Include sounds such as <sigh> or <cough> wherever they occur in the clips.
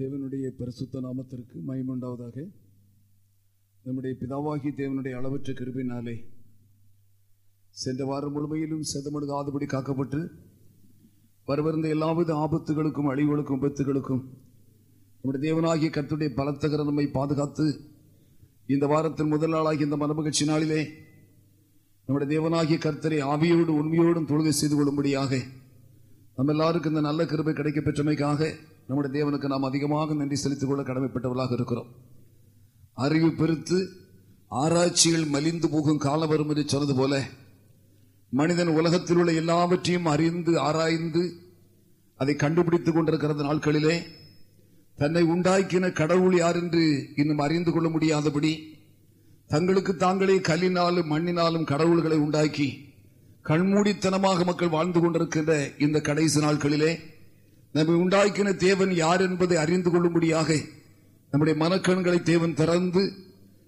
தேவனுடைய பரிசுத்த நாமத்திற்கு மயமுண்டாவதாக நம்முடைய பிதாவாகி தேவனுடைய அளவற்ற கிருபினாலே சென்ற வாரம் முழுமையிலும் செதமடுகாதபடி காக்கப்பட்டு வரவிருந்த எல்லாவித ஆபத்துகளுக்கும் அழிவுகளுக்கும் விபத்துகளுக்கும் நம்முடைய தேவனாகிய கத்துடைய பலத்தகர நம்மை பாதுகாத்து இந்த வாரத்தின் முதல் நாளாகி இந்த மனமகிழ்ச்சி நாளிலே நம்முடைய தேவனாகிய கர்த்தரை ஆவியோடு உண்மையோடும் தொழுகை செய்து கொள்ளும்படியாக நம்ம எல்லாருக்கும் இந்த நல்ல கிருபை கிடைக்க பெற்றமைக்காக நம்முடைய தேவனுக்கு நாம் அதிகமாக நன்றி செலுத்திக் கொள்ள கடமைப்பட்டவர்களாக இருக்கிறோம். அறிவு பெருத்து ஆராய்ச்சிகள் மலிந்து போகும் காலம் வரும் என்று சொன்னது போல மனிதன் உலகத்தில் உள்ள எல்லாவற்றையும் அறிந்து ஆராய்ந்து அதை கண்டுபிடித்துக் கொண்டிருக்கிறது நாட்களிலே தன்னை உண்டாக்கின கடவுள் யார் என்று இன்னும் அறிந்து கொள்ள முடியாதபடி தங்களுக்கு தாங்களே கல்லினாலும் மண்ணினாலும் கடவுள்களை உண்டாக்கி கண்மூடித்தனமாக மக்கள் வாழ்ந்து கொண்டிருக்கின்ற இந்த கடைசி நாட்களிலே நம்மை உண்டாக்கின தேவன் யார் என்பதை அறிந்து கொள்ளும்படியாக நம்முடைய மனக்கண்களை தேவன் திறந்து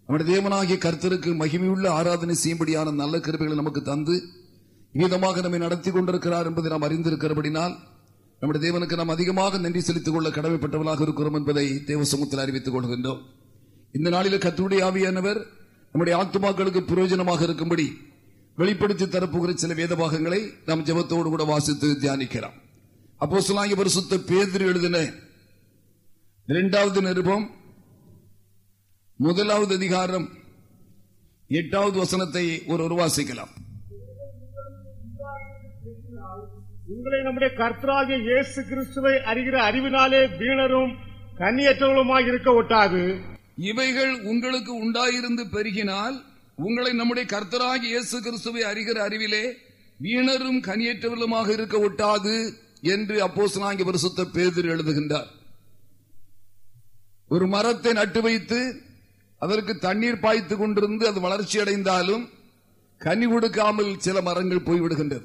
நம்முடைய தேவனாகிய கர்த்தருக்கு மகிமையுள்ள ஆராதனை செய்யும்படியான நல்ல கருவிகளை நமக்கு தந்து விதமாக நம்மை நடத்தி கொண்டிருக்கிறார் என்பதை நாம் அறிந்திருக்கிறபடினால் நம்முடைய தேவனுக்கு நாம் அதிகமாக நன்றி செலுத்திக் கொள்ள கடமைப்பட்டவர்களாக இருக்கிறோம் என்பதை தேவ சமூகத்தில் அறிவித்துக் கொள்கின்றோம். இந்த நாளில் கத்துடைய ஆவியானவர் நம்முடைய ஆத்துமாக்களுக்கு பிரயோஜனமாக இருக்கும்படி வெளிப்படுத்தி தரப்புகிற சில வேத பாகங்களை நாம் ஜபத்தோடு கூட வாசித்து தியானிக்கிறான் அப்போ சொல்லாங்க பரிசுத்த பேதிரி எழுதின இரண்டாவது நிருபம் முதலாவது அதிகாரம் எட்டாவது வசனத்தை ஒரு வாசிக்கலாம். உங்களை நம்முடைய கர்த்தராகிய இயேசு கிறிஸ்துவை அறிகிற அறிவினாலே வீணரும் கண்ணியற்றவர்களுமாக இருக்க ஒட்டாது. இவைகள் உங்களுக்கு உண்டாயிருந்து பெருகினால் உங்களை நம்முடைய கர்த்தராகி இயேசு கிறிஸ்துவை அறிகிற அறிவிலே வீணரும் கனியற்றவர்களுமாக இருக்க ஒட்டாது. என்று அப்போசனாங்கி பரிசுத்த பேதிர் எழுதுகின்றார். ஒரு மரத்தை நட்டு வைத்து அதற்கு தண்ணீர் பாய்த்து கொண்டிருந்து அது வளர்ச்சி அடைந்தாலும் கனி கொடுக்காமல் சில மரங்கள் போய்விடுகின்றது.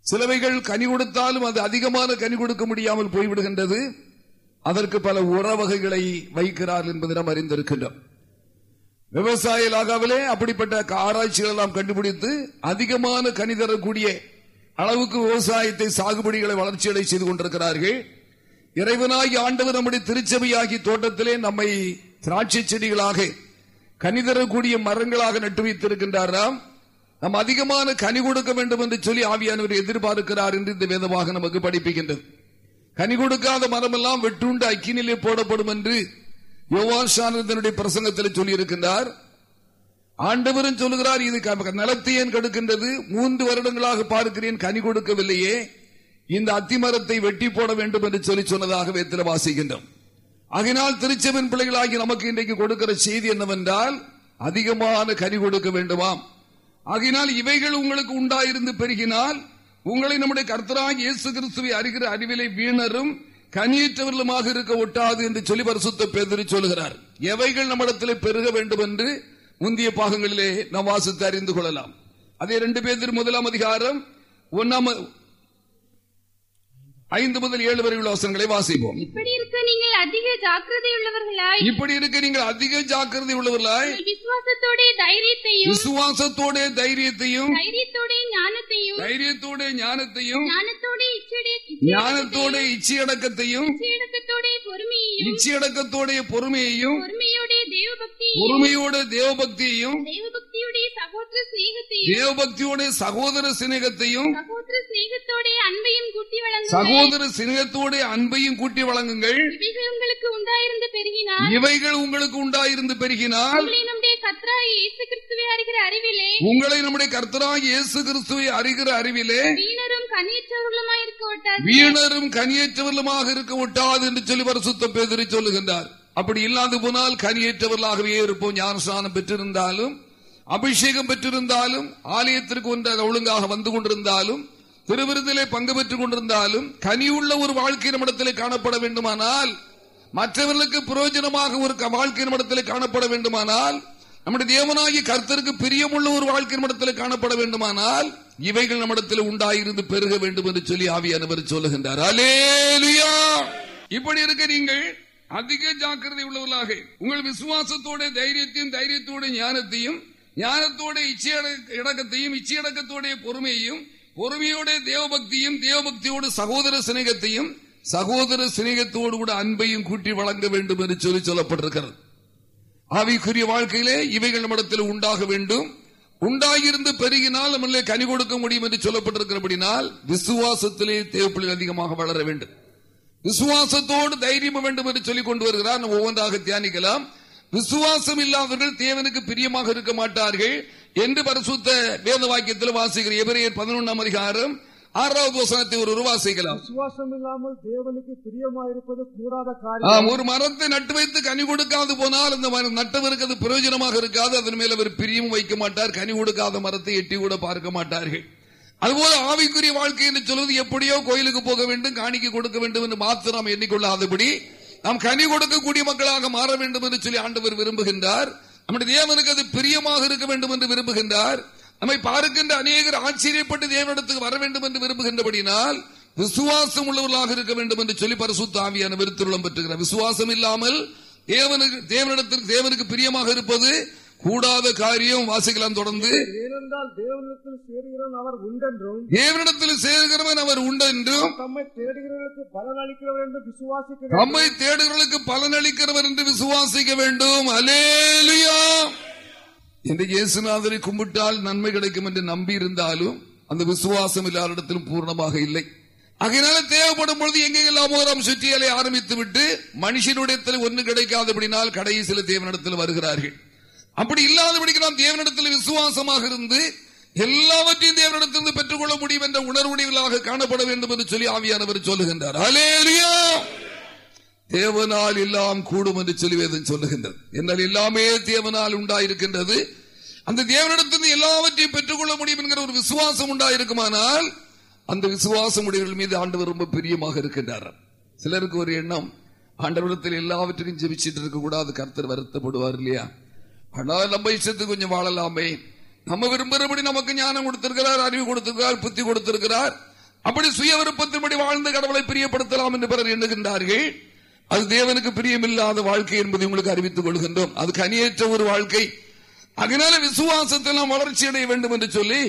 சிலவைகள் கனி கொடுத்தாலும் அது அதிகமான கனி கொடுக்க முடியாமல் போய்விடுகின்றது. அதற்கு பல உர வகைகளை வைக்கிறார் என்பதை நாம் அறிந்திருக்கின்றோம். விவசாய லாகாவிலே அப்படிப்பட்ட ஆராய்ச்சிகள் எல்லாம் கண்டுபிடித்து அதிகமான கனி தரக்கூடிய அளவுக்கு விவசாயத்தை சாகுபடிகளை வளர்ச்சியடை செய்து கொண்டிருக்கிறார்கள். இறைவனாகி ஆண்டவர் நம்முடைய திருச்சபையாகி தோட்டத்திலே நம்மை திராட்சை செடிகளாக கனி தரக்கூடிய மரங்களாக நட்டு வைத்திருக்கின்றாராம். நாம் அதிகமான கனி கொடுக்க வேண்டும் என்று சொல்லி ஆவியானவர் எதிர்பார்க்கிறார் என்று இந்த வேதமாக நமக்கு படிப்புகின்றது கனி கொடுக்காத மரமெல்லாம் வெட்டுண்டு அக்கினிலே போடப்படும் என்று யோவான் சானந்தனுடைய பிரசங்கத்தில் சொல்லியிருக்கின்றார். ஆண்டவரும் சொல்லுகிறார் இது நிலத்தையன் கெடுக்கின்றது? மூன்று வருடங்களாக பார்க்கிறேன் கனி கொடுக்கவில்லையே. இந்த அத்திமரத்தை வெட்டி போட வேண்டும் என்று சொல்லி சொன்னதாக வேத்தில் வாசிக்கின்றோம் ஆகினால் திருச்செவன் பிள்ளைகளாகி நமக்கு இன்றைக்கு கொடுக்கிற செய்தி என்னவென்றால் அதிகமான கனி கொடுக்க வேண்டுமாம். ஆகினால் இவைகள் உங்களுக்கு உண்டாயிருந்து பெருகினால் உங்களை நம்முடைய கர்த்தராக இயேசு கிறிஸ்துவை அறிகிற அறிவிலை வீணரும் கனியற்றவர்களுமாக இருக்க ஒட்டாது என்று சொல்லி பரிசுத்த பேதறி சொல்கிறார் எவைகள் நம்மிடத்தில் பெருக வேண்டும் என்று முந்தைய பாகங்களிலே நாம் வாசித்து அறிந்து கொள்ளலாம். அதே ரெண்டு பேர் முதலாம் அதிகாரம் ஒன்னாம் ஐந்து முதல் ஏழு வரை உள்ள வசனங்களை வாசிப்போம். இப்படி இருக்க நீங்கள் அதிக ஜாக்கிரதை உள்ளவர்களாய் இப்படி இருக்க நீங்கள் அதிக ஜாக்கிரதை உள்ளவர்களாய் உங்கள் விசுவாசத்தோட தைரியத்தையும் விசுவாசத்தோட தைரியத்தையும் தைரியத்தோட ஞானத்தையும் தைரியத்தோட ஞானத்தையும் ஞானத்தோட ஞானத்தோட இச்சையடக்கத்தையும் இச்சையடக்கத்தோட பொறுமையையும் இச்சையடக்கத்தோட பொறுமையையும் பொறுமையோட பொறுமையோட தேவபக்தியையும் தேவபக்தியுடைய சகோதர சிநேகத்தையும் தேவபக்தியோட சகோதர சிநேகத்தையும் சகோதர சிநேகத்தோட அன்பையும் கூட்டி வழங்குங்கள். சகோதர சிநேகத்தோட அன்பையும் கூட்டி வழங்குங்கள். இவைகள் உங்களுக்கு உண்டாயிருந்து பெருகினால் இவைகள் உங்களுக்கு உண்டாயிருந்து பெருகினால் உங்களை நம்முடைய கத்ரா இயேசு கிறிஸ்துவை அறிகிற அறிவிலே உங்களை நம்முடைய கர்த்தராக இயேசு கிறிஸ்துவை அறிகிற அறிவிலே வீணரும் கனியற்றவர்களுமாய் இருக்க வீணரும் கனியற்றவர்களுமாக இருக்க விட்டாது என்று சொல்லி பரிசுத்த பேதறி சொல்லுகின்றார். அப்படி இல்லாது போனால் கனியேற்றவர்களாகவே இருப்போம். ஞானஸ்தானம் பெற்றிருந்தாலும் அபிஷேகம் பெற்றிருந்தாலும் ஆலயத்திற்கு ஒன்று ஒழுங்காக வந்து கொண்டிருந்தாலும் திருவிருந்திலே பங்கு பெற்றுக் கொண்டிருந்தாலும் கனியுள்ள ஒரு வாழ்க்கை நம்மிடத்திலே காணப்பட வேண்டுமானால் மற்றவர்களுக்கு பிரயோஜனமாக ஒரு க- வாழ்க்கை நம்மிடத்திலே காணப்பட வேண்டுமானால் நம்முடைய தேவனாகி கர்த்தருக்கு பிரியமுள்ள ஒரு வாழ்க்கை நம்மிடத்தில் காணப்பட வேண்டுமானால் இவைகள் நம்மிடத்தில் உண்டாயிருந்து பெருக வேண்டும் என்று சொல்லி ஆவியானவர் சொல்லுகின்றார். அலேலுயா இப்படி இருக்க நீங்கள் அதிக ஜாக்கிரதை உள்ளவர்களாக. உங்கள் விசுவாசத்தோட தைரியத்தையும் தைரியத்தோட ஞானத்தையும் ஞானத்தோட இச்சையடக்கத்தையும் இச்சையடக்கத்தோடைய பொறுமையையும் பொறுமையோட தேவபக்தியும் தேவபக்தியோடு சகோதர சிநேகத்தையும் சகோதர சிநேகத்தோடு கூட அன்பையும் கூட்டி வழங்க வேண்டும் என்று சொல்லி சொல்லப்பட்டிருக்கிறது. ஆவிக்குரிய வாழ்க்கையிலே இவைகள் நம்மிடத்தில் உண்டாக வேண்டும். உண்டாகியிருந்து பெருகினால் நம்மளே கனி கொடுக்க முடியும் என்று சொல்லப்பட்டிருக்கிறபடினால் விசுவாசத்திலே தேவைப்பிள்ளை அதிகமாக வளர வேண்டும். விசுவாசத்தோடு தைரியம் வேண்டும் என்று சொல்லிக் கொண்டு வருகிறார். நம்ம ஒவ்வொன்றாக தியானிக்கலாம். விசுவாசம் இல்லாதவர்கள் தேவனுக்கு பிரியமாக இருக்க மாட்டார்கள் என்று பரிசுத்த வேத வாக்கியத்தில் வாசிக்கிற எபிரேயர் பதினொன்றாம் அதிகாரம் ஆறாவது வசனத்தை ஒரு வாசிக்கலாம் விசுவாசம் இல்லாமல் தேவனுக்கு பிரியமாயிருப்பது கூடாத காரியம். ஒரு மரத்தை நட்டு வைத்து கனி கொடுக்காது போனால் அந்த மரம் நட்டவருக்கு அது பிரயோஜனமாக இருக்காது. அதன் மேல அவர் பிரியம் வைக்க மாட்டார். கனி கொடுக்காத மரத்தை எட்டி கூட பார்க்க மாட்டார்கள். அதுபோல ஆவிக்குரிய வாழ்க்கை என்று சொல்வது எப்படியோ கோயிலுக்கு போக வேண்டும் காணிக்கு கொடுக்க வேண்டும் என்று மாத்திரம் நாம் எண்ணிக்கொள்ளாதபடி நாம் கனி கொடுக்கக்கூடிய மக்களாக மாற வேண்டும் என்று சொல்லி ஆண்டவர் விரும்புகின்றார். நம்முடைய தேவனுக்கு அது பிரியமாக இருக்க வேண்டும் என்று விரும்புகின்றார். நம்மை பார்க்கின்ற அநேகர் ஆச்சரியப்பட்டு தேவனிடத்துக்கு வர வேண்டும் என்று விரும்புகின்றபடினால் விசுவாசம் உள்ளவர்களாக இருக்க வேண்டும் என்று சொல்லி பரிசுத்த ஆவியான விருத்துள்ளம் பெற்றுகிறார். விசுவாசம் இல்லாமல் தேவனுக்கு தேவனிடத்திற்கு தேவனுக்கு பிரியமாக இருப்பது கூடாத காரியம் வாசிக்கலாம் தொடர்ந்து. ஏனென்றால் தேவனிடத்தில் சேருகிறவன் அவர் உண்டென்றும் தேவனிடத்தில் சேர்கிறவன் அவர் உண்டென்றும். தம்மை தேடுகிறவர்களுக்கு பலன் அளிக்கிறவர் என்று விசுவாசிக்க நம்மை தேடுகளுக்கு பலனளிக்கிறவர் என்று விசுவாசிக்க வேண்டும். அலேலுயா என்று இயேசுநாதரை கும்பிட்டால் நன்மை கிடைக்கும் என்று நம்பி இருந்தாலும் அந்த விசுவாசம் எல்லாரிடத்திலும் பூர்ணமாக இல்லை. அதனால தேவைப்படும் பொழுது எங்கெல்லாம் ஓரம் சுற்றியலை ஆரம்பித்து விட்டு மனுஷனுடைய ஒன்று கிடைக்காதபடினால் கடைசியில் தேவனிடத்தில் வருகிறார்கள். அப்படி இல்லாதபடிக்கு நாம் தேவனிடத்தில் விசுவாசமாக இருந்து எல்லாவற்றையும் தேவனிடத்திலிருந்து பெற்றுக்கொள்ள முடியும் என்ற உணர்வுடையவர்களாக காணப்பட வேண்டும் என்று சொல்லி ஆவியானவர் சொல்லுகின்றார். அலேலியா தேவனால் எல்லாம் கூடும் என்று சொல்லுவேதன் சொல்லுகின்றது. என்னால் எல்லாமே தேவனால் உண்டாயிருக்கின்றது. அந்த தேவனிடத்திலிருந்து எல்லாவற்றையும் பெற்றுக்கொள்ள முடியும் என்கிற ஒரு விசுவாசம் உண்டாயிருக்குமானால் அந்த விசுவாசம் உடையவர்கள் மீது ஆண்டவர் ரொம்ப பிரியமாக இருக்கின்றார். சிலருக்கு ஒரு எண்ணம் ஆண்டவரிடத்தில் எல்லாவற்றையும் ஜெபிச்சிட்டு இருக்க கூடாது கர்த்தர் வருத்தப்படுவார் இல்லையா? ஆனால் நம்ம இஷ்டத்துக்கு கொஞ்சம் வாழலாமே. நம்ம விரும்புகிறபடி நமக்கு ஞானம் கொடுத்திருக்கிறார் அறிவு கொடுத்திருக்கிறார் புத்தி கொடுத்திருக்கிறார். அப்படி சுய விருப்பத்தின்படி வாழ்ந்து கடவுளை பிரியப்படுத்தலாம் என்று பிறர் எண்ணுகின்றார்கள். அது தேவனுக்கு பிரியமில்லாத வாழ்க்கை என்பதை உங்களுக்கு அறிவித்துக் கொள்கின்றோம். அது கனியற்ற ஒரு வாழ்க்கை. அதனால விசுவாசத்தில் நாம் வளர்ச்சி அடைய வேண்டும் என்று சொல்லி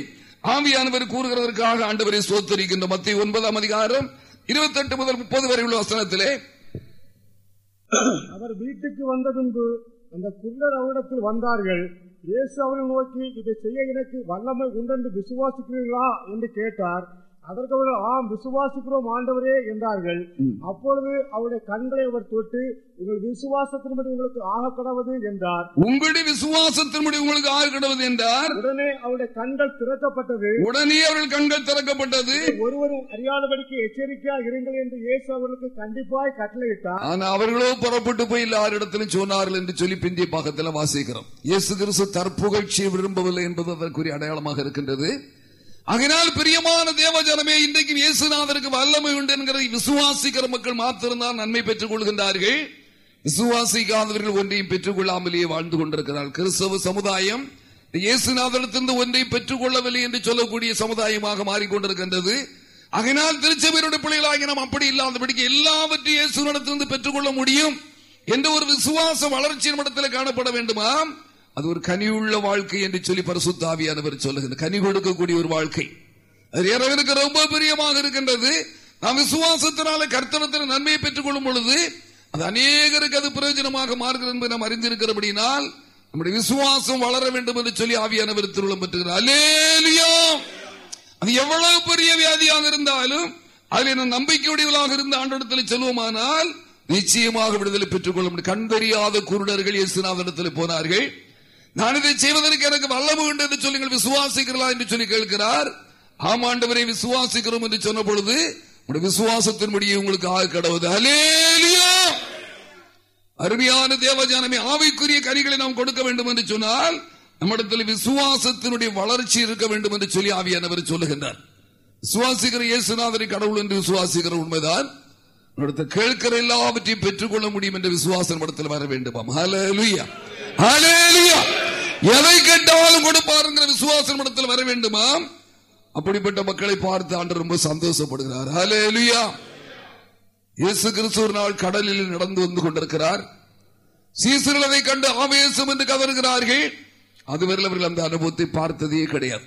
ஆவியானவர் கூறுகிறதற்காக ஆண்டவரை சோத்தரிக்கின்ற மத்திய ஒன்பதாம் அதிகாரம் இருபத்தெட்டு முதல் முப்பது வரை உள்ள வசனத்திலே அவர் வீட்டுக்கு வந்த பின்பு அந்த குள்ளர் அவரிடத்தில் வந்தார்கள். இயேசு அவரை நோக்கி இதை செய்ய எனக்கு வல்லமை உண்டென்று விசுவாசிக்கிறீர்களா? என்று கேட்டார். அதற்கு அவர்கள் ஆம் விசுவாசிக்கிறோம் ஆண்டவரே என்றார்கள். அப்பொழுது அவருடைய கண்களை அவர் தொட்டு உங்கள் விசுவாசத்தின்படி உங்களுக்கு ஆக கடவது என்றார். உங்களுடைய விசுவாசத்தின்படி உங்களுக்கு ஆறு கிடவது என்றார். உடனே அவருடைய கண்கள் திறக்கப்பட்டது. உடனே அவர்கள் கண்கள் திறக்கப்பட்டது. ஒருவரும் அறியாதபடிக்கு எச்சரிக்கையாக இருங்கள் என்று இயேசு அவர்களுக்கு கண்டிப்பாய் கட்டளையிட்டார். ஆனா அவர்களோ புறப்பட்டு போய் எல்லாரிடத்திலும் சொன்னார்கள் என்று சொல்லி பிந்திய பாகத்தில் வாசிக்கிறோம். இயேசு கிறிஸ்து தற்புகழ்ச்சியை விரும்பவில்லை என்பது அதற்குரிய அடையாளமாக இருக்கின்றது. அதனால் பிரியமான தேவஜனமே இன்றைக்கு இயேசுநாதருக்கு வல்லமை உண்டு என்கிறதை விசுவாசிக்கிற மக்கள் மாத்திருந்தான் நன்மை பெற்றுக் கொள்கின்றார்கள். விசுவாசிக்காதவர்கள் ஒன்றையும் பெற்றுக் கொள்ளாமலேயே வாழ்ந்து கொண்டிருக்கிறார்கள். கிறிஸ்தவ சமுதாயம் இயேசுநாதனத்திலிருந்து ஒன்றையும் பெற்றுக் கொள்ளவில்லை என்று சொல்லக்கூடிய சமுதாயமாக மாறிக்கொண்டிருக்கின்றது. அதனால் திருச்சபையினுடைய பிள்ளைகளாகி நாம் அப்படி இல்லாதபடிக்கு எல்லாவற்றையும் இயேசுனிடத்திலிருந்து பெற்றுக்கொள்ள முடியும் என்ற ஒரு விசுவாச வளர்ச்சி நம்மிடத்தில் காணப்பட வேண்டுமா? அது ஒரு கனியுள்ள வாழ்க்கை என்று சொல்லி பரிசுத்தாவியானவர் சொல்லுகின்ற கனி கொடுக்கக்கூடிய ஒரு வாழ்க்கை. அது இறைவனுக்கு ரொம்ப பிரியமாக இருக்கின்றது. நாம் விசுவாசத்தினால கர்த்தனத்தில் நன்மையை பெற்றுக் கொள்ளும் பொழுது அது அநேகருக்கு அது பிரயோஜனமாக மாறுகிறது என்பதை நாம் அறிந்திருக்கிறபடினால் நம்முடைய விசுவாசம் வளர வேண்டும் என்று சொல்லி ஆவியானவர் திருவிழம் பெற்றுகிறார். அல்லேலியா! அது எவ்வளவு பெரிய வியாதியாக இருந்தாலும் அதில் நான் நம்பிக்கையுடையவளாக இருந்த ஆண்டோடத்தில் செல்வோமானால் நிச்சயமாக விடுதலை பெற்றுக் கொள்ள முடியும் கண் தெரியாத குருடர்கள் இயேசுநாதனத்தில் போனார்கள். நான் இதை செய்வதற்கு எனக்கு வல்லமு உண்டு என்று சொல்லி நீங்கள் விசுவாசிக்கிறீர்களா என்று சொல்லி கேட்கிறார். ஆமாண்டவரை விசுவாசிக்கிறோம் என்று சொன்ன பொழுது உங்களுடைய விசுவாசத்தின்படியே உங்களுக்கு ஆக கடவுது அலேலியா அருமையான தேவஜானமே ஆவிக்குரிய கனிகளை நாம் கொடுக்க வேண்டும் என்று சொன்னால் நம்மிடத்தில் விசுவாசத்தினுடைய வளர்ச்சி இருக்க வேண்டும் என்று சொல்லி ஆவியானவர் சொல்லுகின்றார். விசுவாசிக்கிற இயேசுநாதரை கடவுள் என்று விசுவாசிக்கிற உண்மைதான். கேட்கிற எல்லாவற்றையும் பெற்றுக்கொள்ள முடியும் என்ற விசுவாசம் இடத்தில் வர வேண்டுமாம். ஹalleluya! ஹalleluya! எதை கேட்டாலும் கொடுப்பாருங்கிற விசுவாசம் இடத்தில் வர வேண்டுமா? அப்படிப்பட்ட மக்களை பார்த்து ஆண்டு ரொம்ப சந்தோஷப்படுகிறார். ஹalleluya இயேசு கிறிஸ்து ஒரு நாள் கடலில் நடந்து வந்து கொண்டிருக்கிறார். சீசர்கள் அதை கண்டு ஆவேசம் என்று கவருகிறார்கள் அதுவரையில் அவர்கள் அந்த அனுபவத்தை பார்த்ததே கிடையாது.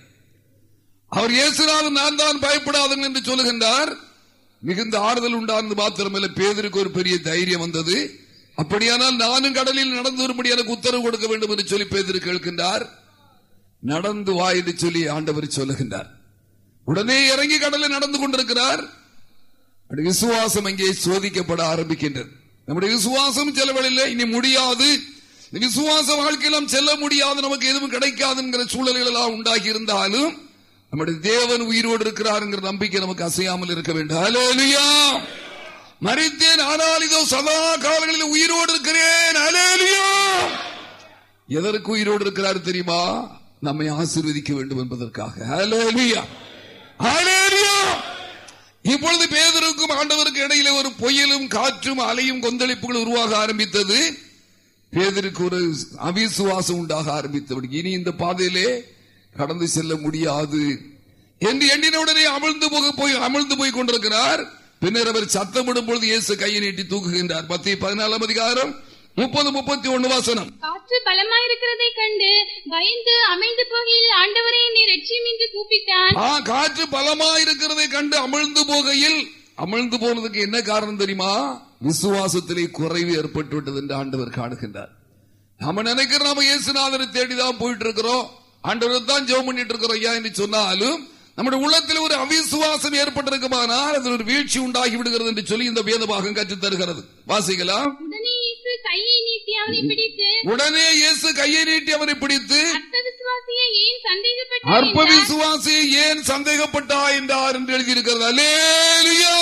அவர் இயேசுநாதன் நான் தான் பயப்படாதன் என்று சொல்லுகின்றார். மிகுந்த ஆறுதல் உண்டானது மாத்திரமல்ல. பேதருக்கு ஒரு பெரிய தைரியம் வந்தது. அப்படியானால் நானும் கடலில் நடந்து வரும்படி எனக்கு உத்தரவு கொடுக்க வேண்டும் என்று சொல்லி பேதரு கேட்கின்றார். நடந்து வா என்று சொல்லி ஆண்டவர் சொல்லுகின்றார். உடனே இறங்கி கடலில் நடந்து கொண்டிருக்கிறார். விசுவாசம் அங்கே சோதிக்கப்பட ஆரம்பிக்கின்றது. நம்முடைய விசுவாசம் செலவழில்லை இனி முடியாது. விசுவாச வாழ்க்கையிலும் செல்ல முடியாது நமக்கு எதுவும் கிடைக்காதுங்கிற சூழல்கள் எல்லாம் உண்டாகி இருந்தாலும் நம்முடைய தேவன் உயிரோடு இருக்கிறார் என்கிற நம்பிக்கை நமக்கு அசையாமல் இருக்க வேண்டும். மறித்தேன் ஆனால் இதோ சதா காலங்களில் உயிரோடு இருக்கிறேன். எதற்கு உயிரோடு இருக்கிறார் தெரியுமா? நம்மை ஆசீர்வதிக்க வேண்டும் என்பதற்காக. இப்பொழுது பேதருக்கும் ஆண்டவருக்கு இடையில ஒரு புயலும் காற்றும் அலையும் கொந்தளிப்புகள் உருவாக ஆரம்பித்தது. பேதருக்கு ஒரு அவிசுவாசம் உண்டாக ஆரம்பித்தபடி இனி இந்த பாதையிலே கடந்து செல்ல முடியாது. என்று எண்ணினவுடனே அமிழ்ந்து போக போய் அமிழ்ந்து போய் கொண்டிருக்கிறார். பின்னர் அவர் சத்தமிடும் பொழுது இயேசு கையை நீட்டி தூக்குகின்றார். பத்தி பதினாலாம் அதிகாரம் முப்பது முப்பத்தி ஒன்னு வாசனம். காற்று பலமாயிருக்கிறதை கண்டு பயந்து அமிழ்ந்து போகையில் ஆண்டவரே நீ ரட்சியும் என்று கூப்பிட்டான். காற்று பலமா இருக்கிறதை கண்டு அமிழ்ந்து போகையில் அமிழ்ந்து போனதுக்கு என்ன காரணம் தெரியுமா? விசுவாசத்திலே குறைவு ஏற்பட்டு விட்டது என்று ஆண்டவர் காணுகின்றார். நம்ம நினைக்கிற நாம இயேசுநாதரை தேடிதான் போயிட்டு இருக்கிறோம் ஆண்டவர் தான் ஜெபம் பண்ணிட்டு இருக்கிறோம் ஐயா என்று சொன்னாலும் நம்முடைய உள்ளத்தில் ஒரு அவிசுவாசம் ஏற்பட்டிருக்குமானால் அதில் ஒரு வீழ்ச்சி உண்டாகி விடுகிறது என்று சொல்லி இந்த வேதபாகம் கற்றுத் தருகிறது. வாசிக்கலாம் உடனே இயேசு கையை நீட்டி அவனை பிடித்து அற்ப விசுவாசியை ஏன் சந்தேகப்பட்டா என்றார்? என்று எழுதியிருக்கிறது. அல்லேலுயா!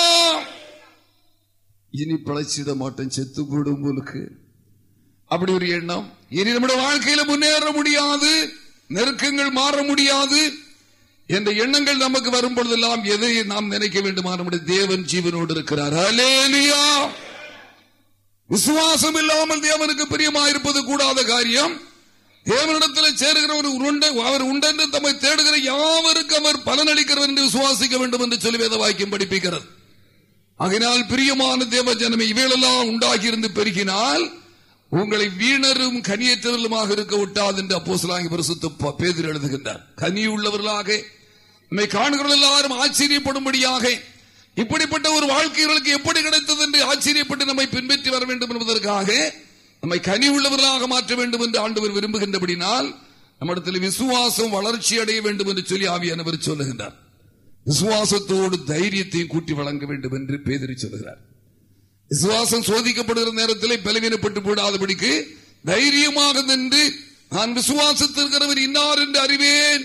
இனி பிழைச்சிட மாட்டேன் செத்து போடும் போலுக்கு. அப்படி ஒரு எண்ணம். இனி நம்முடைய வாழ்க்கையில முன்னேற முடியாது நெருக்கங்கள் மாற முடியாது என்ற எண்ணங்கள் நமக்கு வரும் பொழுதெல்லாம் எதை நாம் நினைக்க வேண்டுமா? நம்முடைய தேவன் ஜீவனோடு இருக்கிறார். அலேலியா விசுவாசம் இல்லாமல் தேவனுக்கு பிரியமாயிருப்பது கூடாத காரியம். தேவனிடத்தில் சேருகிறவர் உருண்டை அவர் உண்டென்று தம்மை தேடுகிற யாவருக்கு அவர் பலனளிக்கிறவர் என்று விசுவாசிக்க வேண்டும் என்று சொல்லி வேத வாக்கியம் படிப்பிக்கிறது. அதனால் பிரியமான தேவ ஜனமே இவைகளெல்லாம் உண்டாகி இருந்து பெருகினால் உங்களை வீணரும் கனியற்றவர்களுமாக இருக்க விட்டாது என்று அப்போஸ்தலனாகிய பரிசுத்த ப- எழுதுகின்றார். கனி உள்ளவர்களாக நம்மை காணுகிற எல்லாரும் ஆச்சரியப்படும்படியாக இப்படிப்பட்ட ஒரு வாழ்க்கைகளுக்கு எப்படி கிடைத்தது என்று ஆச்சரியப்பட்டு நம்மை பின்பற்றி வர வேண்டும் என்பதற்காக நம்மை கனி உள்ளவர்களாக மாற்ற வேண்டும் என்று ஆண்டவர் விரும்புகின்றபடினால் நம்மிடத்தில் விசுவாசம் வளர்ச்சி அடைய வேண்டும் என்று சொல்லி ஆவியானவர் சொல்லுகின்றார். விசுவாசத்தோடு தைரியத்தையும் கூட்டி வழங்க வேண்டும் என்று பேதறி சொல்கிறார் விசுவாசம் சோதிக்கப்படுகிற நேரத்தில் பலவீனப்பட்டு போடாதபடிக்கு தைரியமாக நின்று நான் விசுவாசத்திருக்கிறவர் இன்னார் என்று அறிவேன்.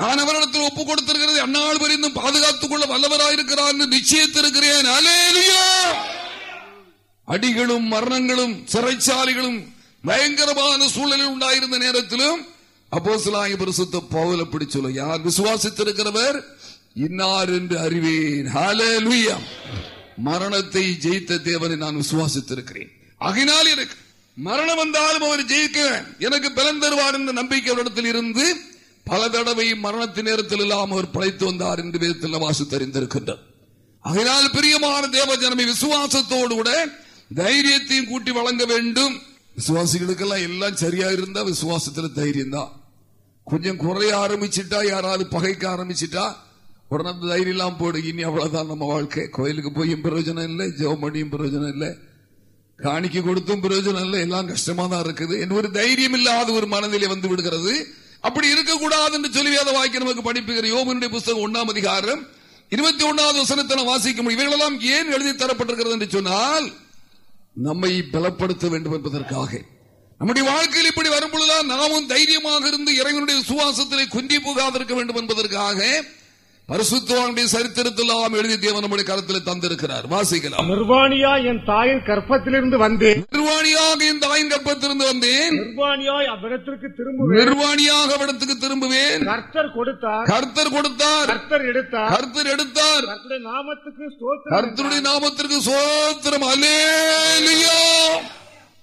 நான் அவரிடத்தில் ஒப்பு கொடுத்திருக்கிறது அந்நாள் வரைந்தும் பாதுகாத்துக் கொள்ள வல்லவராயிருக்கிறார் என்று நிச்சயத்திருக்கிறேன் அடிகளும் மரணங்களும் சிறைச்சாலைகளும் பயங்கரமான சூழலில் உண்டாயிருந்த நேரத்திலும் அப்போ சிலாய பரிசுத்த பவுல் அப்படி யார் விசுவாசித்திருக்கிறவர்? இன்னார் என்று அறிவேன். மரணத்தை ஜெயித்த தேவனை நான் விசுவாசித்திருக்கிறேன். ஆகினால் எனக்கு மரணம் வந்தாலும் அவர் ஜெயிக்க எனக்கு பலன் தருவார் என்ற நம்பிக்கை அவரிடத்தில் இருந்து பல தடவை மரணத்தின் நேரத்தில் எல்லாம் அவர் படைத்து வந்தார் என்று வேதத்தில் வாசித்தறிந்திருக்கின்றார் அதனால் பிரியமான தேவ ஜனமே விசுவாசத்தோடு கூட தைரியத்தையும் கூட்டி வழங்க வேண்டும். விசுவாசிகளுக்கெல்லாம் எல்லாம் சரியா இருந்தா விசுவாசத்துல தைரியம் தான் கொஞ்சம் குறைய ஆரம்பிச்சிட்டா யாராவது பகைக்க ஆரம்பிச்சிட்டா உடனே தைரியம் எல்லாம் போடு இனி அவ்வளவுதான் நம்ம வாழ்க்கை. கோயிலுக்கு போயும் பிரயோஜனம் இல்லை ஜெபம் பண்ணியும் பிரயோஜனம் இல்லை காணிக்க கொடுத்தும் பிரயோஜனம் இல்லை. எல்லாம் கஷ்டமா தான் இருக்குது. என் ஒரு தைரியம் இல்லாத ஒரு மனநிலை வந்து விடுகிறது. அப்படி இருக்கக்கூடாது என்று சொல்லி வேத வாக்கியம் நமக்கு படிப்புகிற யோகனுடைய புஸ்தகம் ஒன்னாம் அதிகாரம் இருபத்தி ஒன்னாவது வசனத்தை வாசிக்க முடியும். இவைகளெல்லாம் ஏன் எழுதி தரப்பட்டிருக்கிறது என்று சொன்னால் நம்மை பலப்படுத்த வேண்டும் என்பதற்காக. நம்முடைய வாழ்க்கையில் இப்படி வரும்பொழுதுதான் நாமும் தைரியமாக இருந்து இறைவனுடைய சுவாசத்திலே குந்தி போகாதிருக்க வேண்டும் என்பதற்காக பரிசுத்தவானுடைய சரித்திரத்தெல்லாம் எழுதி தேவன் நம்முடைய கருத்தில் தந்திருக்கிறார். வாசிக்கலாம். நிர்வாணியா என் தாயின் கற்பத்திலிருந்து வந்தேன். நிர்வாணியாக இந்த தாயின் கற்பத்திலிருந்து வந்தேன். நிர்வாணியாய் அவ்விடத்திற்கு திரும்புவேன். நிர்வாணியாக இடத்துக்கு திரும்புவேன். கர்த்தர் கொடுத்தார். கர்த்தர் கொடுத்தார். கர்த்தர் எடுத்தார். கர்த்தர் எடுத்தார். கர்த்தருடைய நாமத்துக்கு கர்த்தருடைய நாமத்திற்கு சோத்திரம் அலேலியா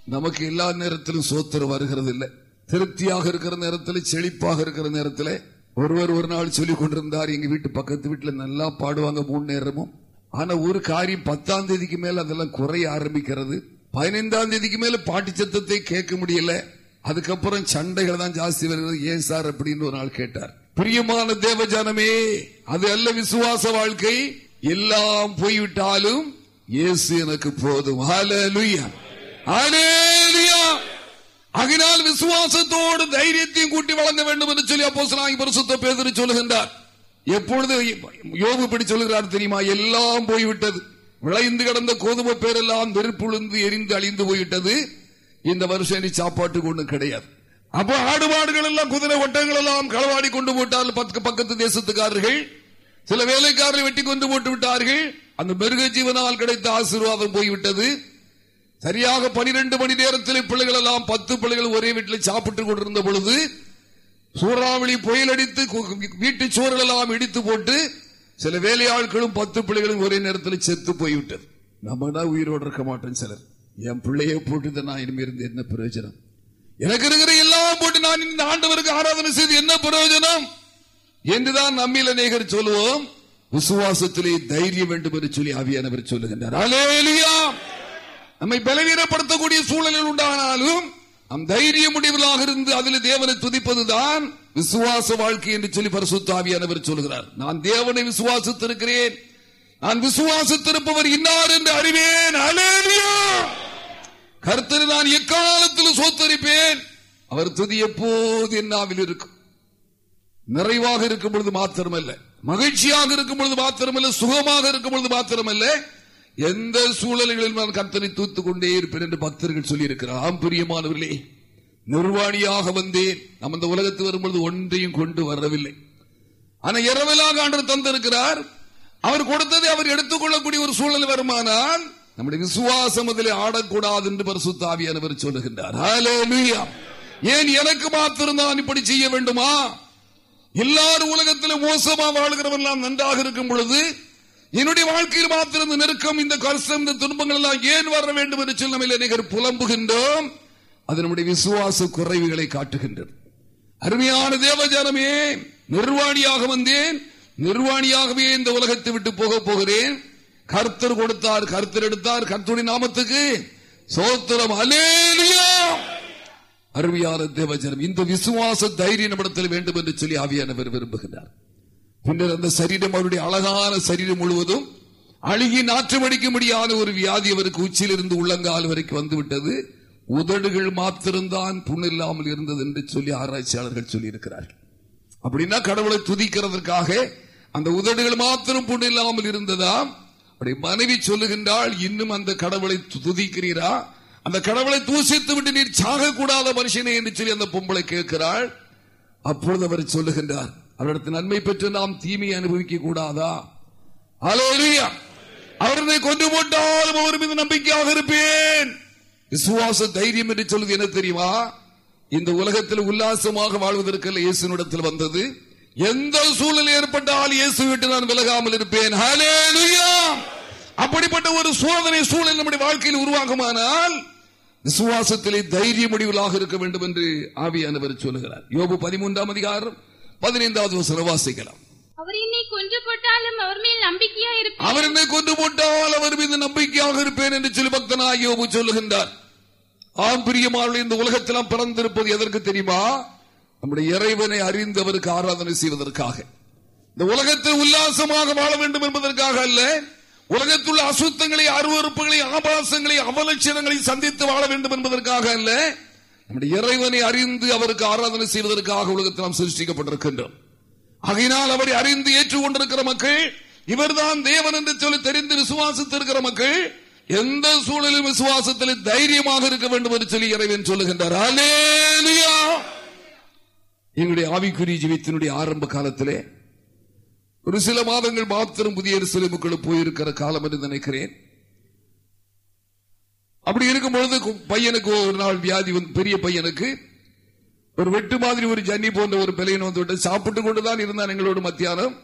நமக்கு எல்லா நேரத்திலும் சோத்திரம் வருகிறது இல்லை திருப்தியாக இருக்கிற நேரத்தில் செழிப்பாக இருக்கிற நேரத்தில் ஒருவர் ஒரு நாள் சொல்லிக் கொண்டிருந்தார் எங்க வீட்டு பக்கத்து வீட்டுல நல்லா பாடுவாங்க மூணு நேரமும். ஆனா ஒரு காரியம் பத்தாம் தேதிக்கு மேல அதெல்லாம் குறைய ஆரம்பிக்கிறது. பதினைந்தாம் தேதிக்கு மேல பாட்டு சத்தத்தை கேட்க முடியல. அதுக்கப்புறம் சண்டைகள் தான் ஜாஸ்தி வருகிறது. ஏன் சார் அப்படின்னு ஒரு நாள் கேட்டார். பிரியமான தேவஜானமே அது அல்ல விசுவாச வாழ்க்கை. எல்லாம் போய்விட்டாலும் இயேசு எனக்கு போதும். ஹalleluya ஹalleluya அகினால் விசுவாசத்தோடு தைரியத்தையும் கூட்டி வழங்க வேண்டும் என்று சொல்லி அப்போ பரிசுத்த பேதுரு சொல்லுகின்றார். எப்பொழுது யோபு இப்படி சொல்லுகிறார் தெரியுமா? எல்லாம் போய்விட்டது. விளைந்து கிடந்த கோதுமை பேரெல்லாம் வெறுப்புழுந்து எரிந்து அழிந்து போய்விட்டது. இந்த வருஷம் இனி சாப்பாட்டுக்கு ஒன்றும் கிடையாது. அப்போ ஆடு மாடுகள் எல்லாம் குதிரை ஒட்டங்கள் எல்லாம் களவாடி கொண்டு போட்டால் பக்க- பக்கத்து தேசத்துக்காரர்கள். சில வேலைக்காரரை வெட்டி கொண்டு போட்டு விட்டார்கள். அந்த மிருக ஜீவனால் கிடைத்த ஆசீர்வாதம் போய்விட்டது. சரியாக பனிரெண்டு மணி நேரத்தில் பிள்ளைகள் எல்லாம் பத்து பிள்ளைகள் ஒரே வீட்டில் சாப்பிட்டுக் கொண்டிருந்த பொழுது சூறாவளி புயல் அடித்து வீட்டு சோறுகள் எல்லாம் இடித்து போட்டு சில வேலையாட்களும் பத்து பிள்ளைகளும் ஒரே நேரத்தில் செத்து போய்விட்டது. நம்ம தான் உயிரோடு இருக்க மாட்டோம் சிலர். என் பிள்ளையை போட்டு நான் இனிமே இருந்து என்ன பிரயோஜனம்? எனக்கு இருக்கிற எல்லாம் போட்டு நான் இந்த ஆண்டவருக்கு ஆராதனை செய்து என்ன பிரயோஜனம்? என்றுதான் நம்மில் அநேகர் சொல்லுவோம் விசுவாசத்திலே தைரியம் வேண்டும் என்று சொல்லி ஆவியானவர் சொல்லுகின்றார். அல்லேலூயா நம்மை பலவீனப்படுத்தக்கூடிய சூழலில் உண்டானாலும் நம் தைரிய முடிவுகளாக இருந்து அதில் தேவனை துதிப்பதுதான் விசுவாச வாழ்க்கை என்று சொல்லி பரிசுத்தாவியானவர் சொல்கிறார் நான் தேவனை விசுவாசித்திருக்கிறேன். நான் விசுவாசித்திருப்பவர் இன்னார் என்று அறிவேன். கருத்தர் நான் எக்காலத்தில் சோத்தரிப்பேன். அவர் துதி எப்போது என்னாவில் இருக்கும்? நிறைவாக இருக்கும் பொழுது மாத்திரமல்ல. மகிழ்ச்சியாக இருக்கும் பொழுது மாத்திரமல்ல. சுகமாக இருக்கும் பொழுது மாத்திரமல்ல. எந்த சூழல்களில் நான் கர்த்தனை தூத்துக் கொண்டே இருப்பேன் என்று பக்தர்கள் சொல்லியிருக்கிறார். ஆம் பிரியமானவர்களே நிர்வாணியாக வந்தேன். நம்ம இந்த உலகத்து வரும்பொழுது ஒன்றையும் கொண்டு வரவில்லை. ஆனா இரவலாக ஆண்டு தந்திருக்கிறார். அவர் கொடுத்ததை அவர் எடுத்துக்கொள்ளக்கூடிய ஒரு சூழல் வருமானால் நம்முடைய விசுவாசம் அதில் ஆடக்கூடாது என்று பரிசுத்தாவியானவர் சொல்லுகின்றார். ஏன் எனக்கு மாத்திரம் தான் இப்படி செய்ய வேண்டுமா? எல்லாரும் உலகத்தில் மோசமா வாழ்கிறவெல்லாம் நன்றாக இருக்கும் பொழுது என்னுடைய வாழ்க்கையில் மாத்திரம் நெருக்கம் இந்த கருசம் இந்த துன்பங்கள் எல்லாம் ஏன் வர வேண்டும் என்று சொல்லி நம்ம நிகர் புலம்புகின்றோம். அது நம்முடைய விசுவாச குறைவுகளை காட்டுகின்றது. அருமையான தேவஜானமே நிர்வாணியாக வந்தேன். நிர்வாணியாகவே இந்த உலகத்தை விட்டு போக போகிறேன். கர்த்தர் கொடுத்தார் கர்த்தர் எடுத்தார் கர்த்தருடைய நாமத்துக்கு சோத்திரம். அலேலியா அருமையான தேவஜனம் இந்த விசுவாச தைரியம் இடத்தில் வேண்டும் என்று சொல்லி ஆவியானவர் விரும்புகிறார் பின்னர் அந்த சரீரம் அவருடைய அழகான சரீரம் முழுவதும் அழுகி நாற்றமடிக்க முடியாத ஒரு வியாதி அவருக்கு உச்சியிலிருந்து உள்ளங்கால் வரைக்கும் வந்துவிட்டது. உதடுகள் மாத்திரம்தான் புண்ணில்லாமல் இருந்தது என்று சொல்லி ஆராய்ச்சியாளர்கள் சொல்லியிருக்கிறார்கள். அப்படின்னா கடவுளை துதிக்கிறதற்காக அந்த உதடுகள் மாத்திரம் புண்ணில்லாமல் இருந்ததா? அப்படி மனைவி சொல்லுகின்றால் இன்னும் அந்த கடவுளை துதிக்கிறீரா? அந்த கடவுளை தூசித்து விட்டு நீர் சாகக்கூடாத மனுஷனே என்று சொல்லி அந்த பொம்பளை கேட்கிறாள். அப்பொழுது அவர் சொல்லுகின்றார் அவரிடத்து நன்மை பெற்று நாம் தீமையை அனுபவிக்க கூடாதா? அலோரியா அவர்களை கொண்டு போட்டாலும் அவர் மீது நம்பிக்கையாக இருப்பேன். விசுவாச தைரியம் என்று சொல்வது என்ன தெரியுமா? இந்த உலகத்தில் உல்லாசமாக வாழ்வதற்கு இயேசுனிடத்தில் வந்தது. எந்த சூழல் ஏற்பட்டால் இயேசு விட்டு நான் விலகாமல் இருப்பேன். அப்படிப்பட்ட ஒரு சோதனை சூழல் நம்முடைய வாழ்க்கையில் உருவாகுமானால் விசுவாசத்திலே தைரிய முடிவுகளாக இருக்க வேண்டும் என்று ஆவியானவர் சொல்லுகிறார். யோபு பதிமூன்றாம் அதிகாரம் பதினைந்தாவது வசனம் வாசிக்கலாம். அவர் என்னை கொன்று போட்டாலும் அவர் மேல் நம்பிக்கையா இருப்பேன். அவர் என்னை கொண்டு போட்டால் அவர் மீது நம்பிக்கையாக இருப்பேன் என்று சொல்லி பக்தனாக யோபு சொல்லுகின்றார். ஆம் பிரியமானவர்களே, இந்த உலகத்திலாம் பிறந்திருப்பது எதற்கு தெரியுமா? நம்முடைய இறைவனை அறிந்து அவருக்கு ஆராதனை செய்வதற்காக. இந்த உலகத்தில் உல்லாசமாக வாழ வேண்டும் என்பதற்காக அல்ல உலகத்துள்ள அசுத்தங்களை அருவறுப்புகளை ஆபாசங்களை அவலட்சணங்களை சந்தித்து வாழ வேண்டும் என்பதற்காக அல்ல நம்முடைய இறைவனை அறிந்து அவருக்கு ஆராதனை செய்வதற்காக உலகத்தில் நாம் சிருஷ்டிக்கப்பட்டிருக்கின்றோம். ஆகையினால் அவரை அறிந்து ஏற்றுக்கொண்டிருக்கிற மக்கள் இவர்தான் தேவன் என்று சொல்லி தெரிந்து விசுவாசித்திருக்கிற மக்கள் எந்த சூழலிலும் விசுவாசத்தில் தைரியமாக இருக்க வேண்டும் என்று சொல்லி இறைவன் சொல்லுகின்றார். எங்களுடைய ஆவிக்குரிய ஜீவித்தினுடைய ஆரம்ப காலத்திலே ஒரு சில மாதங்கள் மாத்திரம் புதிய எருசலேமுக்குள்ள போயிருக்கிற காலம் என்று நினைக்கிறேன். அப்படி இருக்கும் பொழுது பையனுக்கு ஒரு நாள் வியாதி வந்து பெரிய பையனுக்கு ஒரு வெட்டு மாதிரி ஒரு ஜன்னி போன்ற ஒரு பிள்ளையன் வந்து விட்டு சாப்பிட்டு கொண்டுதான் இருந்தான் எங்களோட மத்தியானம்.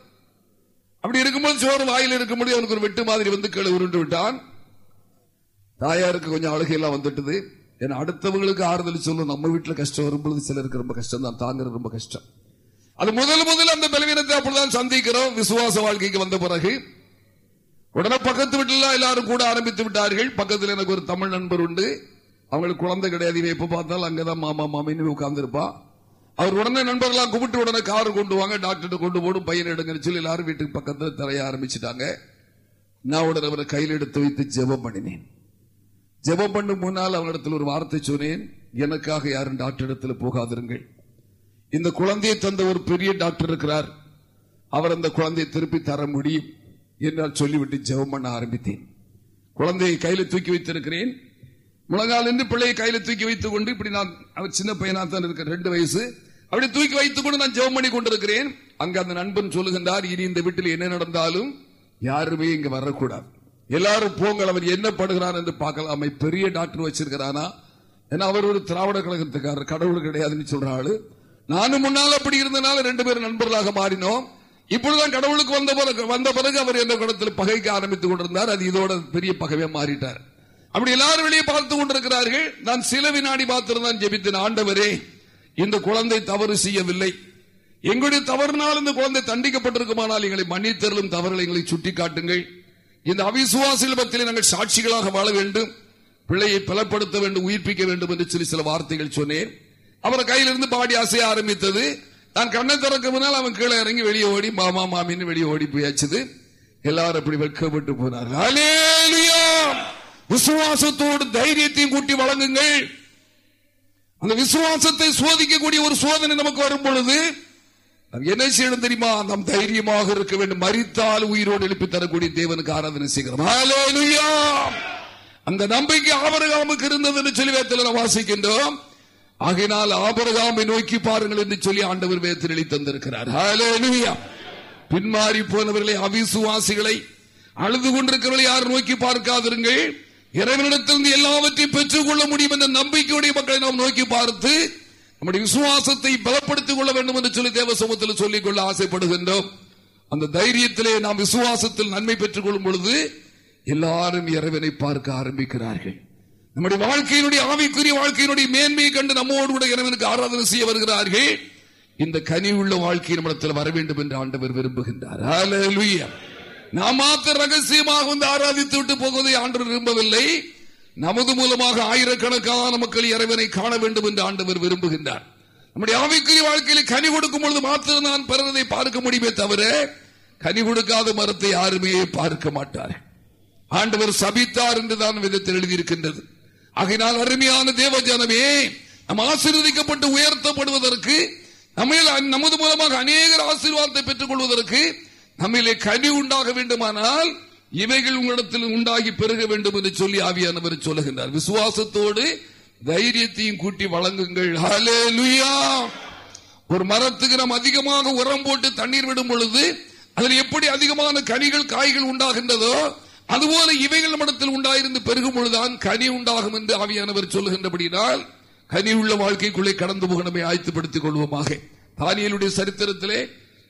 அப்படி இருக்கும்போது சோறு வாயில் இருக்கும்போது அவனுக்கு ஒரு வெட்டு மாதிரி வந்து கீழே உருண்டு விட்டான். தாயாருக்கு கொஞ்சம் அழுகையெல்லாம் வந்துட்டுது. ஏன்னா அடுத்தவங்களுக்கு ஆறுதல் சொல்லும். நம்ம வீட்டுல கஷ்டம் வரும்பொழுது சிலருக்கு ரொம்ப கஷ்டம் தான் தாங்குறது ரொம்ப கஷ்டம். அது முதல் முதல் அந்த பலவீனத்தை அப்படிதான் சந்திக்கிறோம். விசுவாச வாழ்க்கைக்கு வந்த பிறகு. உடனே பக்கத்து வீட்டுல எல்லாரும் கூட ஆரம்பித்து விட்டார்கள். பக்கத்தில் எனக்கு ஒரு தமிழ் நண்பர் உண்டு. அவங்களுக்கு குழந்தை கிடையாது. இவன் எப்ப பார்த்தாலும் அங்கதான் மாமா மாமின்னு உட்கார்ந்து அவர் உடனே நண்பர்களாம் கூப்பிட்டு உடனே கார் கொண்டு வாங்க டாக்டர் கொண்டு போடும் பையன் எடுங்கன்னு சொல்லி எல்லாரும் வீட்டுக்கு பக்கத்தில் தரைய ஆரம்பிச்சிட்டாங்க. நான் உடனே அவரை கையில் எடுத்து வைத்து ஜெபம் பண்ணினேன். ஜெபம் பண்ணும் முன்னால் அவனிடத்தில் ஒரு வார்த்தை சொன்னேன். எனக்காக யாரும் டாக்டர் இடத்துல போகாதிருங்கள். இந்த குழந்தையை தந்த ஒரு பெரிய டாக்டர் இருக்கிறார். அவர் அந்த குழந்தையை திருப்பி தர முடியும். என்றால் சொல்லிவிட்டு ஜெபம் பண்ண ஆரம்பித்தேன். குழந்தையை கையில தூக்கி வைத்திருக்கிறேன். முழங்கால் என்று பிள்ளையை கையில தூக்கி வைத்துக் கொண்டு இப்படி நான் அவர் சின்ன பையனா தான் இருக்க ரெண்டு வயசு. அப்படி தூக்கி வைத்துக் கொண்டு நான் ஜெபம் பண்ணி கொண்டிருக்கிறேன். அங்க அந்த நண்பன் சொல்லுகின்றார் இனி இந்த வீட்டில் என்ன நடந்தாலும் யாருமே இங்க வரக்கூடாது. எல்லாரும் போங்கள் அவர் என்ன படுகிறான் என்று பார்க்கலாம். அவன் பெரிய டாக்டர் வச்சிருக்கிறானா? ஏன்னா அவர் ஒரு திராவிட கழகத்துக்காரர் கடவுள் கிடையாதுன்னு சொல்ற ஆளு. நானும் முன்னால் அப்படி இருந்தனால ரெண்டு பேரும் நண்பர்களாக மாறினோம். இப்பொழுதுதான் கடவுளுக்கு வந்த பிறகு வந்த பிறகு அவர் எந்த குடத்தில் பகைக்க ஆரம்பித்துக் கொண்டிருந்தார்? அது இதோட பெரிய பகவே மாறிட்டார். அப்படி எல்லாரும் வெளியே பார்த்து கொண்டிருக்கிறார்கள். நான் சில வினாடி பார்த்திருந்தான் ஜெபித்தேன். ஆண்டவரே இந்த குழந்தை தவறு செய்யவில்லை. எங்களுடைய தவறுனால் இந்த குழந்தை தண்டிக்கப்பட்டிருக்குமானால் எங்களை மன்னித்தருளும் தவறுகளை எங்களை சுட்டிக்காட்டுங்கள். இந்த அவிசுவாசிகள் பத்தியில் நாங்கள் சாட்சிகளாக வாழ வேண்டும். பிள்ளையை பலப்படுத்த வேண்டும் உயிர்ப்பிக்க வேண்டும் என்று சொல்லி சில வார்த்தைகள் சொன்னேன். அவரை கையிலிருந்து பாடி அசைய ஆரம்பித்தது. நான் கண்ணை திறக்க முன்னால் அவன் கீழே இறங்கி வெளியே ஓடி மாமா மாமின்னு வெளியே ஓடி போயாச்சுது. எல்லாரும் அப்படி வெட்கப்பட்டு போனார்கள் விசுவாசத்தோடு தைரியத்தையும் கூட்டி வழங்குங்கள். அந்த விசுவாசத்தை சோதிக்கக்கூடிய ஒரு சோதனை நமக்கு வரும் பொழுது என்ன செய்யணும் தெரியுமா? நாம் தைரியமாக இருக்க வேண்டும். மறித்தால் உயிரோடு எழுப்பி தரக்கூடிய தேவனுக்கு ஆராதனை செய்கிறோம். அந்த நம்பிக்கை ஆபரகாமுக்கு இருந்தது என்று சொல்லி வேதத்தில் வாசிக்கின்றோம். ஆகையினால் ஆபரகாமை நோக்கி பாருங்கள் என்று சொல்லி ஆண்டவர் வேதத்தில் தந்திருக்கிறார் பின்மாறி போனவர்களை அவிசுவாசிகளை அழுது கொண்டிருக்கிறவர்களை யாரும் நோக்கி பார்க்காதிருங்கள்? இறைவனிடத்திலிருந்து எல்லாவற்றையும் பெற்றுக் கொள்ள முடியும் என்ற நம்பிக்கையுடைய மக்களை நாம் நோக்கி பார்த்து நம்முடைய விசுவாசத்தை பலப்படுத்திக் கொள்ள வேண்டும் என்று சொல்லி தேவ சமூகத்தில் சொல்லிக் கொள்ள ஆசைப்படுகின்றோம். அந்த தைரியத்திலே நாம் விசுவாசத்தில் நன்மை பெற்றுக் கொள்ளும் பொழுது எல்லாரும் இறைவனை பார்க்க ஆரம்பிக்கிறார்கள். நம்முடைய வாழ்க்கையினுடைய ஆவிக்குரிய வாழ்க்கையினுடைய மேன்மையை கண்டு நம்மோடு கூட இறைவனுக்கு ஆராதனை செய்ய வருகிறார்கள். இந்த கனி உள்ள வாழ்க்கை நம்மிடத்தில் வர வேண்டும் என்று ஆண்டவர் விரும்புகின்றார். நாம் மாத்திர ரகசியமாக வந்து ஆராதித்து விட்டு போவதை ஆண்டவர் விரும்பவில்லை. நமது மூலமாக ஆயிரக்கணக்கான மக்கள் இறைவனை காண வேண்டும் என்று ஆண்டவர் விரும்புகின்றார். நம்முடைய ஆவிக்குரிய வாழ்க்கையில் கனி கொடுக்கும் பொழுது மாத்திரம் நான் பிறந்ததை பார்க்க முடியுமே தவிர கனி கொடுக்காத மரத்தை யாருமே பார்க்க மாட்டார் ஆண்டவர் சபித்தார் என்று தான் விதத்தில் எழுதியிருக்கின்றது. ஆகையினால் அருமையான தேவ ஜனமே நம் ஆசீர்வதிக்கப்பட்டு உயர்த்தப்படுவதற்கு நம்மில் நமது மூலமாக அநேகர் ஆசீர்வாதத்தை பெற்றுக் கொள்வதற்கு நம்மிலே கனி உண்டாக வேண்டுமானால் இவைகள் உங்களிடத்தில் உண்டாகி பெருக வேண்டும் என்று சொல்லி ஆவியானவர் சொல்லுகின்றார். விசுவாசத்தோடு தைரியத்தையும் கூட்டி வழங்குங்கள். ஒரு மரத்துக்கு நாம் அதிகமாக உரம் போட்டு தண்ணீர் விடும் பொழுது அதில் எப்படி அதிகமான கனிகள் காய்கள் உண்டாகின்றதோ அதுபோல இவைகள் மனத்தில் உண்டாயிருந்து பெருகும் பொழுதுதான் கனி உண்டாகும் என்று ஆவியானவர் சொல்லுகின்றபடினால் கனி உள்ள வாழ்க்கைக்குள்ளே கடந்து போக நம்மை ஆயத்துப்படுத்திக் கொள்வோமாக. தானியலுடைய சரித்திரத்திலே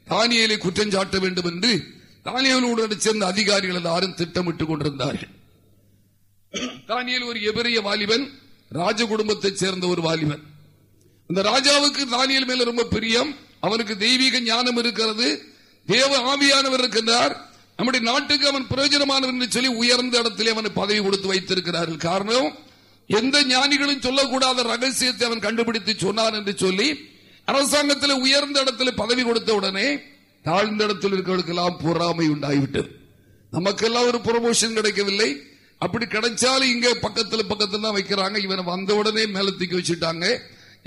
தானியலை குற்றஞ்சாட்ட வேண்டும் என்று தானியலோடு சேர்ந்த அதிகாரிகள் எல்லாரும் திட்டமிட்டுக் கொண்டிருந்தார்கள். தானியல் ஒரு எபிரிய வாலிபன் ராஜ குடும்பத்தைச் சேர்ந்த ஒரு வாலிபன். அந்த ராஜாவுக்கு தானியல் மேல ரொம்ப பிரியம். அவனுக்கு தெய்வீக ஞானம் இருக்கிறது. தேவ ஆவியானவர் இருக்கின்றார். நம்முடைய நாட்டுக்கு அவன் பிரயோஜனமானவன் என்று சொல்லி உயர்ந்த இடத்திலே அவனை பதவி கொடுத்து வைத்திருக்கிறார்கள். காரணம் எந்த ஞானிகளும் சொல்லக்கூடாத ரகசியத்தை அவன் கண்டுபிடித்து சொன்னான் என்று சொல்லி அரசாங்கத்தில் உயர்ந்த இடத்துல பதவி கொடுத்த உடனே தாழ்ந்த இடத்தில் இருக்கிறவர்களுக்கெல்லாம் பொறாமை உண்டாகிவிட்டது. நமக்கெல்லாம் ஒரு ப்ரொமோஷன் கிடைக்கவில்லை. அப்படி கிடைச்சாலும் இங்க பக்கத்துல பக்கத்துல தான் வைக்கிறாங்க. இவனை வந்த உடனே மேல தூக்கி வச்சுட்டாங்க.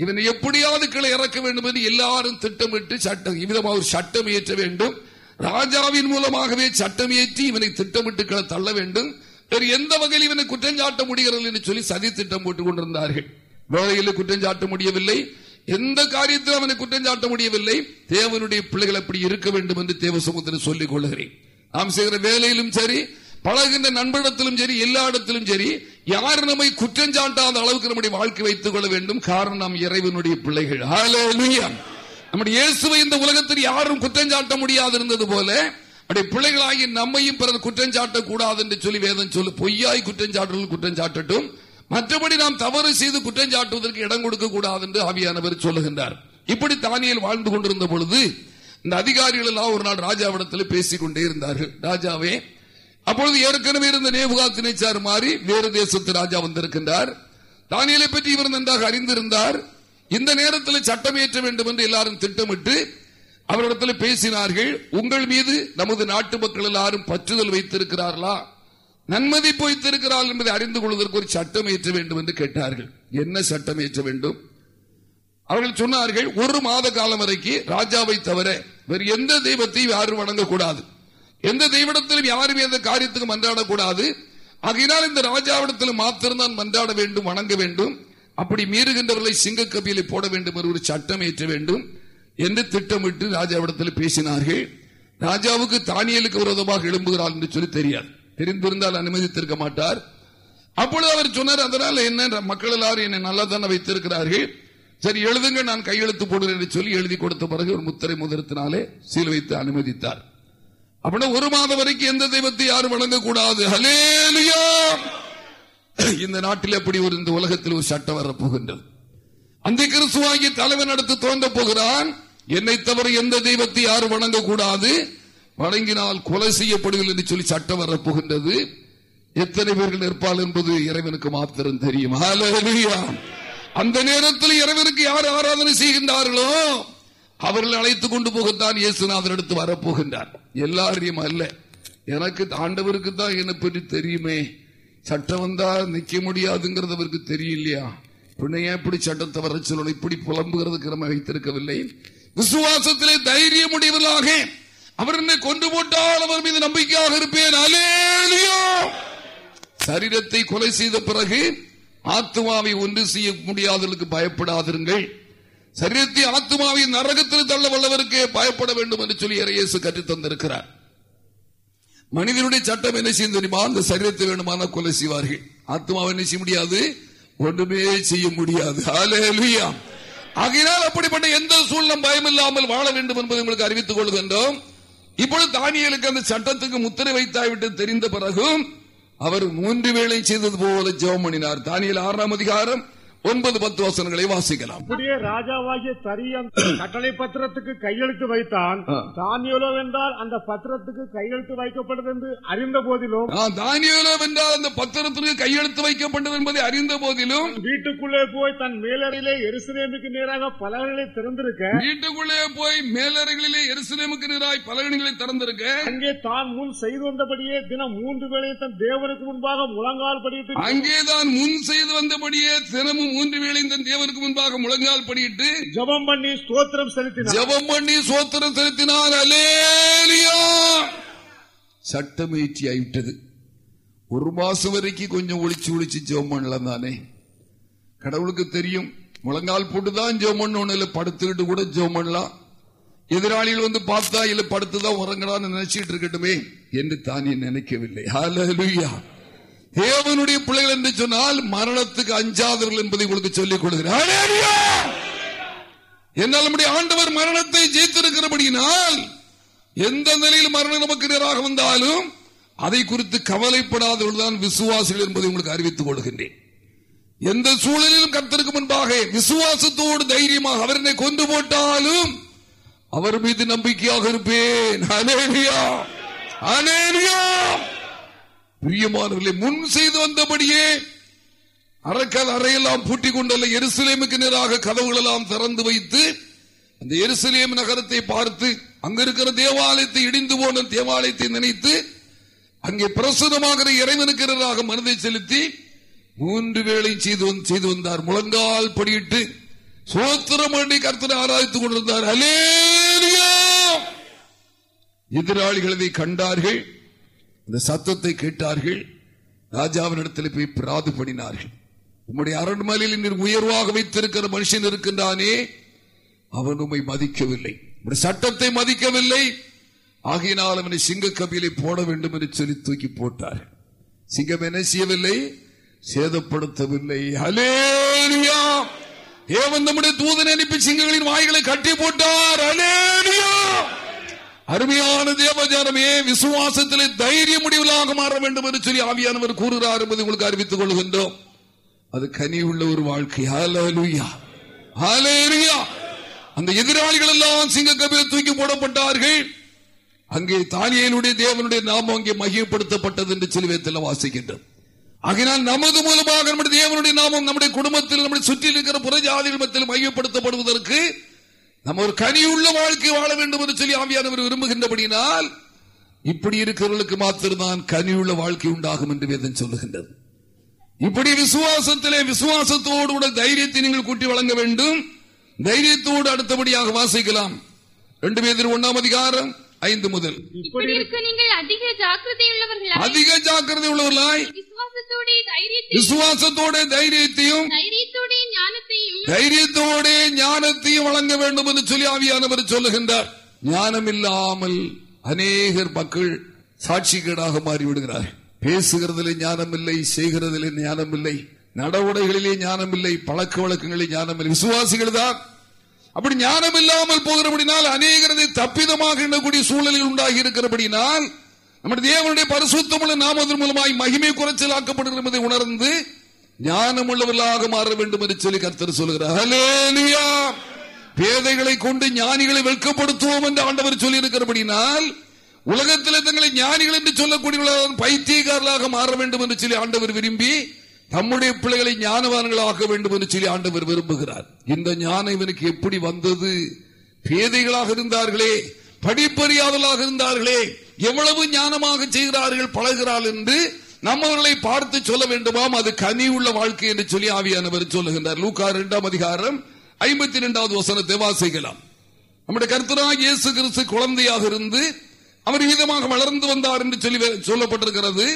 இவனை எப்படியாவது கீழே இறக்க வேண்டும் என்று எல்லாரும் திட்டமிட்டு சட்டம் இவ்விதமாக ஒரு சட்டம் இயற்ற வேண்டும். ராஜாவின் மூலமாகவே சட்டம் ஏற்றி இவனை திட்டமிட்டு தள்ள வேண்டும். வேறு எந்த வகையில் இவனை குற்றஞ்சாட்ட முடிகிறது என்று சொல்லி சதி திட்டம் போட்டுக் கொண்டிருந்தார்கள். வேலையில் குற்றஞ்சாட்ட முடியவில்லை. எந்த காரியத்திலும் அவனை குற்றஞ்சாட்ட முடியவில்லை. தேவனுடைய பிள்ளைகள் அப்படி இருக்க வேண்டும் என்று தேவ சமூகத்தில் சொல்லிக் கொள்கிறேன் நாம் செய்கிற வேலையிலும் சரி பழகின்ற நண்பரிடத்திலும் சரி எல்லா இடத்திலும் சரி யார் நம்மை குற்றஞ்சாட்டாத அளவுக்கு நம்முடைய வாழ்க்கை வைத்துக் கொள்ள வேண்டும். காரணம் இறைவனுடைய பிள்ளைகள். ஹalleluya. நம்முடைய இயேசுவை இந்த உலகத்தில் யாரும் குற்றஞ்சாட்ட முடியாது இருந்தது போல அப்படி பிள்ளைகளாகி நம்மையும் பிறகு குற்றம் சாட்டக்கூடாது என்று சொல்லி வேதம் சொல்லு பொய்யாய் குற்றஞ்சாட்டுகள் குற்றஞ்சாட்டட்டும். மற்றபடி நாம் தவறு செய்து குற்றஞ்சாட்டுவதற்கு இடம் கொடுக்க கூடாது என்று ஆவியானவர் சொல்லுகின்றார். இப்படி தானியல் வாழ்ந்து கொண்டிருந்த பொழுது இந்த அதிகாரிகள் எல்லாம் ஒரு நாள் ராஜாவிடத்தில் பேசிக் கொண்டே இருந்தார்கள். ராஜாவே அப்பொழுது ஏற்கனவே இருந்த நேபுகாத்தினைச்சார் மாறி வேறு தேசத்து ராஜா வந்திருக்கின்றார். தானியலை பற்றி இவர் நன்றாக அறிந்திருந்தார். இந்த நேரத்தில் சட்டம் இயற்ற வேண்டும் என்று எல்லாரும் திட்டமிட்டு அவரிடத்தில் பேசினார்கள். உங்கள் மீது நமது நாட்டு மக்கள் எல்லாரும் பற்றுதல் வைத்திருக்கிறார்களா? நன்மதிப்பு வைத்திருக்கிறார்கள் என்பதை அறிந்து கொள்வதற்கு ஒரு சட்டம் ஏற்ற வேண்டும் என்று கேட்டார்கள். என்ன சட்டம் ஏற்ற வேண்டும்? அவர்கள் சொன்னார்கள் ஒரு மாத காலம் வரைக்கும் ராஜாவை தவிர வேறு எந்த தெய்வத்தையும் யாரும் வணங்கக்கூடாது. எந்த தெய்வத்திலும் யாரும் எந்த காரியத்துக்கு மன்றாடக்கூடாது. ஆகையினால் இந்த ராஜாவிடத்தில் மாத்திரம்தான் மன்றாட வேண்டும் வணங்க வேண்டும். அப்படி மீறுகின்றவர்களை சிங்க கபியிலே போட வேண்டும் என்று ஒரு சட்டம் ஏற்ற வேண்டும் என்று திட்டமிட்டு ராஜாவிடத்தில் பேசினார்கள். ராஜாவுக்கு தானியலுக்கு விரோதமாக எழும்புகிறார் என்று சொல்லி தெரியாது. தெரிந்திருந்தால் அனுமதித்திருக்க மாட்டார். அப்பொழுது அவர் சொன்னார் அதனால் என்ன? மக்கள் எல்லாரும் என்னை நல்லா தானே வைத்திருக்கிறார்கள். சரி எழுதுங்க நான் கையெழுத்து போடுறேன் என்று சொல்லி எழுதி கொடுத்த பிறகு ஒரு முத்திரை முதலத்தினாலே சீல் வைத்து அனுமதித்தார். அப்படின்னா ஒரு மாதம் வரைக்கும் எந்த தெய்வத்தை யாரும் வழங்கக்கூடாது ஹலேலியா <coughs> இந்த நாட்டில் அப்படி ஒரு இந்த உலகத்தில் ஒரு சட்டம் வரப்போகின்றது அந்த கிறிஸ்துவாகி தலைவன் அடுத்து தோன்ற போகிறான். என்னை தவிர எந்த தெய்வத்தை யாரும் வணங்கக்கூடாது. வணங்கினால் கொலை செய்யப்படுகிறது என்று சொல்லி சட்டம் வரப்போகின்றது எத்தனை பேர்கள் நிற்பால் என்பது இறைவனுக்கு மாத்திரம் தெரியும். அந்த நேரத்தில் இறைவனுக்கு யார் ஆராதனை செய்கின்றார்களோ அவர்கள் அழைத்துக் கொண்டு போகத்தான் இயேசுநாதர் எடுத்து வரப்போகின்றார். எல்லாரையும் அல்ல. எனக்கு ஆண்டவருக்கு தான் என்னை பற்றி தெரியுமே. சட்டம் வந்தா நிக்க முடியாதுங்கிறது அவருக்கு தெரியலையா? பின்ன இப்படி சட்டத்தை வர சொல்லணும்? இப்படி புலம்புகிறதுக்கு நம்ம வைத்திருக்கவில்லை. விசுவாசத்திலே தைரியம் உடையவர்களாக அவர் என்னை கொண்டு போட்டால் அவர் மீது நம்பிக்கையாக இருப்பேன். அலேலியோ சரீரத்தை கொலை செய்த பிறகு ஆத்மாவை ஒன்று செய்ய முடியாதவர்களுக்கு பயப்படாதிருங்கள். சரீரத்தை ஆத்மாவை நரகத்தில் தள்ள வல்லவருக்கு பயப்பட வேண்டும் என்று சொல்லி இறையேசு கற்றுத் தந்திருக்கிறார் மனிதனுடைய சட்டம் என்ன செய்யும் தெரியுமா? அந்த சரீரத்தை வேணுமான கொலை செய்வார்கள். ஆத்மாவை என்ன செய்ய முடியாது? ஒன்றுமே செய்ய முடியாது. ஆகையினால் அப்படிப்பட்ட எந்த சூழ்நிலை பயமில்லாமல் வாழ வேண்டும் என்பதை உங்களுக்கு அறிவித்துக் கொள்கின்றோம். இப்பொழுது தானியலுக்கு அந்த சட்டத்துக்கு முத்திரை வைத்தாய்விட்டு தெரிந்த பிறகும் அவர் மூன்று வேளை செய்தது போல ஜெபம் பண்ணினார். தானியல் ஆறாம் அதிகாரம் ஒன்பது பத்து வசனங்களை வாசிக்கலாம் அப்படியே ராஜாவாகிய தரியன் கட்டளை பத்திரத்துக்கு கையெழுத்து வைத்தான். தானியலோ என்றால் அந்த பத்திரத்துக்கு கையெழுத்து வைக்கப்பட்டது என்று அறிந்த போதிலும் தானியேலோ வென்றால் அந்த பத்திரத்திற்கு கையெழுத்து வைக்கப்பட்டது என்பதை அறிந்த போதிலும் வீட்டுக்குள்ளே போய் தன் மேலறையிலே எருசலேமுக்கு நேராக பலகைகளை திறந்திருக்க வீட்டுக்குள்ளே போய் மேலறைகளிலே எருசலேமுக்கு நீராய் பலகணிகளை திறந்திருக்க அங்கே தான் முன் செய்து வந்தபடியே தினம் மூன்று வேளை தன் தேவனுக்கு முன்பாக முழங்கால் படியிட்டு அங்கேதான் முன் செய்து வந்தபடியே தினமும் மூன்று வேளை தன் தேவனுக்கு முன்பாக முழங்கால் படியிட்டு ஜெபம் பண்ணி ஸ்தோத்திரம் செலுத்தினார். ஜெபம் பண்ணி சோத்திரம் செலுத்தினார். அலேலியா சட்டம் ஏற்றி ஆயிட்டது ஒரு மாசம் வரைக்கும் கொஞ்சம் ஒளிச்சு ஒளிச்சு ஜெபம் பண்ணலாம் தானே. கடவுளுக்கு தெரியும். முழங்கால் போட்டுதான் ஜெபம் பண்ணணும். இல்ல படுத்துக்கிட்டு கூட ஜெபம் பண்ணலாம். எதிராளிகள் வந்து பார்த்தா இல்ல படுத்துதான் உறங்கலாம்னு நினைச்சிட்டு இருக்கட்டுமே என்று தானே நினைக்கவில்லை. ஹalleluya தேவனுடைய பிள்ளைகள் என்று சொன்னால் மரணத்துக்கு அஞ்சாதவர்கள் என்பதை உங்களுக்கு சொல்லிக் கொடுக்கிறேன். என்னால் நம்முடைய ஆண்டவர் மரணத்தை ஜெயித்திருக்கிறபடியினால் எந்த நிலையில் மரணம் நமக்கு நேராக வந்தாலும் அதை குறித்து கவலைப்படாதவர்கள் தான் விசுவாசிகள் என்பதை உங்களுக்கு அறிவித்துக் கொள்கின்றேன். எந்த சூழலிலும் கத்திற்கு முன்பாக விசுவாசத்தோடு தைரியமாக அவர் என்னை கொண்டு போட்டாலும் அவர் மீது நம்பிக்கையாக இருப்பேன். அனேரியா அனேரியா பிரியமானவர்களே முன் செய்து வந்தபடியே அறக்கல் அறையெல்லாம் பூட்டிக் கொண்டல்ல எருசலேமுக்கு நேராக கதவுகள் எல்லாம் திறந்து வைத்து அந்த எருசலேம் நகரத்தை பார்த்து அங்க இருக்கிற தேவாலயத்தை இடிந்து போன தேவாலயத்தை நினைத்து அங்கே பிரசுரமாகிற இறைவனுக்கு எதிராக மனதை செலுத்தி மூன்று வேளை செய்து செய்து வந்தார். முழங்கால் படியிட்டு சோத்திரம் பண்ணி கர்த்தனை ஆராய்த்துக் கொண்டிருந்தார். ஹல்லேலூயா எதிராளிகள் கண்டார்கள். அந்த சத்தத்தை கேட்டார்கள். ராஜாவினிடத்தில் போய் பிராது பண்ணினார்கள் உம்முடைய அரண்மனையில் நீர் உயர்வாக வைத்திருக்கிற மனுஷன் இருக்கின்றானே. அவன் உம்மை மதிக்கவில்லை. சட்டத்தை மதிக்கவில்லை. ஆகையினால் அவனை சிங்க கபிலை போட வேண்டும் என்று சொல்லி தூக்கி போட்டார் சிங்கம் என்ன செய்யவில்லை? சேதப்படுத்தவில்லை. ஹலேலியா ஏவன் நம்முடைய தூதனை அனுப்பி சிங்கங்களின் வாய்களை கட்டி போட்டார். ஹலேலியா அருமையான தேவஜானமே விசுவாசத்திலே தைரிய முடிவுகளாக மாற வேண்டும் என்று சொல்லி ஆவியானவர் கூறுகிறார் என்பதை உங்களுக்கு அறிவித்துக் கொள்கின்றோம். அது கனி உள்ள ஒரு வாழ்க்கை. அந்த எதிராளிகள் எல்லாம் சிங்க தூக்கி போடப்பட்டார்கள். அங்கே தானியனுடைய தேவனுடைய நாமம் அங்கே மகிமைப்படுத்தப்பட்டது என்று சொல்லி வாசிக்கின்றோம். ஆகினால் நமது மூலமாக நம்முடைய தேவனுடைய நாமம் நம்முடைய குடும்பத்தில் நம்முடைய சுற்றில் இருக்கிற புறஜாதி மத்தியில் மையப்படுத்தப்படுவதற்கு நம்ம ஒரு கனியுள்ள வாழ்க்கை வாழ வேண்டும் என்று சொல்லி ஆவியானவர் விரும்புகின்றபடியினால் இப்படி இருக்கிறவர்களுக்கு மாத்திரம்தான் கனியுள்ள வாழ்க்கை உண்டாகும் என்று வேதம் சொல்லுகின்றது. இப்படி விசுவாசத்திலே விசுவாசத்தோடு கூட தைரியத்தை நீங்கள் கூட்டி வழங்க வேண்டும். தைரியத்தோடு அடுத்தபடியாக வாசிக்கலாம். ரெண்டு பேர் ஒன்னாம் அதிகாரம் ஐந்து முதல். அதிக ஜாக்கிரதை உள்ளவர்களாய் விசுவாசத்தோட தைரியத்தையும் தைரியத்தோட ஞானத்தையும் வழங்க வேண்டும் என்று சொல்லி ஆவியானவர் சொல்லுகின்றார். ஞானம் இல்லாமல் அநேகர் மக்கள் சாட்சிகேடாக மாறிவிடுகிறார் பேசுகிறதிலே ஞானம் இல்லை செய்கிறதிலே ஞானம் இல்லை நடவடிக்கைகளிலே ஞானம் இல்லை பழக்க வழக்கங்களிலே ஞானம் இல்லை விசுவாசிகள் தான் அப்படி ஞானம் இல்லாமல் போகிறபடினால் அநேகரதை தப்பிதமாக எண்ணக்கூடிய சூழலில் உண்டாகி இருக்கிறபடினால் நம்முடைய தேவனுடைய பரிசுத்தமுள்ள நாமதன் மூலமாய் மகிமை குறைச்சல் ஆக்கப்படுகிறது உணர்ந்து ஞானம் உள்ளவர்களாக மாற வேண்டும் என்று சொல்லி கர்த்தர் சொல்கிறார். பேதைகளை கொண்டு ஞானிகளை வெட்கப்படுத்துவோம் என்று ஆண்டவர் சொல்லி இருக்கிறபடினால் உலகத்தில் தங்களை ஞானிகள் என்று சொல்லக்கூடிய பைத்தியக்காரர்களாக மாற வேண்டும் என்று சொல்லி ஆண்டவர் விரும்பி தம்முடைய பிள்ளைகளை ஞானவான்களாக வேண்டும் என்று சொல்லி ஆண்டவர் விரும்புகிறார். இந்த ஞானம் இவனுக்கு எப்படி வந்தது? பேதைகளாக இருந்தார்களே படிப்பறியாதலாக இருந்தார்களே எவ்வளவு ஞானமாக செய்கிறார்கள் பழகிறார்கள் என்று நம்மவர்களை பார்த்து சொல்ல வேண்டுமாம். அது கனி உள்ள வாழ்க்கை என்று சொல்லி ஆவியானவர் சொல்லுகின்றார். லூக்கா இரண்டாம் அதிகாரம் ஐம்பத்தி இரண்டாவது வசனத்தை வாசிக்கலாம். நம்முடைய கர்த்தராக இயேசு கிறிஸ்து குழந்தையாக இருந்து அவர் விதமாக வளர்ந்து வந்தார் என்று சொல்லி சொல்லப்பட்டிருக்கிறது.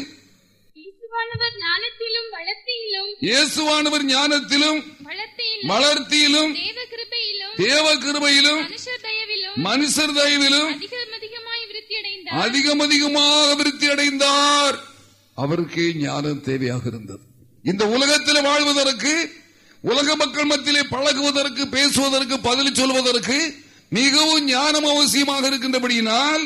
இயேசுவானவர் ஞானத்திலும் வளர்த்தியிலும் தேவ கிருபையிலும் மனுஷர் தயவிலும் அதிகம் அதிகமாக விருத்தி அடைந்தார் அவருக்கே ஞானம் தேவையாக இருந்தது. இந்த உலகத்தில் வாழ்வதற்கு உலக மக்கள் மத்தியிலே பழகுவதற்கு பேசுவதற்கு பதில் சொல்வதற்கு மிகவும் ஞானம் அவசியமாக இருக்கின்றபடியினால்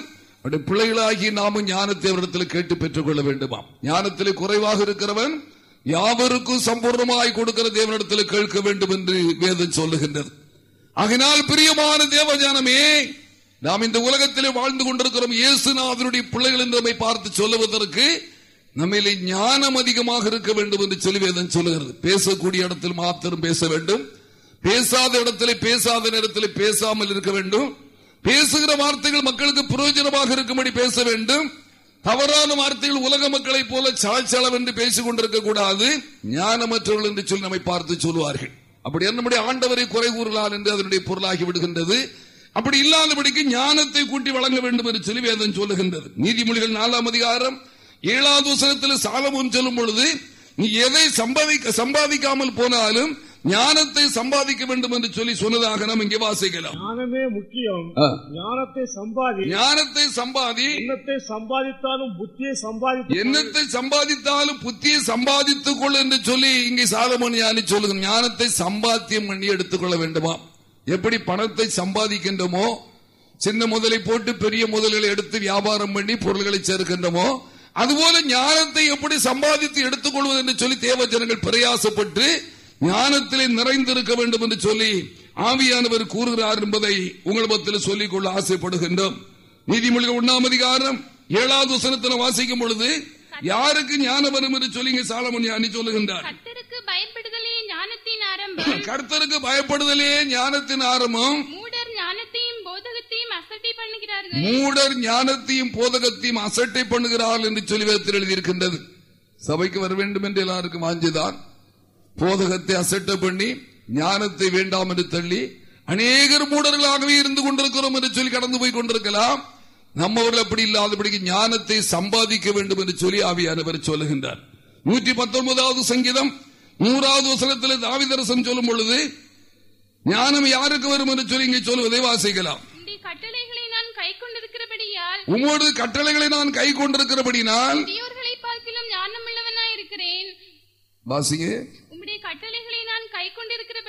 பிள்ளைகளாகி நாமும் ஞானத்தை அவரிடத்தில் கேட்டு பெற்றுக் கொள்ள வேண்டுமாம். ஞானத்தில் குறைவாக இருக்கிறவன் யாவருக்கும் சம்பூர்ணமாய் கொடுக்கிற தேவனிடத்தில் கேட்க வேண்டும் என்று வேதம் சொல்லுகின்றது. ஆகினால் பிரியமான தேவஜானமே நாம் இந்த உலகத்திலே வாழ்ந்து கொண்டிருக்கிறோம். இயேசுநாதனுடைய பிள்ளைகள் என்று பார்த்து சொல்லுவதற்கு நம்மிலே ஞானம் அதிகமாக இருக்க வேண்டும் என்று சொல்லி வேதம் சொல்லுகிறது. பேசக்கூடிய இடத்தில் மாத்திரம் பேச வேண்டும். பேசாத இடத்திலே பேசாத நேரத்தில் பேசாமல் இருக்க வேண்டும். பேசுகிற வார்த்தைகள் மக்களுக்கு பிரயோஜனமாக இருக்கும்படி பேச வேண்டும். தவறான வார்த்தைகள் உலக மக்களைப் போல சலச்சலவென்று பேசிக் கொண்டிருக்க கூடாது. ஞானமற்றவர்கள் என்று சொல்லி நம்மை பார்த்து சொல்வார்கள் அப்படி நம்முடைய ஆண்டவரை குறை கூறலாம் என்று அதனுடைய பொருளாகி விடுகின்றது. அப்படி இல்லாதபடிக்கு ஞானத்தை கூட்டி வழங்க வேண்டும் என்று சொல்லி வேதம் சொல்லுகின்றது. நீதிமொழிகள் நாலாம் அதிகாரம் ஏழாவது வசனத்தில் சாலமும் சொல்லும் பொழுது நீ எதை சம்பாதிக்க சம்பாதிக்காமல் போனாலும் ஞானத்தை சம்பாதிக்க வேண்டும் என்று சொல்லி சொன்னதாக நாம் இங்கே வாசிக்கலாம். ஞானமே முக்கியம். ஞானத்தை சம்பாதி. ஞானத்தை சம்பாதி. எண்ணத்தை சம்பாதித்தாலும் புத்தியை சம்பாதித்து எண்ணத்தை சம்பாதித்தாலும் புத்தியை சம்பாதித்துக் கொள் என்று சொல்லி இங்கே சாலமோன் ஞானி சொல்லுங்க ஞானத்தை சம்பாத்தியம் பண்ணி எடுத்துக்கொள்ள வேண்டுமா? எப்படி பணத்தை சம்பாதிக்கின்றோமோ? சின்ன முதலை போட்டு பெரிய முதல்களை எடுத்து வியாபாரம் பண்ணி பொருள்களை சேர்க்கின்றோமோ? அதுபோல ஞானத்தை எப்படி சம்பாதித்து எடுத்துக்கொள்வது என்று சொல்லி தேவ ஜனங்கள் பிரயாசப்பட்டு ஞானத்திலே நிறைந்திருக்க வேண்டும் என்று சொல்லி ஆவியானவர் கூறுகிறார் என்பதை உங்கள் மத்தியில் சொல்லிக் கொள்ள ஆசைப்படுகின்றோம். நீதிமொழிகள் ஒண்ணாம் அதிகாரம் ஏழாவது வசனத்தில் வாசிக்கும் பொழுது யாருக்கு ஞானம் வரும் என்று சொல்லி சாலமன் ஞானி சொல்லுகின்றார். கர்த்தருக்கு பயப்படுதலே ஞானத்தின் ஆரம்பம். மூடர் ஞானத்தையும் போதகத்தையும் அசட்டை பண்ணுகிறார்கள். மூடர் ஞானத்தையும் போதகத்தையும் அசட்டை பண்ணுகிறார்கள் என்று சொல்லி எழுதியிருக்கின்றது. சபைக்கு வர வேண்டும் என்று எல்லாருக்கும் வாஞ்சிதான் போதகத்தை அசட்டை பண்ணி ஞானத்தை வேண்டாம் என்று தள்ளி அநேகர் மூடர்களாகவே இருந்து கொண்டிருக்கிறோம் என்று சொல்லி கடந்து போய் கொண்டிருக்கலாம். நம்மவர்கள் அப்படி இல்லாதபடிக்கு ஞானத்தை சம்பாதிக்க வேண்டும் என்று சொல்லி ஆவியானவர் சொல்லுகின்றார். நூற்றி பத்தொன்பதாவது சங்கீதம் நூறாவது வசனத்தில் தாவிதரசன் சொல்லும் பொழுது ஞானம் யாருக்கு வரும் என்று சொல்லி இங்கே சொல்லுவதை வாசிக்கலாம். உம்முடைய கட்டளைகளை நான் கை கட்டளைகளை நான் கொண்டிருக்கிறபடினால் வாசிங்க. கட்டளைகளை நான் கை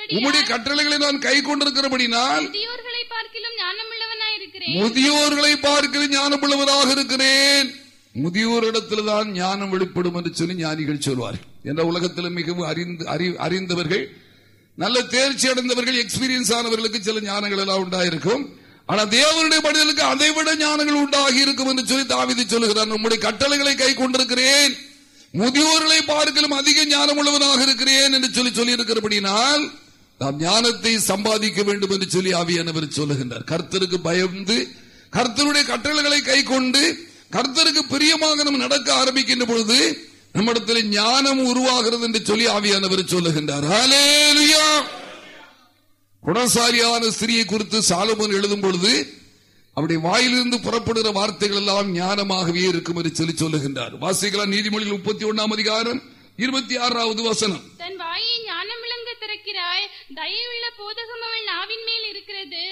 உம்முடைய கட்டளைகளை நான் கை கொண்டிருக்கிறபடினால் பெரியோர்களை பார்க்கிலும் ஞானமுள்ளவனாய் இருக்கிறேன் முதியோர்களை பார்க்கிற இருக்கிறேன். முதியோரிடத்தில் தான் ஞானம் வெளிப்படும் என்று சொல்லி ஞானிகள் சொல்வார்கள். என்ற உலகத்தில் மிகவும் அறிந்து அறி- அறிந்தவர்கள் நல்ல தேர்ச்சி அடைந்தவர்கள் எக்ஸ்பீரியன்ஸ் ஆனவர்களுக்கு சில ஞானங்கள் எல்லாம் உண்டாயிருக்கும். ஆனா தேவனுடைய மனிதனுக்கு அதை விட ஞானங்கள் உண்டாகி இருக்கும் என்று சொல்லி தாவிதி சொல்லுகிறார். நம்முடைய கட்டளைகளை கை கொண்டிருக்கிறேன். முதியோர்களை பார்க்கலும் அதிக ஞானம் உள்ளவனாக இருக்கிறேன் என்று சொல்லி சொல்லி இருக்கிறபடினால் நாம் ஞானத்தை சம்பாதிக்க வேண்டும் என்று சொல்லி ஆவியானவர் சொல்லுகின்றார். கர்த்தருக்கு பயந்து கர்த்தருடைய கட்டளைகளை கை கொண்டு கர்த்தருக்கு பிரியமாக நம்ம நடக்க ஆரம்பிக்கின்ற பொழுது நம்மிடத்தில் ஞானம் உருவாகிறது என்று சொல்லி ஆவியானவர் சொல்லுகின்றார். ஹalleluya ஸ்திரியை குறித்து சாலமன் எழுதும் பொழுது அவருடைய வாயிலிருந்து புறப்படுகிற வார்த்தைகள் எல்லாம் ஞானமாகவே இருக்கும் என்று சொல்லி சொல்லுகின்றார். வாசிக்கலாம் நீதிமொழிகள் முப்பத்தி ஒன்னாம் அதிகாரம் இருபத்தி ஆறாவது வசனம். தன் வாயை ஞானம் விளங்க திறக்கிறாய் தயவுள்ள போதகம் அவள் நாவின் மேல் இருக்கிறது.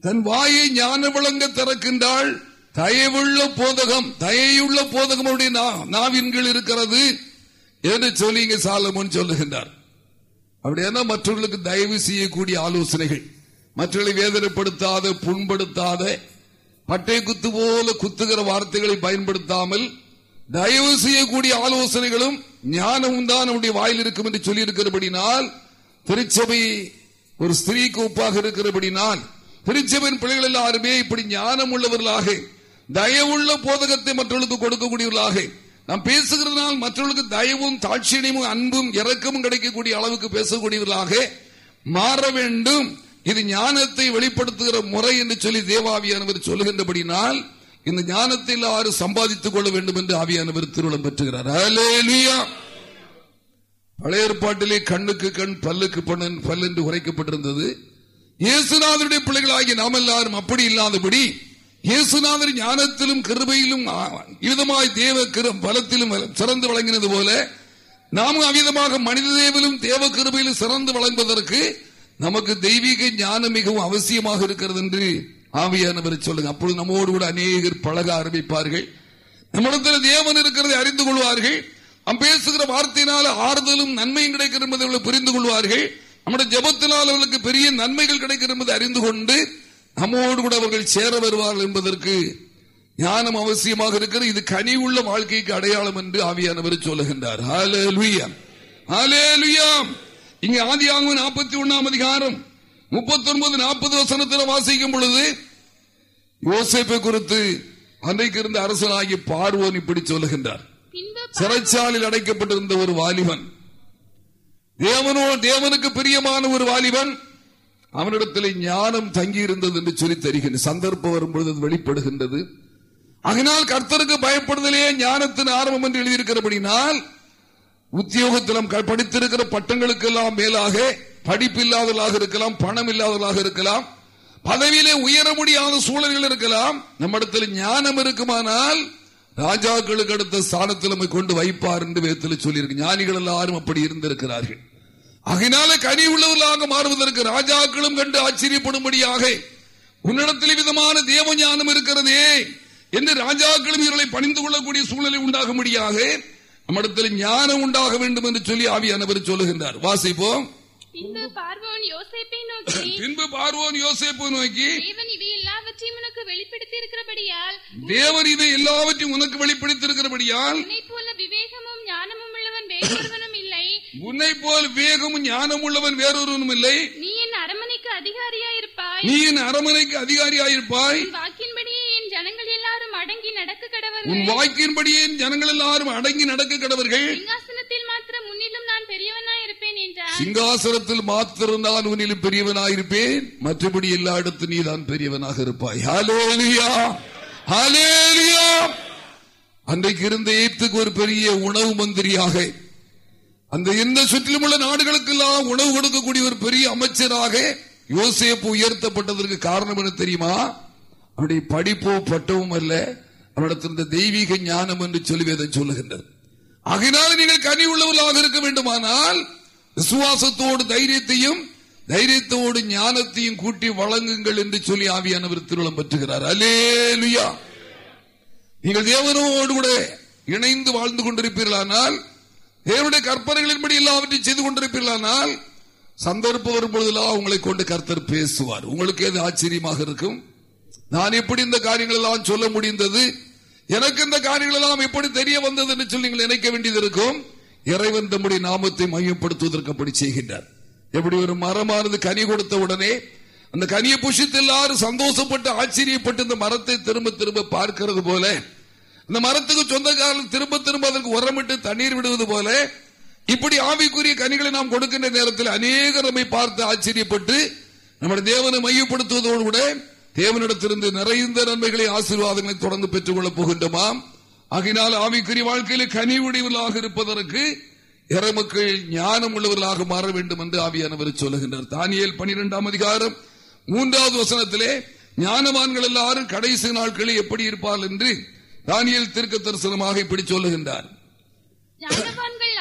தன் வாயை ஞான விளங்க திறக்கின்றாள் தயவுள்ள போதகம் தயையுள்ள போதகம் அவருடைய நாவின்கள் இருக்கிறது என்று சொல்லி இங்க சாலமோன் சொல்லுகின்றார். அப்படின்னா மற்றவர்களுக்கு தயவு செய்யக்கூடிய ஆலோசனைகள். மற்றவர்களை வேதனைப்படுத்தாத புண்படுத்தாத பட்டை குத்து போல குத்துகிற வார்த்தைகளை பயன்படுத்தாமல் தயவு செய்யக்கூடிய ஆலோசனைகளும் ஞானமும் தான் நம்முடைய வாயில் இருக்கும் என்று சொல்லி இருக்கிறபடினால் திருச்சபை ஒரு ஸ்திரீக்கு ஒப்பாக இருக்கிறபடினால் திருச்சபையின் பிள்ளைகள் எல்லாருமே இப்படி ஞானம் உள்ளவர்களாக தயவுள்ள போதகத்தை மற்றவர்களுக்கு கொடுக்கக்கூடியவர்களாக நாம் பேசுகிறதுனால் மற்றவர்களுக்கு தயவும் தாட்சியமும் அன்பும் இரக்கமும் கிடைக்கக்கூடிய அளவுக்கு பேசக்கூடியவர்களாக மாற வேண்டும். இது ஞானத்தை வெளிப்படுத்துகிற முறை என்று சொல்லி தேவாவியானவர் சொல்லுகின்றபடினால் இந்த ஞானத்தை எல்லாரும் சம்பாதித்துக் கொள்ள வேண்டும் என்று ஆவியானவர் திருவிழம் பெற்றுகிறார். பழைய ஏற்பாட்டிலே கண்ணுக்கு கண் பல்லுக்கு பண்ணன் பல் என்று உரைக்கப்பட்டிருந்தது. இயேசுநாதனுடைய பிள்ளைகளாகிய நாம் எல்லாரும் அப்படி இல்லாதபடி இயேசுநாதர் ஞானத்திலும் கிருபையிலும் ஆ, விதமாய் தேவ கிரு- பலத்திலும் சிறந்து வழங்கினது போல நாமும் அவ்விதமாக மனித தேவிலும் தேவ கிருபையிலும் சிறந்து வழங்குவதற்கு நமக்கு தெய்வீக ஞானம் மிகவும் அவசியமாக இருக்கிறது என்று ஆவியானவர் சொல்லுங்க. அப்பொழுது நம்மோடு கூட அநேகர் பழக ஆரம்பிப்பார்கள். நம்மிடத்தில் தேவன் இருக்கிறதை அறிந்து கொள்வார்கள். நம் பேசுகிற வார்த்தையினால் ஆறுதலும் நன்மையும் கிடைக்கிறது என்பதை அவர்கள் புரிந்து கொள்வார்கள். நம்முடைய ஜபத்தினால் அவர்களுக்கு பெரிய நன்மைகள் கிடைக்கிறது என்பதை அறிந்து கொண்டு நம்மோடு கூட அவர்கள் சேர வருவார்கள் என்பதற்கு ஞானம் அவசியமாக இருக்கிறது. இது கனி உள்ள வாழ்க்கைக்கு அடையாளம் என்று ஆவியானவர் சொல்லுகின்றார். ஹாலே லுயாம் ஹாலே லுயாம் இங்க ஆதியாகமம் நாற்பத்தி ஒன்னாம் அதிகாரம் முப்பத்தி ஒன்பது நாற்பது வசனத்தில் வாசிக்கும் பொழுது யோசேப்பை குறித்து அன்றைக்கு இருந்த அரசனாகிய பார்வோன் இப்படி சொல்லுகின்றார். பின்பு சிறைச்சாலையில் அடைக்கப்பட்டிருந்த ஒரு வாலிபன் தேவனோ தேவனுக்கு பிரியமான ஒரு வாலிபன் அவனிடத்தில் ஞானம் தங்கி இருந்தது என்று சொல்லி தருகின்ற சந்தர்ப்பம் வரும்பொழுது வெளிப்படுகின்றது. அதனால் கர்த்தருக்கு பயப்படுதலே ஞானத்தின் ஆரம்பம் என்று எழுதியிருக்கிறபடினால் உத்தியோகத்தில் க- படித்திருக்கிற பட்டங்களுக்கெல்லாம் மேலாக படிப்பு இல்லாதவர்களாக இருக்கலாம் பணம் இல்லாதவர்களாக இருக்கலாம் பதவியிலே உயர முடியாத சூழல்கள் இருக்கலாம் நம்மிடத்தில் ஞானம் இருக்குமானால் ராஜாக்களுக்கு அடுத்த ஸ்தானத்தில் நம்மை கொண்டு வைப்பார் என்று வேதத்தில் சொல்லியிருக்கு. ஞானிகள் எல்லாரும் அப்படி இருந்திருக்கிறார்கள். ஆகையினால கனி உள்ளவர்களாக மாறுவதற்கு ராஜாக்களும் கண்டு ஆச்சரியப்படும்படியாக உன்னிடத்தில் விதமான தேவ ஞானம் இருக்கிறதே என்று ராஜாக்களும் இவர்களை பணிந்து கொள்ளக்கூடிய சூழ்நிலை உண்டாகும்படியாக நம்மிடத்தில் ஞானம் உண்டாக வேண்டும் என்று சொல்லி ஆவியானவர் சொல்லுகின்றார். வாசிப்போம் பின்பு பார்வோன் யோசேப்பை நோக்கி <clears throat> பின்பு பார்வோன் யோசேப்பு நோக்கி தேவன் இவை எல்லாவற்றையும் உனக்கு வெளிப்படுத்தி இருக்கிறபடியால் தேவன் இதை எல்லாவற்றையும் உனக்கு உன்னை போல விவேகமும் ஞானமும் உள்ளவன் வேறொருவனும் இல்லை. உன்னை போல் வேகமும் ஞானம் உள்ளவன் வேறொருவனும் இல்லை. நீ என் அரமனைக்கு அதிகாரியாயிருப்பாய். நீ என் அரமனைக்கு அதிகாரியாயிருப்பாய். வாக்கின்படியே ஜனங்கள் எல்லாரும் அடங்கி நடக்க உன் கடவர்கள் வாக்கின்படியே என் ஜனங்கள் எல்லாரும் அடங்கி நடக்க கடவர்கள். சிங்காசனத்தில் மாத்திரம் முன்னிலும் நான் பெரியவனாயிருப்பேன் என்றார். சிங்காசனத்தில் மாத்திரம் நான் உன்னிலும் பெரியவனாயிருப்பேன் மற்றபடி எல்லா இடத்து நீ தான் பெரியவனாக இருப்பாய். ஹalleluya ஹalleluya அன்றைக்கு இருந்த ஏத்துக்கு ஒரு பெரிய உணவு மந்திரியாக அந்த எந்த சுற்றிலும் உள்ள நாடுகளுக்கெல்லாம் உணவு கொடுக்கக்கூடிய ஒரு பெரிய அமைச்சராக யோசேப்பு உயர்த்தப்பட்டதற்கு காரணம் என்ன தெரியுமா? அவருடைய படிப்போ பட்டவும் அல்ல அவரிடத்தில் தெய்வீக ஞானம் என்று சொல்லி அதை சொல்லுகின்றது. ஆகினால் நீங்கள் கனி உள்ளவர்களாக இருக்க வேண்டுமானால் விசுவாசத்தோடு தைரியத்தையும் தைரியத்தோடு ஞானத்தையும் கூட்டி வழங்குங்கள் என்று சொல்லி ஆவியானவர் திருளம் பெற்றுகிறார். அலேலுயா நீங்கள் தேவனோடு கூட இணைந்து வாழ்ந்து கொண்டிருப்பீர்களானால் தேவனுடைய கற்பனைகளின்படி எல்லாவற்றையும் செய்து கொண்டிருப்பீர்களானால் சந்தர்ப்பம் வரும்பொழுதெல்லாம் உங்களை கொண்டு கர்த்தர் பேசுவார். உங்களுக்கு எது ஆச்சரியமாக இருக்கும்? நான் எப்படி இந்த காரியங்கள் எல்லாம் சொல்ல முடிந்தது? எனக்கு இந்த காரியங்கள் எல்லாம் எப்படி தெரிய வந்தது என்று சொல்லி நீங்கள் நினைக்க வேண்டியது இருக்கும். இறைவன் தம்முடைய நாமத்தை மையப்படுத்துவதற்கு அப்படி செய்கின்றார். எப்படி ஒரு மரமானது கனி கொடுத்த உடனே அந்த கனியை புஷித்து எல்லாரும் சந்தோஷப்பட்டு ஆச்சரியப்பட்டு இந்த மரத்தை திரும்ப திரும்ப பார்க்கிறது போல இந்த மரத்துக்கு சொந்தக்காரர்கள் திரும்ப திரும்ப அதற்கு உரமிட்டு தண்ணீர் விடுவது போல இப்படி ஆவிக்குரிய கனிகளை நாம் கொடுக்கின்ற நேரத்தில் அநேகர் நம்மை பார்த்து ஆச்சரியப்பட்டு நம்முடைய தேவனை மையப்படுத்துவதோடு கூட தேவனிடத்திலிருந்து நிறைந்த நன்மைகளை ஆசீர்வாதங்களை தொடர்ந்து பெற்றுக் கொள்ளப் போகின்றோமாம். ஆகினால் ஆவிக்குரிய வாழ்க்கையில் கனி உடையவர்களாக இருப்பதற்கு இறைமக்கள் ஞானம் உள்ளவர்களாக மாற வேண்டும் என்று ஆவியானவர் சொல்லுகின்றார். தானியல் பனிரெண்டாம் அதிகாரம் மூன்றாவது வசனத்திலே ஞானவான்கள் எல்லாரும் கடைசி நாட்களில் எப்படி இருப்பார் என்று தானியல் தீர்க்க தரிசனமாக இப்படி சொல்லுகின்றார். ஞானவான்கள்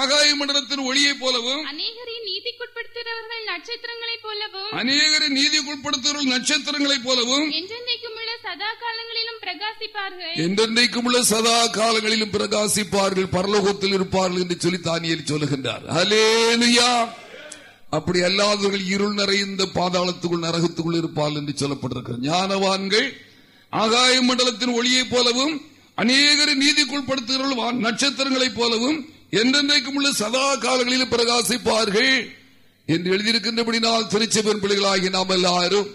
ஆகாய மண்டலத்தின் ஒளியைப் போலவும் மண்டலத்தின் ஒளியைப் போலவும் அநேகரை நீதிக்குட்படுத்துகிறவர்கள் நட்சத்திரங்களைப் போலவும் நட்சத்திரங்களைப் என்றென்றைக்கும் உள்ள சதா காலங்களிலும் பிரகாசிப்பார்கள். என்றென்றைக்கும் உள்ள சதா காலங்களிலும் பிரகாசிப்பார்கள் பரலோகத்தில் இருப்பார்கள் என்று சொல்லி தானியல் சொல்லுகின்றார். ஹலேலுயா அப்படி அல்லாதவர்கள் இருள் நிறைந்த பாதாளத்துக்குள் நரகத்துக்குள் இருப்பார்கள் என்று சொல்லப்பட்டிருக்கிறது. ஞானவான்கள் ஆகாய மண்டலத்தின் ஒளியைப் போலவும் அநேகரை நீதிக்குள்படுத்துகிறவர்கள் நட்சத்திரங்களைப் போலவும் என்றென்றைக்கும் உள்ள சதா காலங்களிலும் பிரகாசிப்பார்கள். என்று எழுதியிருக்கின்றபடினால் திருச்செபன் பிள்ளைகளாகி நாம் எல்லாரும்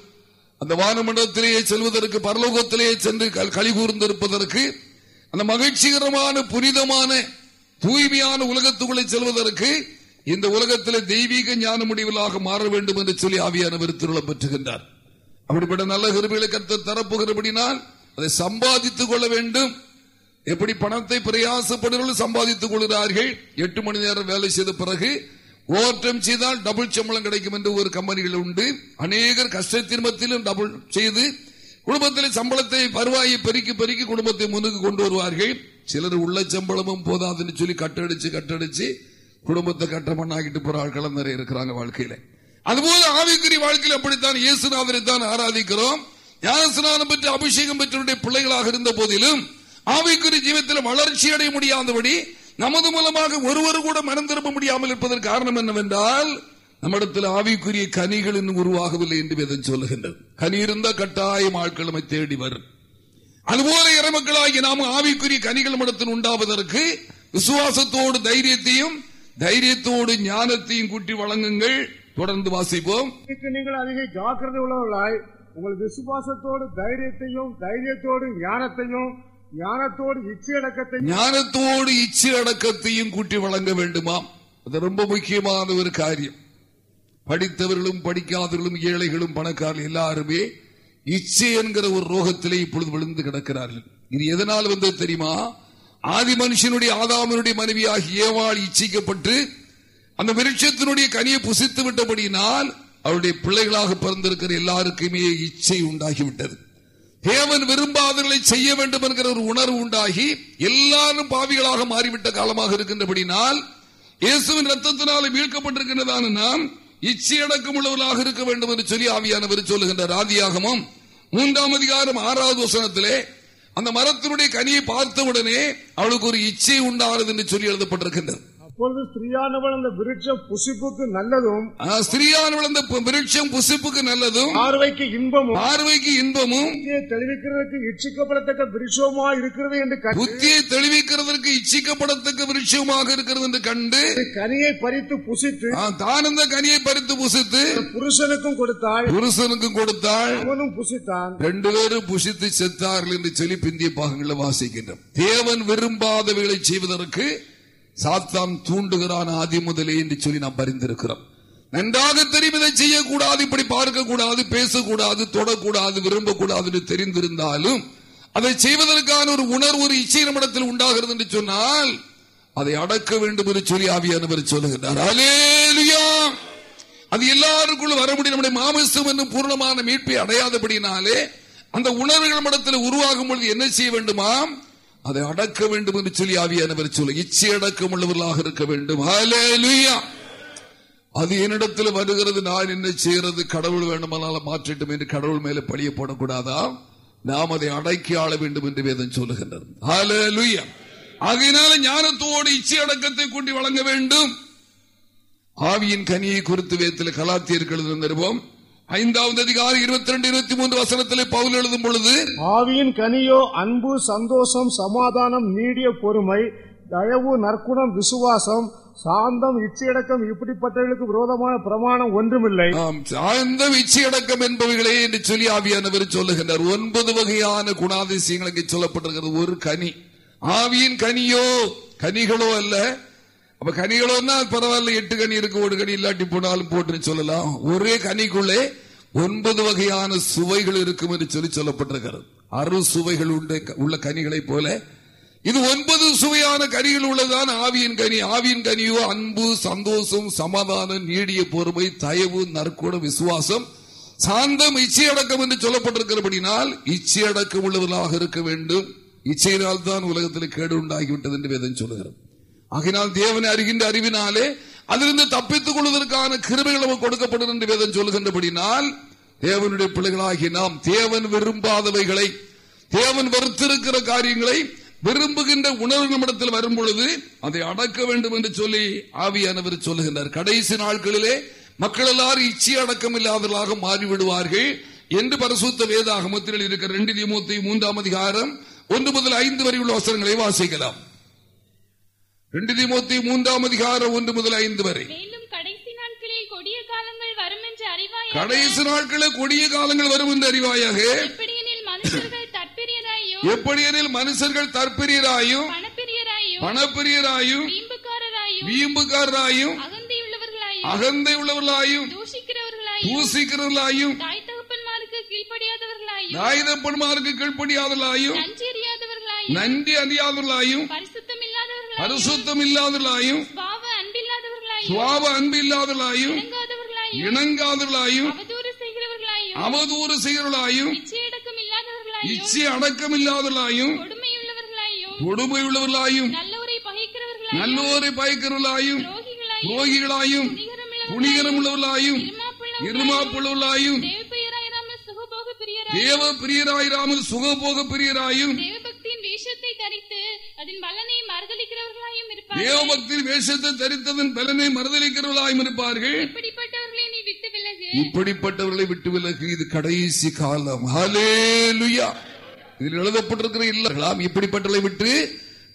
அந்த வானமண்டலத்திலேயே செல்வதற்கு பரலோகத்திலேயே சென்று களி கூர்ந்திருப்பதற்கு அந்த மகிழ்ச்சிகரமான புனிதமான தூய்மையான உலகத்துக்குள்ளே செல்வதற்கு இந்த உலகத்தில் தெய்வீக ஞான முடிவுகளாக மாற வேண்டும் என்று சொல்லி ஆவியானவர் திருளம் பெற்றுகின்றார். அப்படிப்பட்ட நல்ல கருவிகளை கருத்து தரப்புகிறபடினால் அதை சம்பாதித்துக் கொள்ள வேண்டும். எப்படி பணத்தை பிரயாசப்படுவர்கள் சம்பாதித்துக் கொள்கிறார்கள். எட்டு மணி நேரம் வேலை செய்த பிறகு ஓவர் டைம் செய்தால் டபுள் சம்பளம் கிடைக்கும் என்று ஒரு கம்பெனிகள் உண்டு. அநேகர் கஷ்டத்தின் மத்தியிலும் டபுள் செய்து குடும்பத்தில் சம்பளத்தை பருவாயை பெருக்கி பெருக்கி குடும்பத்தை முன்னுக்கு கொண்டு வருவார்கள். சிலர் உள்ள சம்பளமும் போதாதுன்னு சொல்லி கட்டடிச்சு கட்டடிச்சு குடும்பத்தை கட்ட மண்ணாக்கிட்டு போற ஆட்கள் நிறைய இருக்கிறாங்க வாழ்க்கையில. அதுபோல ஆவிக்குரிய வாழ்க்கையில் அப்படித்தான் இயேசுநாதரை தான் ஆராதிக்கிறோம். ஞானஸ்நானம் பெற்று அபிஷேகம் பெற்றவருடைய பிள்ளைகளாக இருந்த போதிலும் ஆவிக்குரிய ஜீவத்தில் வளர்ச்சி அடைய முடியாதபடி நமது மூலமாக ஒருவர் கூட மனம் திரும்ப முடியாமல் இருப்பதற்கு காரணம் என்னவென்றால் நம்மிடத்தில் ஆவிக்குரிய கனிகள் இன்னும் உருவாகவில்லை என்று வேதம் சொல்லுகின்றது. கனி இருந்த கட்டாயம் ஆட்கள் நம்மை தேடி வரும். அதுபோல இறைமக்களாகி நாம் ஆவிக்குரிய கனிகள் மடத்தில் உண்டாவதற்கு விசுவாசத்தோடு தைரியத்தையும் தைரியத்தோடு ஞானத்தையும் கூட்டி வழங்குங்கள். தொடர்ந்து வாசிப்போம். நீங்கள் அதிக ஜாக்கிரதை உள்ளவர்களாய் உங்கள் விசுவாசத்தோடு தைரியத்தையும் தைரியத்தோடு ஞானத்தையும் ஞானத்தோடு அடக்கத்தை ஞானத்தோடு இச்சை அடக்கத்தையும் கூட்டி வழங்க வேண்டுமாம். அது ரொம்ப முக்கியமான ஒரு காரியம். படித்தவர்களும் படிக்காதவர்களும் ஏழைகளும் பணக்காரர்கள் எல்லாருமே இச்சை என்கிற ஒரு ரோகத்திலே இப்பொழுது விழுந்து கிடக்கிறார்கள். இது எதனால் வந்தது தெரியுமா? ஆதி மனுஷனுடைய ஆதாமனுடைய மனைவியாகி ஏவாள் இச்சிக்கப்பட்டு அந்த விருட்சத்தினுடைய கனியை புசித்து விட்டபடியினால் அவருடைய பிள்ளைகளாக பிறந்திருக்கிற எல்லாருக்குமே இச்சை உண்டாகிவிட்டது. தேவன் விரும்பாதவர்களை செய்ய வேண்டும் என்கிற ஒரு உணர்வு உண்டாகி எல்லாரும் பாவிகளாக மாறிவிட்ட காலமாக இருக்கின்றபடினால் இயேசுவின் ரத்தத்தினால மீட்கப்பட்டிருக்கின்றதான நாம் இச்சையடக்கம் உள்ளவர்களாக இருக்க வேண்டும் என்று சொல்லி ஆவியானவர் சொல்லுகின்ற ராதியாகமும் மூன்றாம் அதிகாரம் ஆறாவது வசனத்திலே அந்த மரத்தினுடைய கனியை பார்த்தவுடனே அவளுக்கு ஒரு இச்சை உண்டானது என்று சொல்லி எழுதப்பட்டிருக்கின்றது. அப்பொழுது ஸ்திரீயானவள் அந்த விருட்சம் புசிப்புக்கு நல்லதும் ஸ்திரீயானவள் அந்த விருட்சம் புசிப்புக்கு நல்லதும் பார்வைக்கு இன்பமும் பார்வைக்கு இன்பமும் புத்தியை தெளிவிக்கிறதுக்கு இச்சிக்கப்படத்தக்க விருட்சமா இருக்கிறது என்று கண்டு புத்தியை தெளிவிக்கிறதற்கு இச்சிக்கப்படத்தக்க விருட்சமாக இருக்கிறது என்று கண்டு கனியை பறித்து புசித்து தான் அந்த கனியை பறித்து புசித்து புருஷனுக்கும் கொடுத்தாள் புருஷனுக்கும் கொடுத்தாள் அவனும் புசித்தான். ரெண்டு பேரும் புசித்து செத்தார்கள் என்று சொல்லி பிந்திய பாகங்களை வாசிக்கின்றோம். தேவன் விரும்பாதவைகளை செய்வதற்கு சாத்தான் தூண்டுகிறான் ஆதி முதலே என்று சொல்லி நாம் பரிந்திருக்கிறோம். நன்றாக தெரியும் இதை செய்யக்கூடாது இப்படி பார்க்கக்கூடாது பேசக்கூடாது தொடக்கூடாது விரும்பக்கூடாது என்று தெரிந்திருந்தாலும் அதை செய்வதற்கான ஒரு உணர்வு ஒரு இச்சை நம்மிடத்தில் உண்டாகிறது என்று சொன்னால் அதை அடக்க வேண்டும் என்று சொல்லி ஆவியானவர் சொல்லுகிறார். அது எல்லாருக்குள்ள வர முடியும். நம்முடைய மாமிசம் என்னும் பூர்ணமான மீட்பை அடையாதபடினாலே அந்த உணர்வுகள் நம்மிடத்தில் உருவாகும் பொழுது என்ன செய்ய வேண்டுமாம்? அதை அடக்க வேண்டும் என்று சொல்லி ஆவியானவர் சொல்ல இச்சை அடக்கம் உள்ளவர்களாக இருக்க வேண்டும். அது என்னிடத்தில் வருகிறது நான் என்ன செய்யறது கடவுள் வேண்டுமானாலும் மாற்றிட்டும் என்று கடவுள் மேல பழிய போடக்கூடாதா? நாம் அதை அடக்கி ஆள வேண்டும் என்று வேதம் சொல்லுகின்றது. ஆகையினால ஞானத்தோடு இச்சை அடக்கத்தை கூட்டி வழங்க வேண்டும். ஆவியின் கனியை குறித்து வேத்தில் கலாத்தியர்கள் நிறுவம் ஐந்தாவது அதிகாரி இருபத்தி ரெண்டு இருபத்தி மூன்று வசனத்திலே பவுல் எழுதும் பொழுது ஆவியின் கனியோ அன்பு சந்தோஷம் சமாதானம் நீடிய பொறுமை தயவு நற்குணம் விசுவாசம் சாந்தம் இச்சையடக்கம் இப்படிப்பட்டவர்களுக்கு விரோதமான பிரமாணம் ஒன்றுமில்லை. சாய்ந்த இச்சையடக்கம் என்பவைகளே என்று சொல்லி ஆவியானவர் சொல்லுகின்றார். ஒன்பது வகையான குணாதிசயங்கள் இங்கே சொல்லப்பட்டிருக்கிறது. ஒரு கனி. ஆவியின் கனியோ கனிகளோ அல்ல அப்ப கனிகளோன்னா பரவாயில்ல எட்டு கனி இருக்கு ஒரு கனி இல்லாட்டி போனாலும் போட்டு சொல்லலாம். ஒரே கனிக்குள்ளே ஒன்பது வகையான சுவைகள் இருக்கும் என்று சொல்லி சொல்லப்பட்டிருக்கிறது. அறு சுவைகள் உண்டு உள்ள கனிகளை போல. இது ஒன்பது சுவையான கனிகள் உள்ளதான் ஆவியின் கனி. ஆவியின் கனியோ அன்பு சந்தோஷம் சமாதானம் நீடிய பொறுமை தயவு நற்குணம் விசுவாசம் சாந்தம் இச்சையடக்கம் என்று சொல்லப்பட்டிருக்கிறபடினால் இச்சையடக்கம் உள்ளவர்களாக இருக்க வேண்டும். இச்சையினால் தான் உலகத்தில் கேடு உண்டாகிவிட்டது என்று வேதம் சொல்லுகிறது. ஆகினால் தேவனை அறிகின்ற அறிவினாலே அதிலிருந்து தப்பித்துக் கொள்வதற்கான கிருமைகள் நமக்கு கொடுக்கப்படும் என்று வேதம் சொல்லுகின்றபடினால் தேவனுடைய பிள்ளைகளாகி நாம் தேவன் விரும்பாதவைகளை தேவன் வெறுத்திருக்கிற காரியங்களை விரும்புகின்ற உணர்வு நம்மிடத்தில் வரும் பொழுது அதை அடக்க வேண்டும் என்று சொல்லி ஆவியானவர் சொல்லுகின்றார். கடைசி நாட்களிலே மக்கள் எல்லாரும் இச்சை அடக்கம் இல்லாதவர்களாக மாறிவிடுவார்கள் என்று பரிசுத்த வேதாகமத்தில் இருக்கிற ரெண்டு திமுத்தி மூன்றாம் அதிகாரம் ஒன்று முதல் ஐந்து வரை உள்ள வசனங்களை வாசிக்கலாம். ரெண்டு திமுத்தி மூன்றாம் அதிகாரம் ஒன்று முதல் ஐந்து வரை. மேலும் கடைசி நாட்களில் கொடிய காலங்கள் வரும் என்று அறிவாயாக கடைசி நாட்களில் கொடிய காலங்கள் வரும் என்று அறிவாயாக எப்படியெனில் மனுஷர்கள் தற்பிரியராயும் பணப்பிரியராயும் வீம்புக்காரராயும் அகந்தை உள்ளவர்களாயும் பூசிக்கிறவர்களாயும் அறியாதவர்களாயும் நன்றி அறியாதவர்களாயும் பரிசுத்தம் இல்லாதவர்களாயும் சுவாப அன்பு இல்லாதவர்களாயும் இணங்காதவர்களாயும் அவதூறு செய்கிறவர்களாயும் இச்சை அடக்கம் இல்லாதவர்களாயும் கொடுமை உள்ளவர்களாயும் நல்லோரை பயக்கிறவர்களாயும் துரோகிகளாயும் புனிகரம் உள்ளவர்களாயும் இருமாப்புள்ளவர்களாயும் தேவ பிரியராயிராமல் சுகபோக பிரியராயும் அதன் பலனை மறுதளிக்கிறவர்களாயும் இருப்பார்கள். தேவபக்தியில் வேஷத்தை தரித்ததன் பலனை மறுதளிக்கிறவர்களாயும் இருப்பார்கள். இப்படிப்பட்டவர்களை நீ விட்டு விலகு இப்படிப்பட்டவர்களை விட்டு விலகு இது கடைசி காலம். ஹalleluya. இதில் எழுதப்பட்டிருக்கிற இல்லலாம் இப்படிப்பட்டவர்களை விட்டு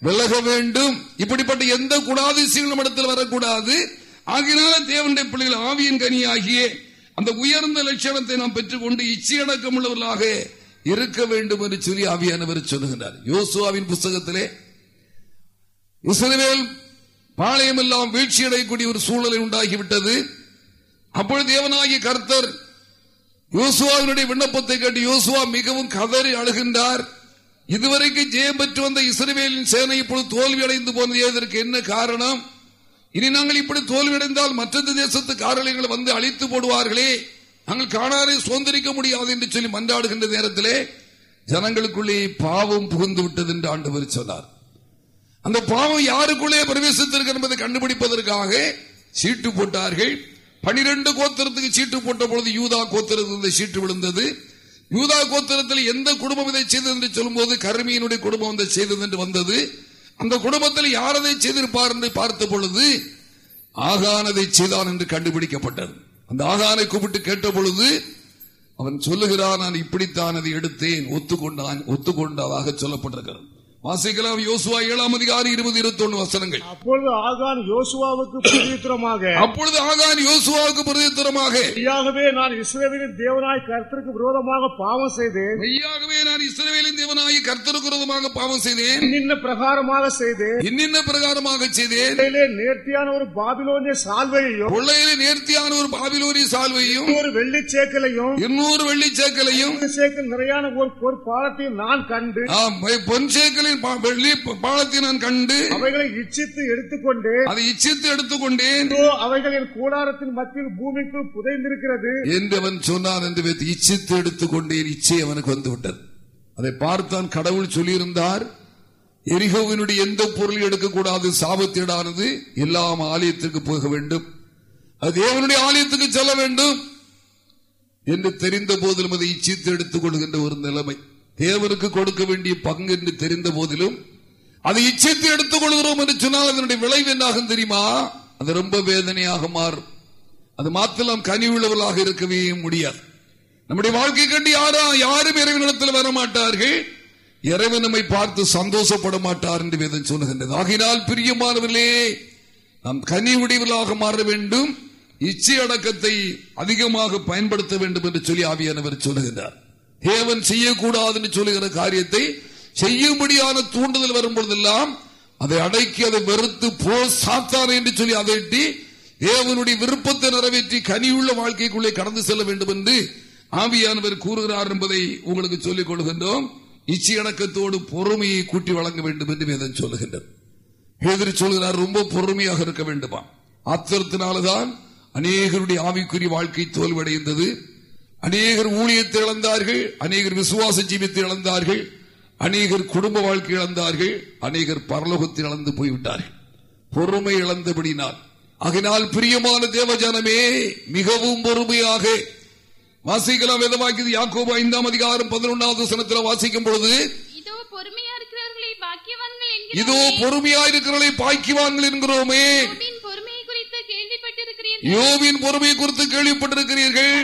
விலக வேண்டும். இப்படிப்பட்ட எந்த குணாதிசயங்களும் இடத்தில் வரக்கூடாது. ஆகினால தேவனுடைய பிள்ளைகள் ஆவியின் கனி ஆகிய அந்த உயர்ந்த லட்சணத்தை நாம் பெற்றுக்கொண்டு இச்சையடக்கம் உள்ளவர்களாக இருக்க வேண்டும் என்று சொல்லி ஆவியானவர் சொல்லுகிறார் யோசுவாவின் புஸ்தகத்திலே இஸ்ரவேல் பாளையம் எல்லாம் வீழ்ச்சியடையக்கூடிய ஒரு சூழலை உண்டாகிவிட்டது. அப்பொழுது தேவனாகிய கர்த்தர் யோசுவாவினுடைய விண்ணப்பத்தை கேட்டு யோசுவா மிகவும் கதறி அழுகின்றார். இதுவரைக்கும் ஜெயம் பெற்று வந்த இஸ்ரவேலின் சேனை இப்பொழுது தோல்வி அடைந்து போனது. இதற்கு என்ன காரணம்? இனி நாங்கள் இப்படி தோல்வியடைந்தால் மற்ற தேசத்து காரணிகளை வந்து அழித்து போடுவார்களே. நாங்கள் காணாரை சுதந்திரிக்க முடியாது என்று சொல்லி மன்றாடுகின்ற நேரத்திலே ஜனங்களுக்குள்ளே பாவம் புகுந்து விட்டது என்று ஆண்டு சொன்னார். அந்த பாவம் யாருக்குள்ளே பிரவேசித்திருக்கு என்பதை கண்டுபிடிப்பதற்காக சீட்டு போட்டார்கள். பனிரெண்டு கோத்திரத்துக்கு சீட்டு போட்ட பொழுது யூதா கோத்திரத்தில் சீட்டு விழுந்தது. யூதா கோத்திரத்தில் எந்த குடும்பம் இதை செய்தது என்று சொல்லும்போது கருமியினுடைய குடும்பம் இதை செய்தது என்று வந்தது. அந்த குடும்பத்தில் யார் அதை செய்திருப்பார் என்று பார்த்த பொழுது ஆகானதை செய்தான் என்று கண்டுபிடிக்கப்பட்டது. அந்த ஆகானை கூப்பிட்டு கேட்ட பொழுது அவன் சொல்லுகிறான் நான் இப்படித்தான் அதை எடுத்தேன். ஒத்துக்கொண்டான் ஒத்துக்கொண்டதாக சொல்லப்பட்டிருக்கிறது. வாசிக்கலாம் யோசுவா ஏழாம் அதிகாரி இருபது இருபத்தி ஒன்னு வசனங்கள். அப்பொழுது ஆகான் யோசுவாவுக்கு பிரதித்திரமாக அப்பொழுது ஆகான் யோசுவாவுக்கு பிரதித்திரமாக மெய்யாகவே நான் இஸ்ரவேலின் தேவனாய் கர்த்தருக்கு விரோதமாக பாவம் செய்தேன். மெய்யாகவே நான் இஸ்ரவேலின் தேவனாகி கர்த்தருக்கு விரோதமாக பாவம் செய்தேன். இன்னின்ன பிரகாரமாக செய்தேன். இன்னின்ன பிரகாரமாக செய்தேன். நேர்த்தியான ஒரு பாபிலோனிய சால்வையையும் கொள்ளையிலே நேர்த்தியான ஒரு பாபிலோரி சால்வையும் ஒரு வெள்ளி சேக்கலையும் இருநூறு வெள்ளி சேக்கலையும் சேக்கல் நிறையான ஒரு ஒரு பாலத்தையும் நான் கண்டு பொன் சேக்கலின் பா- வெள்ளி பாலத்தை நான் கண்டு அவைகளை இச்சித்து எடுத்துக்கொண்டு அதை இச்சித்து எடுத்துக்கொண்டேன். இதோ அவைகள் என் கூடாரத்தின் மத்தியில் பூமிக்குள் புதைந்திருக்கிறது. என்று அவன் சொன்னான் என்று இச்சித்து எடுத்துக்கொண்டேன். இச்சை அவனுக்கு வந்து விட்டது. அதை பார்த்தான் கடவுள் சொல்லியிருந்தார் எரிகோவினுடைய எந்த பொருளையும் எடுக்கக்கூடாது சாபத்தீடானது எல்லாம் ஆலயத்திற்கு போக வேண்டும். அது தேவனுடைய ஆலயத்துக்கு செல்ல வேண்டும். என்று தெரிந்த போதிலும் அதை இச்சித்து எடுத்துக் கொள்கின்ற ஒரு நிலைமை. தேவனுக்கு கொடுக்க வேண்டிய பங்கு என்று தெரிந்த போதிலும் அதை இச்சித்து எடுத்துக் கொள்கிறோம் என்று சொன்னால் அதனுடைய விளைவு என்னாகும் தெரியுமா? அது ரொம்ப வேதனையாக மாறும். அது மாத்திரம் கனி உள்ளவர்களாக இருக்கவே முடியாது. நம்முடைய வாழ்க்கை கண்டு யாரா யாரும் இறைவனிடத்தில் வரமாட்டார்கள். இறைவன் நம்மை பார்த்து சந்தோஷப்பட மாட்டார் என்று வேதம் சொல்லுகின்றது. ஆகினால் பிரியமானவர்களே நாம் கனி உடையவர்களாக மாற வேண்டும். இச்சை அடக்கத்தை அதிகமாக பயன்படுத்த வேண்டும் என்று சொல்லி ஆவியானவர் சொல்லுகின்றார். தேவன் செய்யக்கூடாது என்று சொல்லுகிற காரியத்தை செய்யும்படியான தூண்டுதல் வரும்பொழுதெல்லாம் அதை அடக்கி அதை வெறுத்து போ சாத்தான என்று சொல்லி அதட்டி தேவனுடைய விருப்பத்தை நிறைவேற்றி கனியுள்ள வாழ்க்கைக்குள்ளே கடந்து செல்ல வேண்டும் என்று ஆவியானவர் கூறுகிறார் என்பதை உங்களுக்கு சொல்லிக் கொள்கின்றோம். இச்சையடக்கத்தோடு பொறுமையை கூட்டி வழங்க வேண்டும் என்று வேதம் சொல்லுகின்றது. பேதர் சொல்கிறார் ரொம்ப பொறுமையாக இருக்க வேண்டுமா அத்தரத்தினால்தான் அநேகருடைய ஆவிக்குரிய வாழ்க்கை தோல்வடைந்தது அநேகர் ஊழியத்தை இழந்தார்கள் அநேகர் விசுவாச ஜீவித்தை இழந்தார்கள் அநேகர் குடும்ப வாழ்க்கை இழந்தார்கள் அநேகர் பரலோகத்தில் இழந்து போய்விட்டார்கள். பொறுமை இழந்தபடினால். அதனால் பிரியமான தேவஜனமே மிகவும் பொறுமையாக வாசிக்கலாம் வேதமாக்கியது யாக்கோபு ஐந்தாம் அதிகாரம் பதினொன்றாவது சனத்தில் வாசிக்கும் பொழுது இதோ பொறுமையா இருக்கிறவர்களை. பொறுமையா பாக்கிவான்கள் என்கிறோமே. யோபின் பொறுமையை குறித்து கேள்விப்பட்டிருக்கிறீர்கள்.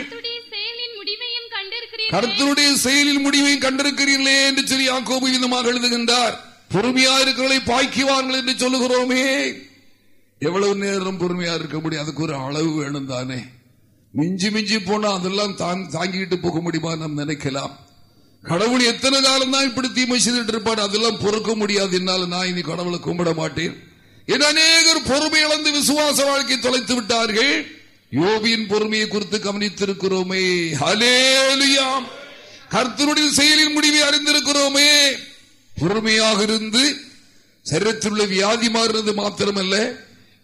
கண்டிருக்கிறீர்கள் செயலில் முடிவை கண்டிருக்கிறீர்களே என்று சொல்லி யாக்கோபு விதமாக எழுதுகின்றார். பொறுமையா இருக்கிறவர்களை பாய்க்குவார்கள் என்று சொல்லுகிறோமே. எவ்வளவு நேரம் பொறுமையா இருக்க முடியும்? அதுக்கு ஒரு அளவு வேணும் தானே. மிஞ்சி மிஞ்சி போனா அதெல்லாம் தாங்கிட்டு போக முடியுமா நாம் நினைக்கலாம். கடவுள் எத்தனை காலம் தான் இப்படி தீமை செய்துட்டு இருப்பார்? அதெல்லாம் பொறுக்க முடியாது. என்னால நான் இனி கடவுளை கும்பிட மாட்டேன். என் அநேகர் பொறுமை இழந்து விசுவாச வாழ்க்கை தொலைத்து விட்டார்கள். யோபியின் பொறுமையை குறித்து கவனித்திருக்கிறோமே. ஹலேலியாம் கர்த்தருடைய செயலின் முடிவை அறிந்திருக்கிறோமே. பொறுமையாக இருந்து சரீரத்தில் வியாதி மாறுறது மாத்திரமல்ல.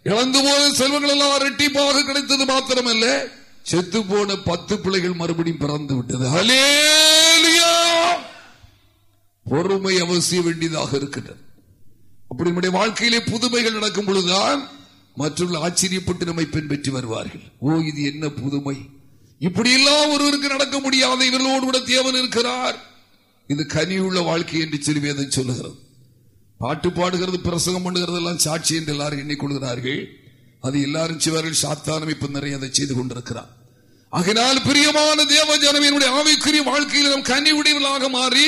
இழந்து போன செல்வங்கள் எல்லாம் இரட்டிப்பாக கிடைத்தது மாத்திரமல்ல. செத்து போன பத்து பிள்ளைகள் மறுபடியும் பிறந்து விட்டது. ஹலேலுயா பொறுமை அவசிய வேண்டியதாக இருக்கின்றது. அப்படி நம்முடைய வாழ்க்கையிலே புதுமைகள் நடக்கும் பொழுதுதான் மற்றவர்கள் ஆச்சரியப்பட்டு நம்மை பின்பற்றி வருவார்கள். ஓ இது என்ன புதுமை. இப்படி எல்லாம் ஒருவருக்கு நடக்க முடியாத இவர்களோடு கூட தேவன் இருக்கிறார். இது கனியுள்ள வாழ்க்கை என்று சொல்லி சொல்லுகிறது. பாட்டு பாடுகிறது பிரசங்கம் பண்ணுகிறது எல்லாம் சாட்சி என்று எல்லாரும் எண்ணிக்கொள்கிறார்கள். அது எல்லாரும் சிவர்கள் சாத்தானம் இப்ப நிறைய அதை செய்து கொண்டிருக்கிறார். ஆகினால் பிரியமான தேவ ஜனவினுடைய ஆவிக்குரிய வாழ்க்கையில் நாம் கனி உடையவர்களாக மாறி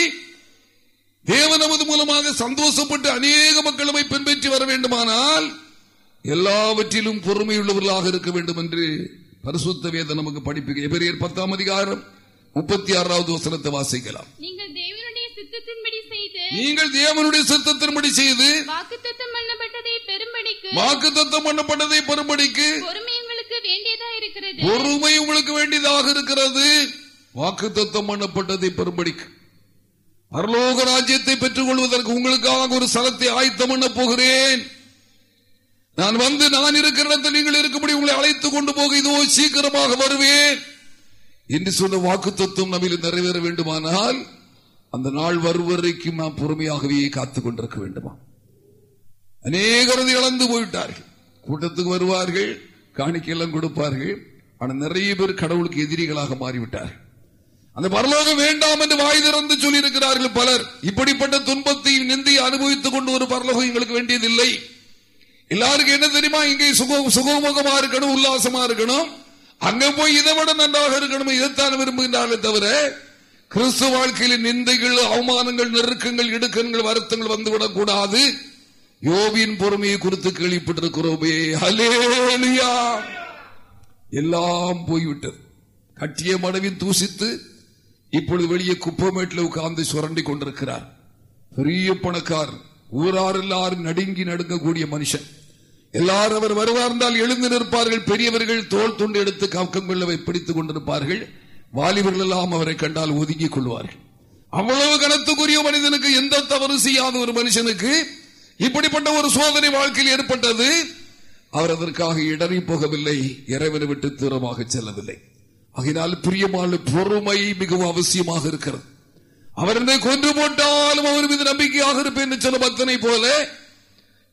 தேவ நமது மூலமாக சந்தோஷப்பட்டு அநேக மக்களுமை பின்பற்றி வர வேண்டுமானால் எல்லாவற்றிலும் பொறுமையுள்ளவர்களாக இருக்க வேண்டும் என்று பரிசுத்த வேதம் நமக்கு படிப்பு எபிரேயர் பத்தாம் அதிகாரம் முப்பத்தி ஆறாவது வசனத்தை வாசிக்கலாம். நீங்கள் தேவனுடைய சித்தத்தின்படி செய்து நீங்கள் தேவனுடைய சித்தத்தின்படி செய்து வாக்குத்தத்தம் பண்ணப்பட்டதை பெரும்படிக்கு பண்ணப்பட்டதை பொறுமை உங்களுக்கு வேண்டியதா இருக்கிறது. பொறுமை உங்களுக்கு வேண்டியதாக இருக்கிறது. வாக்கு தத்தம் பண்ணப்பட்டதை பெறும்படிக்கு பரலோக ராஜ்யத்தை பெற்றுக் கொள்வதற்கு உங்களுக்காக ஒரு ஸ்தலத்தை ஆயத்தம் பண்ண போகிறேன். நான் வந்து நான் இருக்கிற இடத்தில் நீங்கள் இருக்கும்படி உங்களை அழைத்துக் கொண்டு போக இதோ சீக்கிரமாக வருவேன் என்று சொன்ன வாக்கு தத்துவம் நம்மில் நிறைவேற வேண்டுமானால் அந்த நாள் வருவரைக்கும் நாம் பொறுமையாகவே காத்துக் கொண்டிருக்க வேண்டுமா? அநேகரது இழந்து போயிட்டார்கள் கூட்டத்துக்கு வருவார்கள் காணிக்கையெல்லாம் கொடுப்பார்கள். ஆனால் நிறைய பேர் கடவுளுக்கு எதிரிகளாக மாறிவிட்டார்கள். அந்த பரலோகம் வேண்டாம் என்று வாய் திறந்து சொல்லி இருக்கிறார்கள் பலர். இப்படிப்பட்ட துன்பத்தையும் நிந்தையும் அனுபவித்துக் கொண்டு ஒரு பரலோகம் எங்களுக்கு வேண்டியதில்லை. எல்லாருக்கும் என்ன தெரியுமா? இங்கே சுகமுகமா இருக்கணும் உல்லாசமா இருக்கணும். அங்க போய் இதை விட நன்றாக இருக்கணும் இதைத்தான் விரும்புகின்றார்களே தவிர கிறிஸ்து வாழ்க்கையில் நிந்தைகள் அவமானங்கள் நெருக்கங்கள் இடுக்கங்கள் வருத்தங்கள் வந்துவிடக் கூடாது யோபின் பொறுமையை குறித்து கேள்விப்பட்டிருக்கிறோமே. அலேலியா எல்லாம் போய்விட்டது. கட்டிய மனைவி தூசித்து இப்பொழுது வெளியே குப்பமேட்டில் உட்கார்ந்து சுரண்டி கொண்டிருக்கிறார் பெரிய பணக்கார் ஊரார் எல்லாரும் நடுங்கி நடுங்கக்கூடிய மனுஷன். எல்லாரும் அவர் வருவார் என்றால் எழுந்து நிற்பார்கள். பெரியவர்கள் தோல் துண்டு எடுத்து கவக்கம் கொள்ளவை பிடித்துக் கொண்டிருப்பார்கள். வாலிபர்கள் எல்லாம் அவரை கண்டால் ஒதுங்கிக் கொள்வார்கள். அவ்வளவு கனத்துக்குரிய மனிதனுக்கு எந்த தவறு செய்யாத ஒரு மனுஷனுக்கு இப்படிப்பட்ட ஒரு சோதனை வாழ்க்கையில் ஏற்பட்டது. அவர் அதற்காக இடறி போகவில்லை. இறைவனை விட்டு தூரமாக செல்லவில்லை. ஆகினால் பிரியமான பொறுமை மிகவும் அவசியமாக இருக்கிறது. அவர் என்னை கொன்று போட்டாலும் அவர் மீது நம்பிக்கையாக இருப்பேன் என்று சொன்ன பக்தனை போல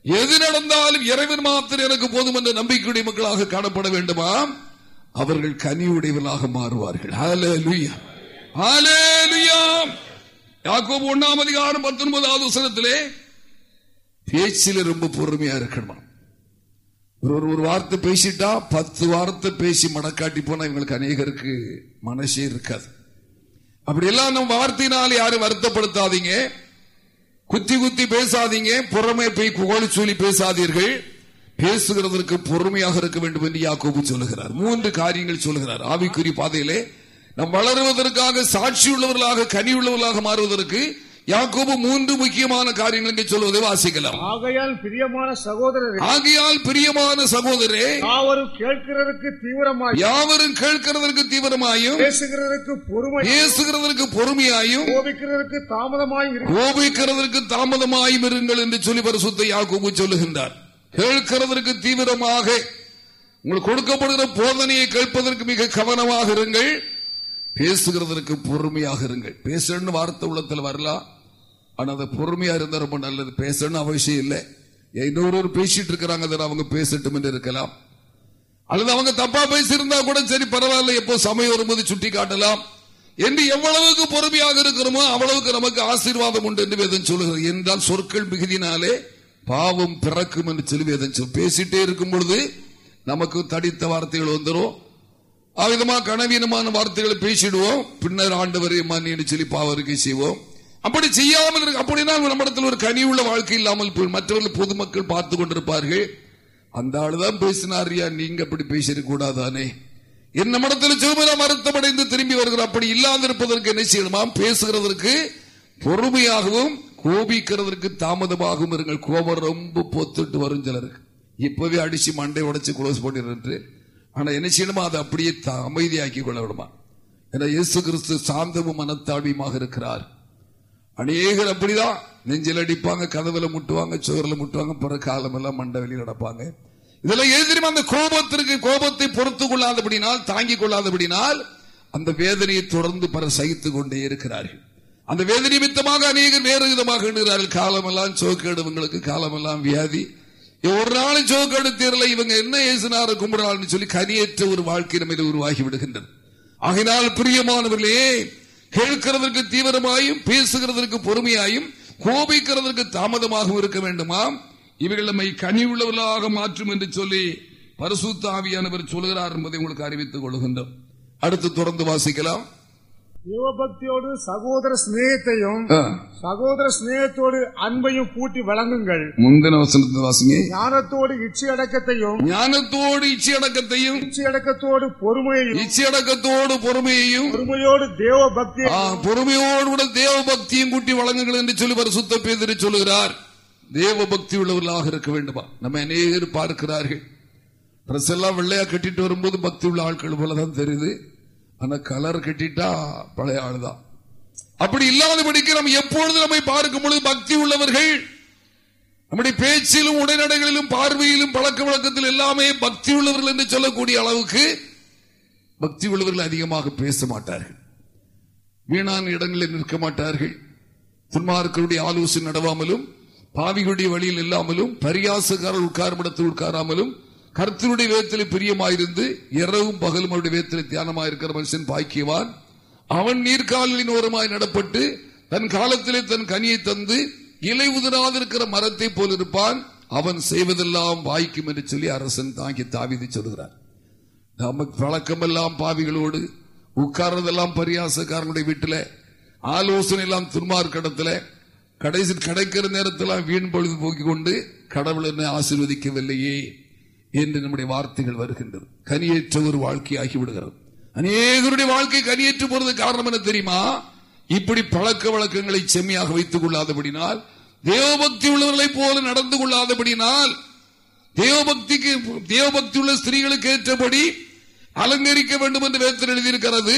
எது நடந்தாலும் இறைவன் மாத்திரம் எனக்கு போதும் என்ற நம்பிக்கையுடைய மக்களாக காணப்பட வேண்டுமா? அவர்கள் கனியுடையவர்களாக மாறுவார்கள். ஹalleluya. யாக்கோபு ஒண்ணாம் அதிகாரம் பத்தொன்பதாவது வசனத்திலே பேச்சில ரொம்ப பொறுமையா இருக்கணுமா? ஒரு ஒரு- ஒரு வார்த்தை பேசிட்டா பத்து வார்த்தை பேசி மனக்காட்டி போனா இவங்களுக்கு அநேகருக்கு மனசே இருக்காது. அப்படி எல்லாம் நம்ம வார்த்தையினால் யாரும் வருத்தப்படுத்தாதீங்க. குத்தி குத்தி பேசாதீங்க. புறமே போய் புகழ் சொல்லி பேசாதீர்கள். பேசுகிறதற்கு பொறுமையாக இருக்க வேண்டும் என்று யாக்கோபு சொல்லுகிறார். மூன்று காரியங்கள் சொல்லுகிறார். ஆவிக்குறி பாதையிலே நம் வளருவதற்காக சாட்சி உள்ளவர்களாக கனி உள்ளவர்களாக மாறுவதற்கு யாக்கோபு மூன்று முக்கியமான காரியங்கள் இங்கே சொல்வதை வாசிக்கலாம். ஆகையால் பிரியமான சகோதரரே ஆகையால் பிரியமான சகோதரே யாவரும் கேட்கிறதற்கு தீவிரமாய் யாவரும் கேட்கிறதற்கு தீவிரமாயும் பேசுகிறதற்கு பொறுமை பேசுகிறதற்கு பொறுமையாயும் கோபிக்கிறதற்கு தாமதமாய் இருக்கு கோபிக்கிறதற்கு தாமதமாயும் இருங்கள் என்று சொல்லி பரிசுத்த யாக்கோபு சொல்லுகின்றார். கேட்கிறதற்கு தீவிரமாக உங்களுக்கு கொடுக்கப்படுகிற போதனையை கேட்பதற்கு மிக கவனமாக இருங்கள். பேசுகிறதற்கு பொறுமையாக இருங்கள். பேசணும்னு வார்த்தை உள்ளத்தில் வரலாம் ஆனா அதை பொறுமையா இருந்தா ரொம்ப நல்லது. பேசணும் அவசியம் இல்லை. இன்னொரு பேசிட்டு இருக்கிறாங்க அவங்க பேசட்டும் என்று இருக்கலாம். அல்லது அவங்க தப்பா பேசியிருந்தா கூட சரி பரவாயில்ல எப்போ சமயம் வரும்போது சுட்டி காட்டலாம். என்று எவ்வளவுக்கு பொறுமையாக இருக்கிறோமோ அவ்வளவுக்கு நமக்கு ஆசீர்வாதம் உண்டு என்று வேதம் சொல்லுகிறது. என்றால் சொற்கள் மிகுதினாலே பாவம் பிறக்கும் என்று சொல்லி வேதம் சொல் பேசிட்டே இருக்கும் பொழுது நமக்கு தடித்த வார்த்தைகள் வந்துடும் அவ்விதமா கனவீனமான வார்த்தைகளை பேசிடுவோம். பின்னர் ஆண்டவரை மன்னின்னு சொல்லி பாவருக்கு செய்வோம். அப்படி செய்யாமல் இருக்கு அப்படின்னா நம்மிடத்தில் ஒரு கனி உள்ள வாழ்க்கை இல்லாமல் போய் மற்றவர்கள் பொதுமக்கள் பார்த்து கொண்டிருப்பார்கள். அந்த ஆளுதான் பேசினார்யா நீங்க அப்படி பேசிருக்க கூடாதானே என் நம்மிடத்தில் சிறுமலா மருத்துவமடைந்து திரும்பி வருகிறோம் அப்படி இல்லாதிருப்பதற்கு என்ன செய்யணுமா? பேசுகிறதற்கு பொறுமையாகவும் கோபிக்கிறதற்கு தாமதமாகவும் இருங்கள். கோபம் ரொம்ப பொத்துட்டு வரும் சிலருக்கு. இப்பவே அடிச்சு மண்டை உடைச்சு குளோஸ் பண்ணிடுறது ஆனா என்ன செய்யணுமா? அதை அப்படியே அமைதியாக்கி கொள்ள விடுமா ஏன்னா இயேசு கிறிஸ்து சாந்தமும் மனத்தாழ்வியுமாக இருக்கிறார். அநேகர் அப்படிதான். நெஞ்சில் அடிப்பாங்க கதவுல முட்டுவாங்க சுவரில் முட்டுவாங்க பிற காலமெல்லாம் மண்டை வெளியில் நடப்பாங்க. இதெல்லாம் எது அந்த கோபத்திற்கு கோபத்தை பொறுத்து கொள்ளாதபடினால் தாங்கிக் கொள்ளாதபடினால் அந்த வேதனையை தொடர்ந்து பல சகித்துக் கொண்டே இருக்கிறார்கள். அந்த வேதனை நிமித்தமாக அநேகர் வேறு விதமாக எண்ணுகிறார்கள். காலமெல்லாம் சோக்கேடு இவங்களுக்கு காலமெல்லாம் வியாதி. ஒரு நாளும் சோக்கேடு தீரல இவங்க என்ன ஏசினார கும்பிடலாம்னு சொல்லி கனியற்ற ஒரு வாழ்க்கை நம்ம உருவாகி விடுகின்றது. ஆகினால் பிரியமானவர்களே கேட்கிறதற்கு தீவிரமாயும் பேசுகிறதற்கு பொறுமையாயும் கோபிக்கிறதற்கு தாமதமாகவும் இருக்க வேண்டுமாம். இவைகள் நம்மை கனிவுள்ளவர்களாக மாற்றும் என்று சொல்லி பரிசுத்தாவியானவர் சொல்கிறார் என்பதை உங்களுக்கு அறிவித்துக் கொள்கின்றோம். அடுத்து தொடர்ந்து வாசிக்கலாம். தேவபக்தியோடு சகோதர சிநேகத்தையும் ஆ, சகோதர சிநேகத்தோடு அன்பையும் கூட்டி வழங்குங்கள். முந்தின வசனத்தை வாசிங்க. ஞானத்தோடு இச்சி அடக்கத்தையும் ஞானத்தோடு இச்சை அடக்கத்தையும் இச்சி அடக்கத்தோடு பொறுமையையும் இச்சை அடக்கத்தோடு பொறுமையையும் பொறுமையோடு தேவ பக்தியை ஆ, பொறுமையோடு கூட தேவ பக்தியும் கூட்டி வழங்குங்கள் என்று சொல்லி பரிசுத்த பேதரி சொல்லுகிறார். தேவ பக்தி உள்ளவர்களாக இருக்க வேண்டுமா? நம்ம அநேகர் பார்க்கிறார்கள். ட்ரெஸ் எல்லாம் வெள்ளையா கட்டிட்டு வரும்போது பக்தி உள்ள ஆட்கள் போலதான் தெரியுது. ஆனா கலர் கட்டிட்டா பழைய ஆளுதான். அப்படி இல்லாதபடிக்கு நம்ம எப்பொழுது நம்மை பார்க்கும் பொழுது பக்தி உள்ளவர்கள் நம்முடைய பேச்சிலும் உடைநடைகளிலும் பார்வையிலும் பழக்க வழக்கத்தில் எல்லாமே பக்தி உள்ளவர்கள் என்று சொல்லக்கூடிய அளவுக்கு பக்தி உள்ளவர்கள் அதிகமாக பேச மாட்டார்கள். வீணான இடங்களில் நிற்க மாட்டார்கள். துன்மார்களுடைய ஆலோசனை நடவாமலும் பாவிகளுடைய வழியில் இல்லாமலும் பரியாசக்காரர் உட்காரும் இடத்தில் உட்காராமலும் கர்த்தருடைய வேதத்தில் பிரியமாயிருந்து இரவும் பகலும் அவருடைய வேதத்தில் தியானமாயிருக்கிற மனுஷன் பாக்கியவான். அவன் நீர்காலின் ஓரமாய் நடப்பட்டு தன் காலத்திலே தன் கனியை தந்து இலை உதிராதிருக்கிற மரத்தை போல் இருப்பான். அவன் செய்வதெல்லாம் வாய்க்கும் என்று சொல்லி அரசன் தாங்கி தாவிதி சொல்கிறார். நமக்கு பழக்கமெல்லாம் பாவிகளோடு உட்கார்றதெல்லாம் பரியாசக்காரனுடைய வீட்டில் ஆலோசனை எல்லாம் துன்மார்க்கடத்துல கடைசி கிடைக்கிற நேரத்தில் வீண் பொழுது போக்கிக் கொண்டு கடவுள் என்னை ஆசீர்வதிக்கவில்லையே. என்று நம்முடைய வார்த்தைகள் வருகின்றது. கனியேற்ற ஒரு வாழ்க்கையாகி விடுகிறது. அநேகருடைய வாழ்க்கை கனியேற்று போறது காரணம் என்ன தெரியுமா? இப்படி பழக்க வழக்கங்களை செம்மையாக வைத்துக் கொள்ளாதபடினால் தேவபக்தி உள்ளவர்களைப் போல நடந்து கொள்ளாதபடினால் தேவபக்திக்கு தேவபக்தி உள்ள ஸ்திரீகளுக்கு ஏற்றபடி அலங்கரிக்க வேண்டும் என்று வேத்தர் எழுதியிருக்கிறது.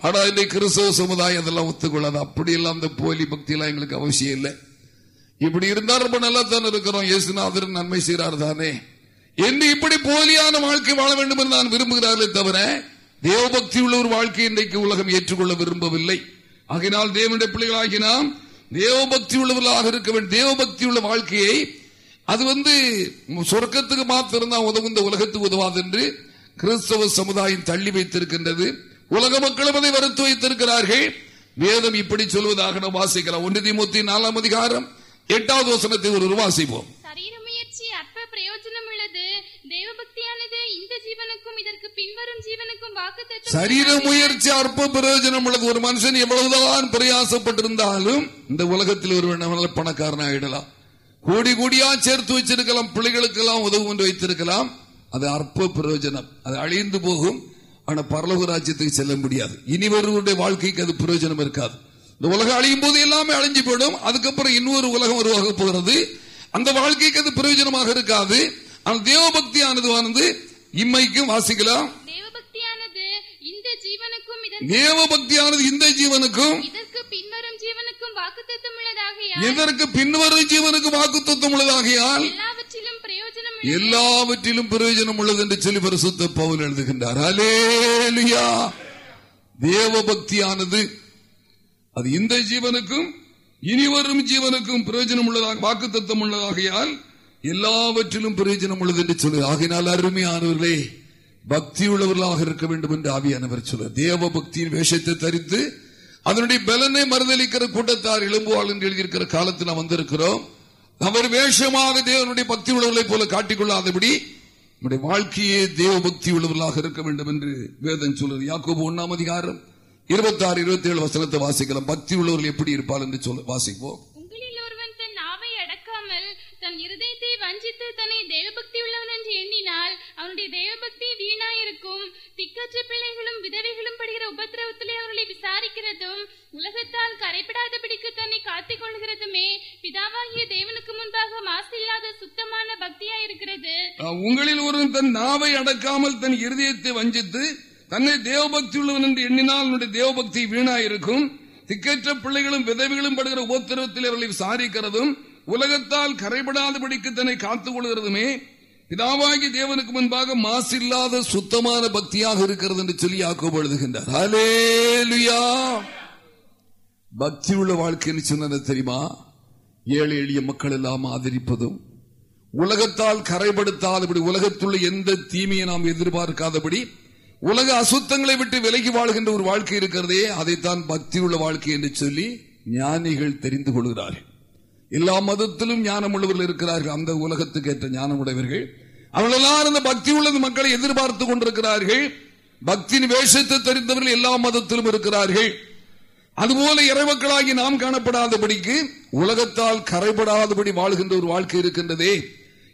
ஆனா இந்த கிறிஸ்தவ சமுதாயம் அதெல்லாம் ஒத்துக்கொள்ளாது. அப்படியெல்லாம் அந்த போலி பக்தி எல்லாம் எங்களுக்கு அவசியம் இல்லை. இப்படி இருந்தா ரொம்ப நல்லா தானே இருக்கிறோம். இயேசுநாதர் நன்மை செய்கிறார் தானே. என்று இப்படி போலியான வாழ்க்கை வாழ வேண்டும் என்று நான் விரும்புகிறார்களே தவிர தேவபக்தி உள்ள ஒரு வாழ்க்கை இன்றைக்கு உலகம் ஏற்றுக்கொள்ள விரும்பவில்லை. ஆகினால் தேவனுடைய பிள்ளைகளாகி நாம் தேவபக்தி உள்ளவர்களாக இருக்க வேண்டும். தேவபக்தி உள்ள வாழ்க்கையை அது வந்து சொர்க்கத்துக்கு மாத்திரம் தான் உதவும் இந்த உலகத்துக்கு உதவாது என்று கிறிஸ்தவ சமுதாயம் தள்ளி வைத்திருக்கின்றது. உலக மக்களும் அதை வறுத்து வைத்திருக்கிறார்கள். வேதம் இப்படி சொல்வதாக நாம் வாசிக்கலாம். ஒன்று தீமூத்தி நாலாம் அதிகாரம் எட்டாவது வசனத்தை ஒரு வாசிப்போம் சரீர முயற்சி அற்ப பிரயோஜனம் உள்ளது தேவபக்தியானது இந்த ஜீவனுக்கும் இதற்கு பின்வரும் ஜீவனுக்கும் சரீர முயற்சி அற்ப பிரயோஜனம் உள்ளது. ஒரு மனுஷன் எவ்வளவுதான் பிரயாசப்பட்டிருந்தாலும் இந்த உலகத்தில் ஒரு பணக்காரன் ஆயிடலாம் கோடி கோடியா சேர்த்து வச்சிருக்கலாம் பிள்ளைகளுக்கெல்லாம் உதவும் என்று வைத்திருக்கலாம். அது அற்ப பிரயோஜனம். அது அழிந்து போகும். ஆனா பரலோக ராஜ்யத்துக்கு செல்ல முடியாது. இனி வருவருடைய வாழ்க்கைக்கு அது பிரயோஜனம் இருக்காது. இந்த உலகம் அழியும் போது எல்லாமே அழிஞ்சு போயிடும். அதுக்கப்புறம் இன்னொரு உலகம் உருவாக போகிறது. அந்த வாழ்க்கைக்கு அது பிரயோஜனமாக இருக்காது. ஆனால் தேவபக்தியானது வந்து இம்மைக்கும் வாசிக்கலாம். தேவபக்தியானது இந்த ஜீவனுக்கும் இதற்கு பின்வரும் ஜீவனுக்கும் வாக்குத்தத்தம் உள்ளதாகையால் இதற்கு பின்வரும் ஜீவனுக்கு வாக்குத்தத்தம் உள்ளதாகையால் எல்லாவற்றிலும் பிரயோஜனம் எல்லாவற்றிலும் பிரயோஜனம் உள்ளது என்று சொல்லி பரிசுத்த பவுல் எழுதுகின்றார். அலேலுயா தேவபக்தியானது அது இந்த ஜீவனுக்கும் இனி வரும் ஜீவனுக்கும் பிரயோஜனம் உள்ளதாக வாக்குத்தத்தம் உள்ளதாகையால் எல்லாவற்றிலும் பிரயோஜனம் உள்ளது என்று சொல்லு. ஆகினால் அருமையானவர்களே பக்தி உள்ளவர்களாக இருக்க வேண்டும் என்று ஆவியானவர் சொல்ல. தேவ பக்தியின் வேஷத்தை தரித்து அதனுடைய பலனை மறுதளிக்கிற கூட்டத்தார் எழும்புவாள் என்று எழுதியிருக்கிற காலத்தில் நாம் வந்திருக்கிறோம். அவர் வேஷமாக தேவனுடைய பக்தி உள்ளவர்களை போல காட்டிக்கொள்ளாதபடி நம்முடைய வாழ்க்கையே தேவ பக்தி உள்ளவர்களாக இருக்க வேண்டும் என்று வேதம் சொல்லுது. யாக்கோபு ஒன்னாம் அதிகாரம் இருபத்தி ஆறு இருபத்தி ஏழு வசனத்தை வாசிக்கலாம். பக்தி உள்ளவர்கள் எப்படி இருப்பார் என்று சொல்ல வாசிப்போம். வஞ்சித்து தன்னை தேவபக்தி உள்ளவன் என்று எண்ணினால் அவனுடைய தேவபக்தி வீணாயிருக்கும். திக்கற்ற பிள்ளைகளும் விதவைகளும் படுகிற உபத்திரவத்திலே அவர்களை விசாரிக்கிறதும் உலகத்தால் கரைப்படாதபடிக்கு தன்னை காத்துக் கொள்கிறதுமே பிதாவாகிய தேவனுக்கு முன்பாக மாசு இல்லாத சுத்தமான பக்தியாயிருக்கிறது. இருக்கிறது உங்களில் ஒருவன் தன் நாவை அடக்காமல் தன் இருதயத்தை வஞ்சித்து தன்னை தேவபக்தி உள்ளவன் என்று எண்ணினால் அவனுடைய தேவபக்தி வீணாயிருக்கும். திக்கற்ற பிள்ளைகளும் விதவிகளும் படுகிற உபத்திரவத்தில் அவர்களை விசாரிக்கிறதும் உலகத்தால் கரைபடாதபடிக்கு தன்னை காத்துக் கொள்கிறதுமே பிதாவாகி தேவனுக்கு முன்பாக மாசில்லாத சுத்தமான பக்தியாக இருக்கிறது என்று சொல்லி யாக்கோபு எழுதுகின்றார். பக்தி உள்ள வாழ்க்கைன்னு சொன்னது தெரியுமா? ஏழை எளிய மக்கள் எல்லாம் ஆதரிப்பதும் உலகத்தால் கரைப்படுத்தாதபடி உலகத்துள்ள எந்த தீமையை நாம் எதிர்பார்க்காதபடி உலக அசுத்தங்களை விட்டு விலகி வாழ்கின்ற ஒரு வாழ்க்கை இருக்கிறதே அதைத்தான் பக்தி உள்ள வாழ்க்கை என்று சொல்லி ஞானிகள் தெரிந்து கொள்கிறார்கள். எல்லா மதத்திலும் ஞானம் உள்ளவர்கள் இருக்கிறார்கள். அந்த உலகத்துக்கு ஏற்ற ஞானம் உடையவர்கள். அவர்களெல்லாம் எல்லாரும் பக்தி உள்ளது மக்களை எதிர்பார்த்து கொண்டிருக்கிறார்கள். பக்தியின் வேஷத்தை தெரிந்தவர்கள் எல்லா மதத்திலும் இருக்கிறார்கள். அதுபோல இறைமக்களாகி நாம் காணப்படாதபடிக்கு உலகத்தால் கரைபடாதபடி வாழ்கின்ற ஒரு வாழ்க்கை இருக்கின்றதே.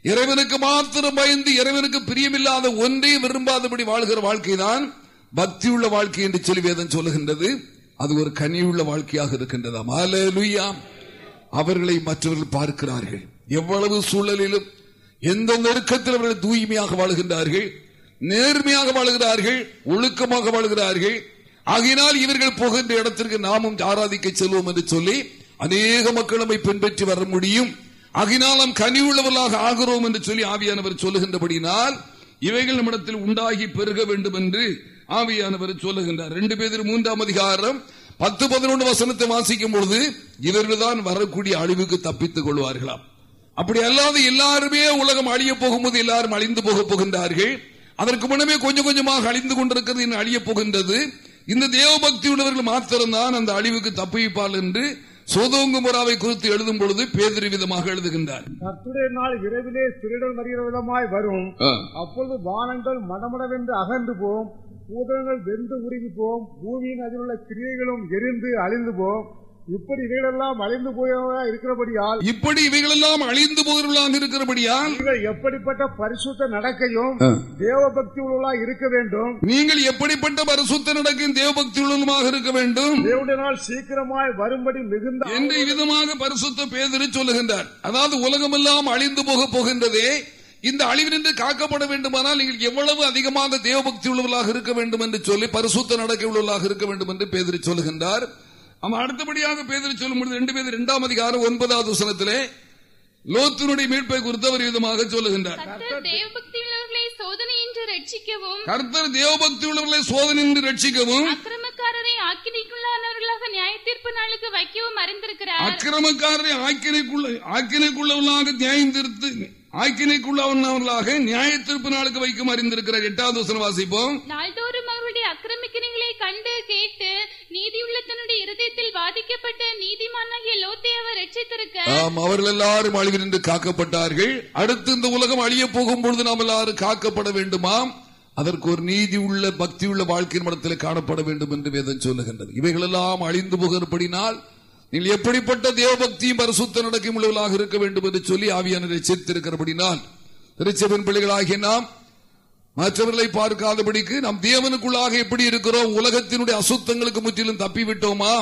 இறைவனுக்கு மாத்திரம் பயந்து இறைவனுக்கு பிரியமில்லாத ஒன்றையும் விரும்பாதபடி வாழ்கிற வாழ்க்கைதான் பக்தியுள்ள வாழ்க்கை என்று சொல்லி வேதம் சொல்லுகின்றது. அது ஒரு கனியுள்ள வாழ்க்கையாக இருக்கின்றதாம் அலுயாம் அவர்களை மற்றவர்கள் பார்க்கிறார்கள். எவ்வளவு சூழலிலும் எந்த நெருக்கத்தில் அவர்கள் தூய்மையாக வாழ்கின்றார்கள் நேர்மையாக வாழ்கிறார்கள் ஒழுக்கமாக வாழ்கிறார்கள். ஆகினால் இவர்கள் போகின்ற இடத்திற்கு நாமும் ஆராதிக்க செல்வோம் என்று சொல்லி அநேக மக்கள் நம்மை பின்பற்றி வர முடியும். ஆகினால் நாம் கனிவுள்ளவர்களாக ஆகிறோம் என்று சொல்லி ஆவியானவர் சொல்லுகின்றபடினால் இவைகள் நம்மிடத்தில் உண்டாகி பெருக வேண்டும் என்று ஆவியானவர் சொல்லுகின்றார். ரெண்டு பேர் மூன்றாம் அதிகாரம் பத்து பதினொன்று வசனத்தை வாசிக்கும் பொழுது இவர்கள் தான் வரக்கூடிய அழிவுக்கு தப்பித்துக் கொள்வார்களாம். அப்படி அல்லாது எல்லாருமே உலகம் அழிய போகும்போது எல்லாரும் அழிந்து போக போகின்றார்கள். அதற்கு முன்னமே கொஞ்சம் கொஞ்சமாக அழிந்து கொண்டிருக்கிறது இன்னும் அழிய போகின்றது. இந்த தேவபக்தி உள்ளவர்கள் மாத்திரம்தான் அந்த அழிவுக்கு தப்பிப்பால் என்று சோதோங்குமுறாவை குறித்து எழுதும் பொழுது பேதிரி விதமாக எழுதுகின்றார். கர்த்துடைய நாள் இரவிலே திருடன் வருகிற விதமாய் வரும். அப்பொழுது வானங்கள் மடமடவென்று அகன்று போம். பூதங்கள் வெந்து உருகி போம் பூமியின் அதில் உள்ள கிரியைகளும் எரிந்து அழிந்து போம் இப்படி இவைகளெல்லாம் அழிந்து போயவா இருக்கிறபடியால் இப்படி இவைகளெல்லாம் அழிந்து போகிறவர்களாக இருக்கிறபடியால் நீங்கள் எப்படிப்பட்ட பரிசுத்த நடக்கையும். தேவபக்தி உள்ளவர்களாய் இருக்க வேண்டும்? நீங்கள் எப்படிப்பட்ட பரிசுத்த நடக்கும் தேவபக்தி உள்ளமாக இருக்க வேண்டும்? தேவனுடைய நாள் சீக்கிரமாய் வரும்படி மிகுந்த என்று விதமாக பரிசுத்த பேதரு சொல்லுகின்றார். அதாவது உலகமெல்லாம் அழிந்து போக போகின்றதே இந்த அழிவினின்று காக்கப்பட வேண்டுமானால் நீங்கள் எவ்வளவு அதிகமாக தேவபக்தி உள்ளவர்களாக இருக்க வேண்டும் என்று சொல்லி பரிசுத்த நடக்க உள்ளவர்களாக இருக்க வேண்டும் என்று பேதரி சொல்லுகின்றார். அவன் அடுத்தபடியாக பேதரி சொல்லும் பொழுது ரெண்டு பேர் இரண்டாம் அதிகாரம் ஒன்பதாவது வசனத்திலே லோத்தினுடைய மீட்பை குறித்து அவர் விதமாக சொல்லுகின்றார். கர்த்தர் தேவபக்தி உள்ளவர்களை உள்ளவர்களை சோதனையின்றி ரட்சிக்கவும் அக்கிரமக்காரரை ஆக்கினைக்குள்ளானவர்களாக நியாய தீர்ப்பு நாளுக்கு வைக்கவும் அறிந்திருக்கிறார். அக்கிரமக்காரரை ஆக்கினைக்குள்ளவர்களாக நியாயம் தீர்த்து ஆக்கினைக்குள்ளவர்களாக நியாய தீர்ப்பு நாளுக்கு வைக்கும் அறிந்திருக்கிறார் எட்டாவது வசனம் வாசிப்போம். நாள்தோறும் அவருடைய அக்கிரமிக்கிறீங்களை கண்டு கேட்டு நீதியுள்ள தன்னுடைய இருதயத்தில் பாதிக்கப்பட்ட நீதிமானாகிய லோத்தை அவர் ரட்சித்திருக்க. ஆம் அவர்கள் எல்லாரும் அழிவினின்று காக்கப்பட்டார்கள். அடுத்து இந்த உலகம் அழிய போகும் பொழுது நாம் எல்லாரும் காக்கப்பட வேண்டுமாம். அதற்கு ஒரு நீதி உள்ள பக்தி உள்ள வாழ்க்கையின் மடத்தில் காணப்பட வேண்டும் என்று வேதம் சொல்லுகின்றது. இவைகளெல்லாம் அழிந்து போகிறபடினால் நீங்கள் எப்படிப்பட்ட தேவபக்தியும் பரிசுத்த நடக்கும் உள்ளவர்களாக இருக்க வேண்டும் என்று சொல்லி ஆவியானரை சேர்த்திருக்கிறபடினால் திருச்சபின் பிள்ளைகளாகிய நாம் மற்றவர்களை பார்க்காதபடிக்கு நாம் தேவனுக்குள்ளாக எப்படி இருக்கிறோம்? உலகத்தினுடைய அசுத்தங்களுக்கு முற்றிலும் தப்பிவிட்டோமா?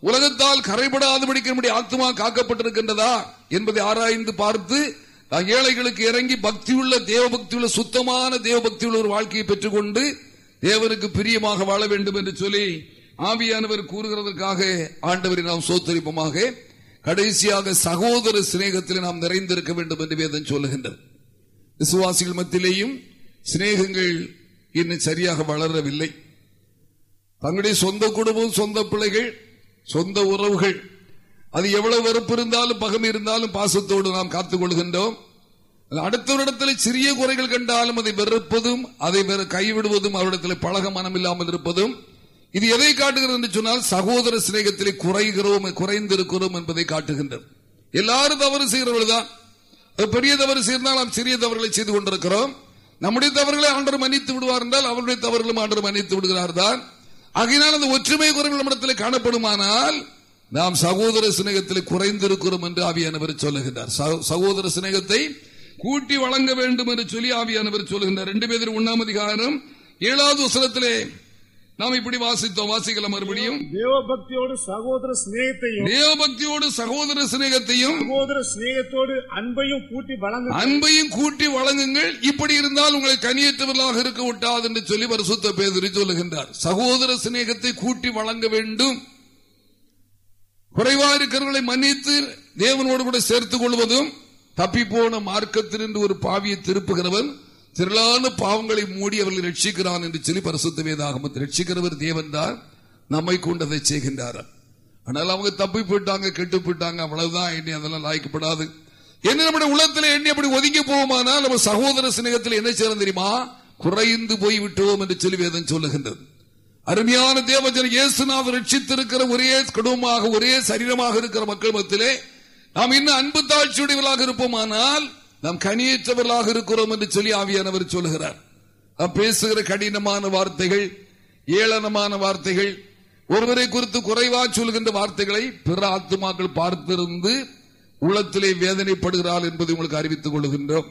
உலகத்தால் கரைபடாதபடிக்கு நம்முடைய ஆத்மா காக்கப்பட்டிருக்கின்றதா என்பதை ஆராய்ந்து பார்த்து ஏழைகளுக்கு இறங்கி பக்தியுள்ள தேவபக்தியுள்ள சுத்தமான தேவபக்தியுள்ள ஒரு வாழ்க்கையை பெற்றுக்கொண்டு தேவனுக்கு பிரியமாக வாழ வேண்டும் என்று சொல்லி ஆவியானவர் கூறுகிறதற்காக ஆண்டவரை நாம் சோத்தரிப்போமாக. கடைசியாக சகோதர சிநேகத்தில் நாம் நிறைந்திருக்க வேண்டும் என்று வேதம் சொல்லுகின்றது. விசுவாசிகள் மத்தியிலேயும் சிநேகங்கள் இன்னும் சரியாக வளரவில்லை. தங்களுடைய சொந்த குடும்பம் சொந்த பிள்ளைகள் சொந்த உறவுகள் அது எவ்வளவு வெறுப்பு இருந்தாலும் பகமை இருந்தாலும் பாசத்தோடு நாம் காத்துக் கொள்கின்றோம். அடுத்தவரிடத்தில் சிறிய குறைகள் கண்டாலும் அதை வெறுப்பதும் அதை கைவிடுவதும் அவரிடத்தில் பழக மனம் இல்லாமல் இருப்பதும் இது எதை காட்டுகிறது என்று சொன்னால் சகோதர சிநேகத்திலே குறைகிறோம் குறைந்திருக்கிறோம் என்பதை காட்டுகின்றது. எல்லாரும் தவறு செய்கிறவர்கள் தான் பெரிய தவறு செய்தால் நாம் சிறிய தவறுகளை செய்து கொண்டிருக்கிறோம். நம்முடைய தவறுகளை ஆண்டர் மன்னித்து விடுவார் என்றால் அவருடைய தவறுகளும் ஆண்டர் மன்னித்து விடுகிறார் தான் ஆகையினால் அந்த ஒற்றுமை குறைவு நம்மிடத்தில் காணப்படுமானால் நாம் சகோதர சிநேகத்தில் குறைந்திருக்கிறோம் என்று ஆவியானவர் சொல்லுகின்றார். சகோதர சிநேகத்தை கூட்டி வழங்க வேண்டும் என்று சொல்லி ஆவியானவர் சொல்லுகின்றார். ரெண்டு பேரும் ஒன்னாம் அதிகாரம் ஏழாவது வசனத்திலே நாம் இப்படி வாசித்தோம். வாசிக்கலாம் மறுபடியும். தேவபக்தியோடு சகோதர சிநேகத்தையும் தேவபக்தியோடு சகோதர சிநேகத்தையும் சகோதர சிநேகத்தோடு அன்பையும் கூட்டி வழங்க அன்பையும் கூட்டி வழங்குங்கள். இப்படி இருந்தால் உங்களை கனியற்றவர்களாக இருக்க விட்டாது என்று சொல்லி பரிசுத்த பேதறி சொல்லுகின்றார். சகோதர சிநேகத்தை கூட்டி வழங்க வேண்டும். குறைவா இருக்கிறவர்களை மன்னித்து தேவனோடு கூட சேர்த்துக் கொள்வதும் தப்பி போன மார்க்கத்திலிருந்து ஒரு பாவியை திருப்புகிறவன் திரளான பாவங்களை மூடி அவர்களை ரட்சிக்கிறான் என்று சொல்லி பரிசுத்த வேதாகமத்தை ரட்சிக்கிறவர் தேவன் தான் நம்மை கொண்டதை செய்கின்றார். ஆனால் அவங்க தப்பி போயிட்டாங்க கெட்டு போயிட்டாங்க அவ்வளவுதான். எண்ணி அதெல்லாம் லாய்க்கப்படாது. என்ன நம்முடைய உள்ளத்தில் எண்ணி அப்படி ஒதுங்கி போவோமானால் நம்ம சகோதர சிநேகத்தில் என்ன செய்யணும் தெரியுமா? குறைந்து போய் விட்டோம் என்று சொல்லி வேதம் சொல்லுகின்றது. அருமையான தேவஜன் இயேசுநாத ரட்சித்திருக்கிற ஒரே குடும்பமாக ஒரே சரீரமாக இருக்கிற மக்கள் மத்தியிலே நாம் இன்னும் அன்பு தாழ்ச்சியுடையவர்களாக இருப்போமானால் நாம் கனியற்றவர்களாக இருக்கிறோம் என்று சொல்லி ஆவியானவர் சொல்லுகிறார். நாம் பேசுகிற கடினமான வார்த்தைகள் ஏளனமான வார்த்தைகள் ஒருவரை குறித்து குறைவா சொல்கின்ற வார்த்தைகளை பிற ஆத்துமாக்கள் பார்த்திருந்து உள்ளத்திலே வேதனைப்படுகிறார் என்பதை உங்களுக்கு அறிவித்துக் கொள்கின்றோம்.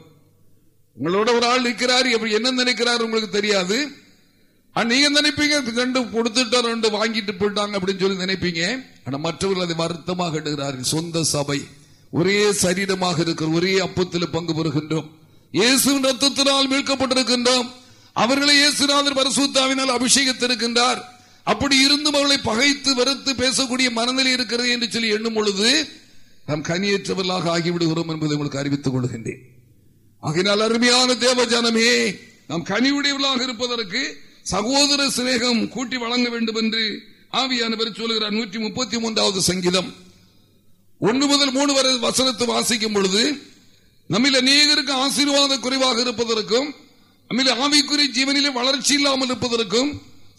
உங்களோட ஒரு ஆள் நிற்கிறார் என்ன நினைக்கிறார் உங்களுக்கு தெரியாது. நீங்க நினைப்பீங்க ரெண்டு கொடுத்துட்டு ரெண்டு வாங்கிட்டு போயிட்டாங்க அப்படின்னு சொல்லி நினைப்பீங்க. ஆனா மற்றவர்கள் அதை வருத்தமாக எடுகிறார்கள் சொந்த சபை. ஒரே சரீரமாக இருக்கிற ஒரே அப்பத்தில் பங்கு பெறுகின்றோம். இயேசுவின் ரத்தத்தினால் மீட்கப்பட்டிருக்கின்றோம். அவர்களை இயேசுநாதர் பரசுத்தாவினால் அபிஷேகத்திருக்கின்றார். அப்படி இருந்தும் அவர்களை பகைத்து வெறுத்து பேசக்கூடிய மனநிலை இருக்கிறது என்று சொல்லி எண்ணும் பொழுது நாம் கனியற்றவர்களாக ஆகிவிடுகிறோம் என்பதை உங்களுக்கு அறிவித்துக் கொள்கின்றேன். ஆகினால் அருமையான தேவ ஜனமே நாம் கனிவுடையவர்களாக இருப்பதற்கு சகோதர சிநேகம் கூட்டி வழங்க வேண்டும் என்று ஆவியானவர் சொல்லுகிறார். நூற்றி முப்பத்தி மூன்றாவது சங்கீதம். ஒன்று முதல் மூணு வரை வசனத்தை வாசிக்கும் பொழுது நம்மில் அநேகருக்கு ஆசீர்வாத குறைவாக இருப்பதற்கும் நம்மில் ஆவிக்குரிய ஜீவனிலே வளர்ச்சி இல்லாமல் இருப்பதற்கும்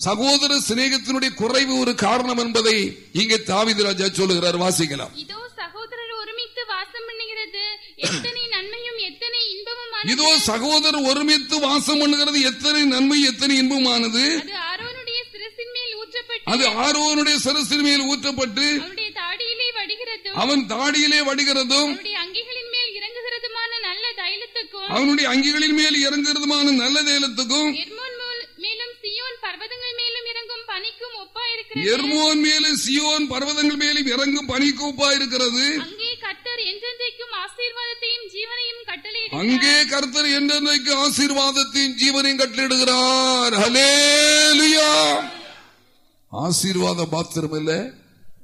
சகோதர சிநேகத்தினுடைய குறைவு ஒரு காரணம் என்பதை இங்கே தாவித ராஜா சொல்லுகிறார். வாசிக்கலாம். இதோ சகோதரர் ஒருமித்து வாசம் பண்ணுகிறது. எத்தனை நன்மையும் எத்தனை இன்பமும் இதோ சகோதரர் ஒருமித்து வாசம் பண்ணுகிறது. எத்தனை நன்மை எத்தனை இன்பமானது அது ஆரோனுடைய சிரசின் மேல் ஊற்றப்பட்டு அது ஆரோனுடைய சிரசின் மேல் ஊற்றப்பட்டு அவனுடைய தாடியிலே வடிகிறதும் அவன் தாடியிலே வடிகிறதும் அங்கிகளின் மேல் இறங்குகிறதுமான நல்ல தைலத்துக்கும் அவனுடைய அங்கிகளின் மேல் இறங்குறதுமான நல்ல தைலத்துக்கும் மேலும் சியோன் பர்வதங்கள் மேலும் இறங்கும் பனிக்கும் ஒப்பா இருக்கிறது. எர்மோன் மேலும் சியோன் பர்வதங்கள் மேலும் இறங்கும் பனிக்கூப்பா இருக்கிறது. அங்கே கர்த்தர் என்றென்றைக்கும் ஆசீர்வாதத்தையும் ஜீவனையும் கட்டளை அங்கே கர்த்தர் என்றென்றைக்கு ஆசீர்வாதத்தையும் ஜீவனையும் கட்டளிடுகிறார் ஹலேலுயா ஆசீர்வாத பாத்திரம் இல்ல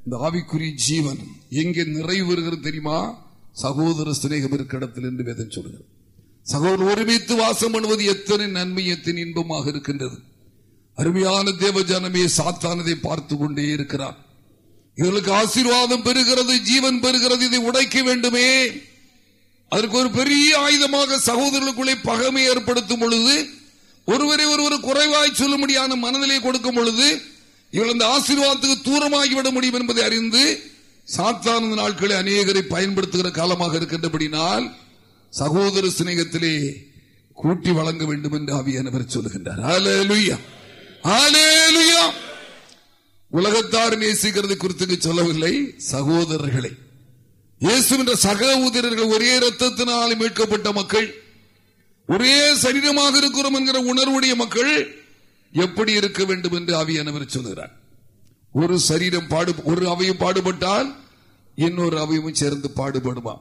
இந்த ஆவிக்குரிய ஜீவன். எங்கே நிறைவு வருகிறது தெரியுமா? சகோதர சிநேகம் இருக்கிற இடத்தில் என்று வேதம் சொல்கிறது சகோதரர் ஒருமித்து வாசம் பண்ணுவது எத்தனை நன்மை எத்தனை இன்பமாக இருக்கின்றது. அருமையான தேவ ஜனமே சாத்தானதை பார்த்து கொண்டே இருக்கிறார். இவர்களுக்கு ஆசீர்வாதம் பெறுகிறது ஜீவன் பெறுகிறது இதை உடைக்க வேண்டுமே. அதற்கு ஒரு பெரிய ஆயுதமாக சகோதரர்களுக்குள்ளே பகமை ஏற்படுத்தும் பொழுது ஒருவரை ஒருவர் குறைவாய் சொல்லும்படியான மனநிலை கொடுக்கும் பொழுது இவள் அந்த ஆசீர்வாதத்துக்கு தூரமாகிவிட முடியும் என்பதை அறிந்து சாத்தான நாட்களை அநேகரை பயன்படுத்துகிற காலமாக இருக்கின்றபடினால் சகோதர சிநேகத்திலே கூட்டி வழங்க வேண்டும் என்று ஆவியானவர் சொல்லுகின்றார். உலகத்தார் நேசிக்கிறது குறித்து சொல்லவில்லை. சகோதரர்களை இயேசு என்ற சக ஊதிரர்கள் ஒரே ரத்தத்தினால் மீட்கப்பட்ட மக்கள் ஒரே சரீரமாக இருக்கிறோம் என்கிற உணர்வுடைய மக்கள் எப்படி இருக்க வேண்டும் என்று ஆவியானவர் சொல்கிறார் ஒரு சரீரம் பாடு ஒரு அவையும் பாடுபட்டால் இன்னொரு அவையும் சேர்ந்து பாடுபடுமா?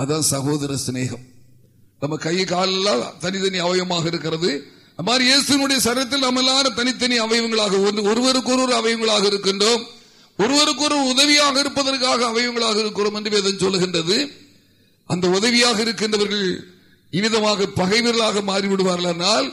அதான் சகோதர சிநேகம். நம்ம கை காலெல்லாம் தனித்தனி அவயமாக இருக்கிறது. அது மாதிரி இயேசுனுடைய சரத்தில் நம்ம எல்லாரும் தனித்தனி அவயவங்களாக ஒருவருக்கொரு ஒருவருக்கு ஒருவர் அவயவங்களாக இருக்கின்றோம். ஒருவருக்கு ஒரு உதவியாக இருப்பதற்காக அவயவங்களாக இருக்கிறோம் என்று வேதம் சொல்லுகின்றது. அந்த உதவியாக இருக்கின்றவர்கள் இவ்விதமாக பகைவர்களாக மாறிவிடுவார்கள் ஆனால்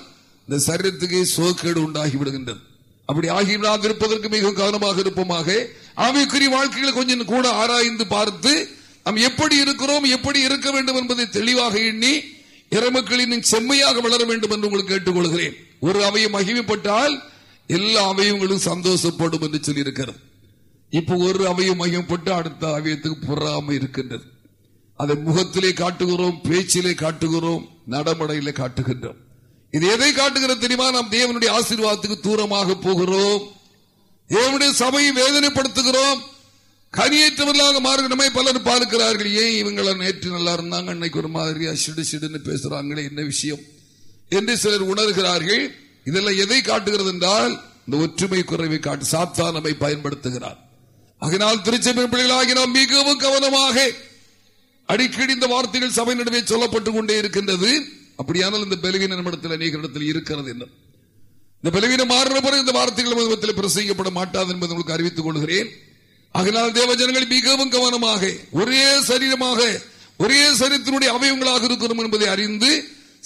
இந்த சரீரத்துக்கு சோக்கேடு உண்டாகி விடுகின்றது. அப்படி ஆகிவிடாதிருப்பதற்கு மிக கவனமாக இருப்போமாக. ஆவிக்குரிய வாழ்க்கைகளை கொஞ்சம் கூட ஆராய்ந்து பார்த்து நாம் எப்படி இருக்கிறோம் எப்படி இருக்க வேண்டும் என்பதை தெளிவாக எண்ணி இறமக்களின் செம்மையாக வளர வேண்டும் என்று உங்களுக்கு கேட்டுக்கொள்கிறேன். ஒரு அவையும் மகிமைப்பட்டால் எல்லா அவையும் சந்தோஷப்படும் என்று சொல்லியிருக்கிறது. இப்ப ஒரு அவையும் மகிமைப்பட்டு அடுத்த அவயத்துக்கு புறாம இருக்கின்றது. அதை முகத்திலே காட்டுகிறோம் பேச்சிலே காட்டுகிறோம் நடைமுறையிலே காட்டுகின்றோம். இது எதை காட்டுகிறது தெரியுமா? நாம் தேவனுடைய ஆசீர்வாதத்துக்கு தூரமாக போகிறோம். தேவனுடைய சபையை வேதனைப்படுத்துகிறோம். கனியேற்றவர்களாக மாறுகிறமே பலர் பார்க்கிறார்கள். ஏன் இவங்களை நேற்று நல்லா இருந்தாங்க இன்னைக்கு ஒரு மாதிரியா சிடு சிடுன்னு பேசுறாங்களே என்ன விஷயம்? என்று சிலர் உணர்கிறார்கள். இதெல்லாம் எதை காட்டுகிறது என்றால் இந்த ஒற்றுமை குறைவை காட்டு சாத்தானமை பயன்படுத்துகிறார் அதனால் திருச்சபை பிள்ளைகளாகி நாம் மிகவும் கவனமாக அடிக்கடி இந்த வார்த்தைகள் சபை நடுவே சொல்லப்பட்டுக் கொண்டே இருக்கின்றது. அப்படியானால் இந்த பலவீன நம்மிடத்தில் அநேக இடத்தில் இருக்கிறது என்ன? இந்த பலவீனம் மாறுற பிறகு இந்த வார்த்தைகள் மதத்தில் பிரசங்கிக்கப்பட மாட்டாது என்பதை உங்களுக்கு அறிவித்துக் கொள்கிறேன். அதனால் தேவ ஜனங்கள் மிகவும் கவனமாக ஒரே சரீரமாக ஒரே சரீரத்தினுடைய அவயவங்களாக இருக்கிறோம் என்பதை அறிந்து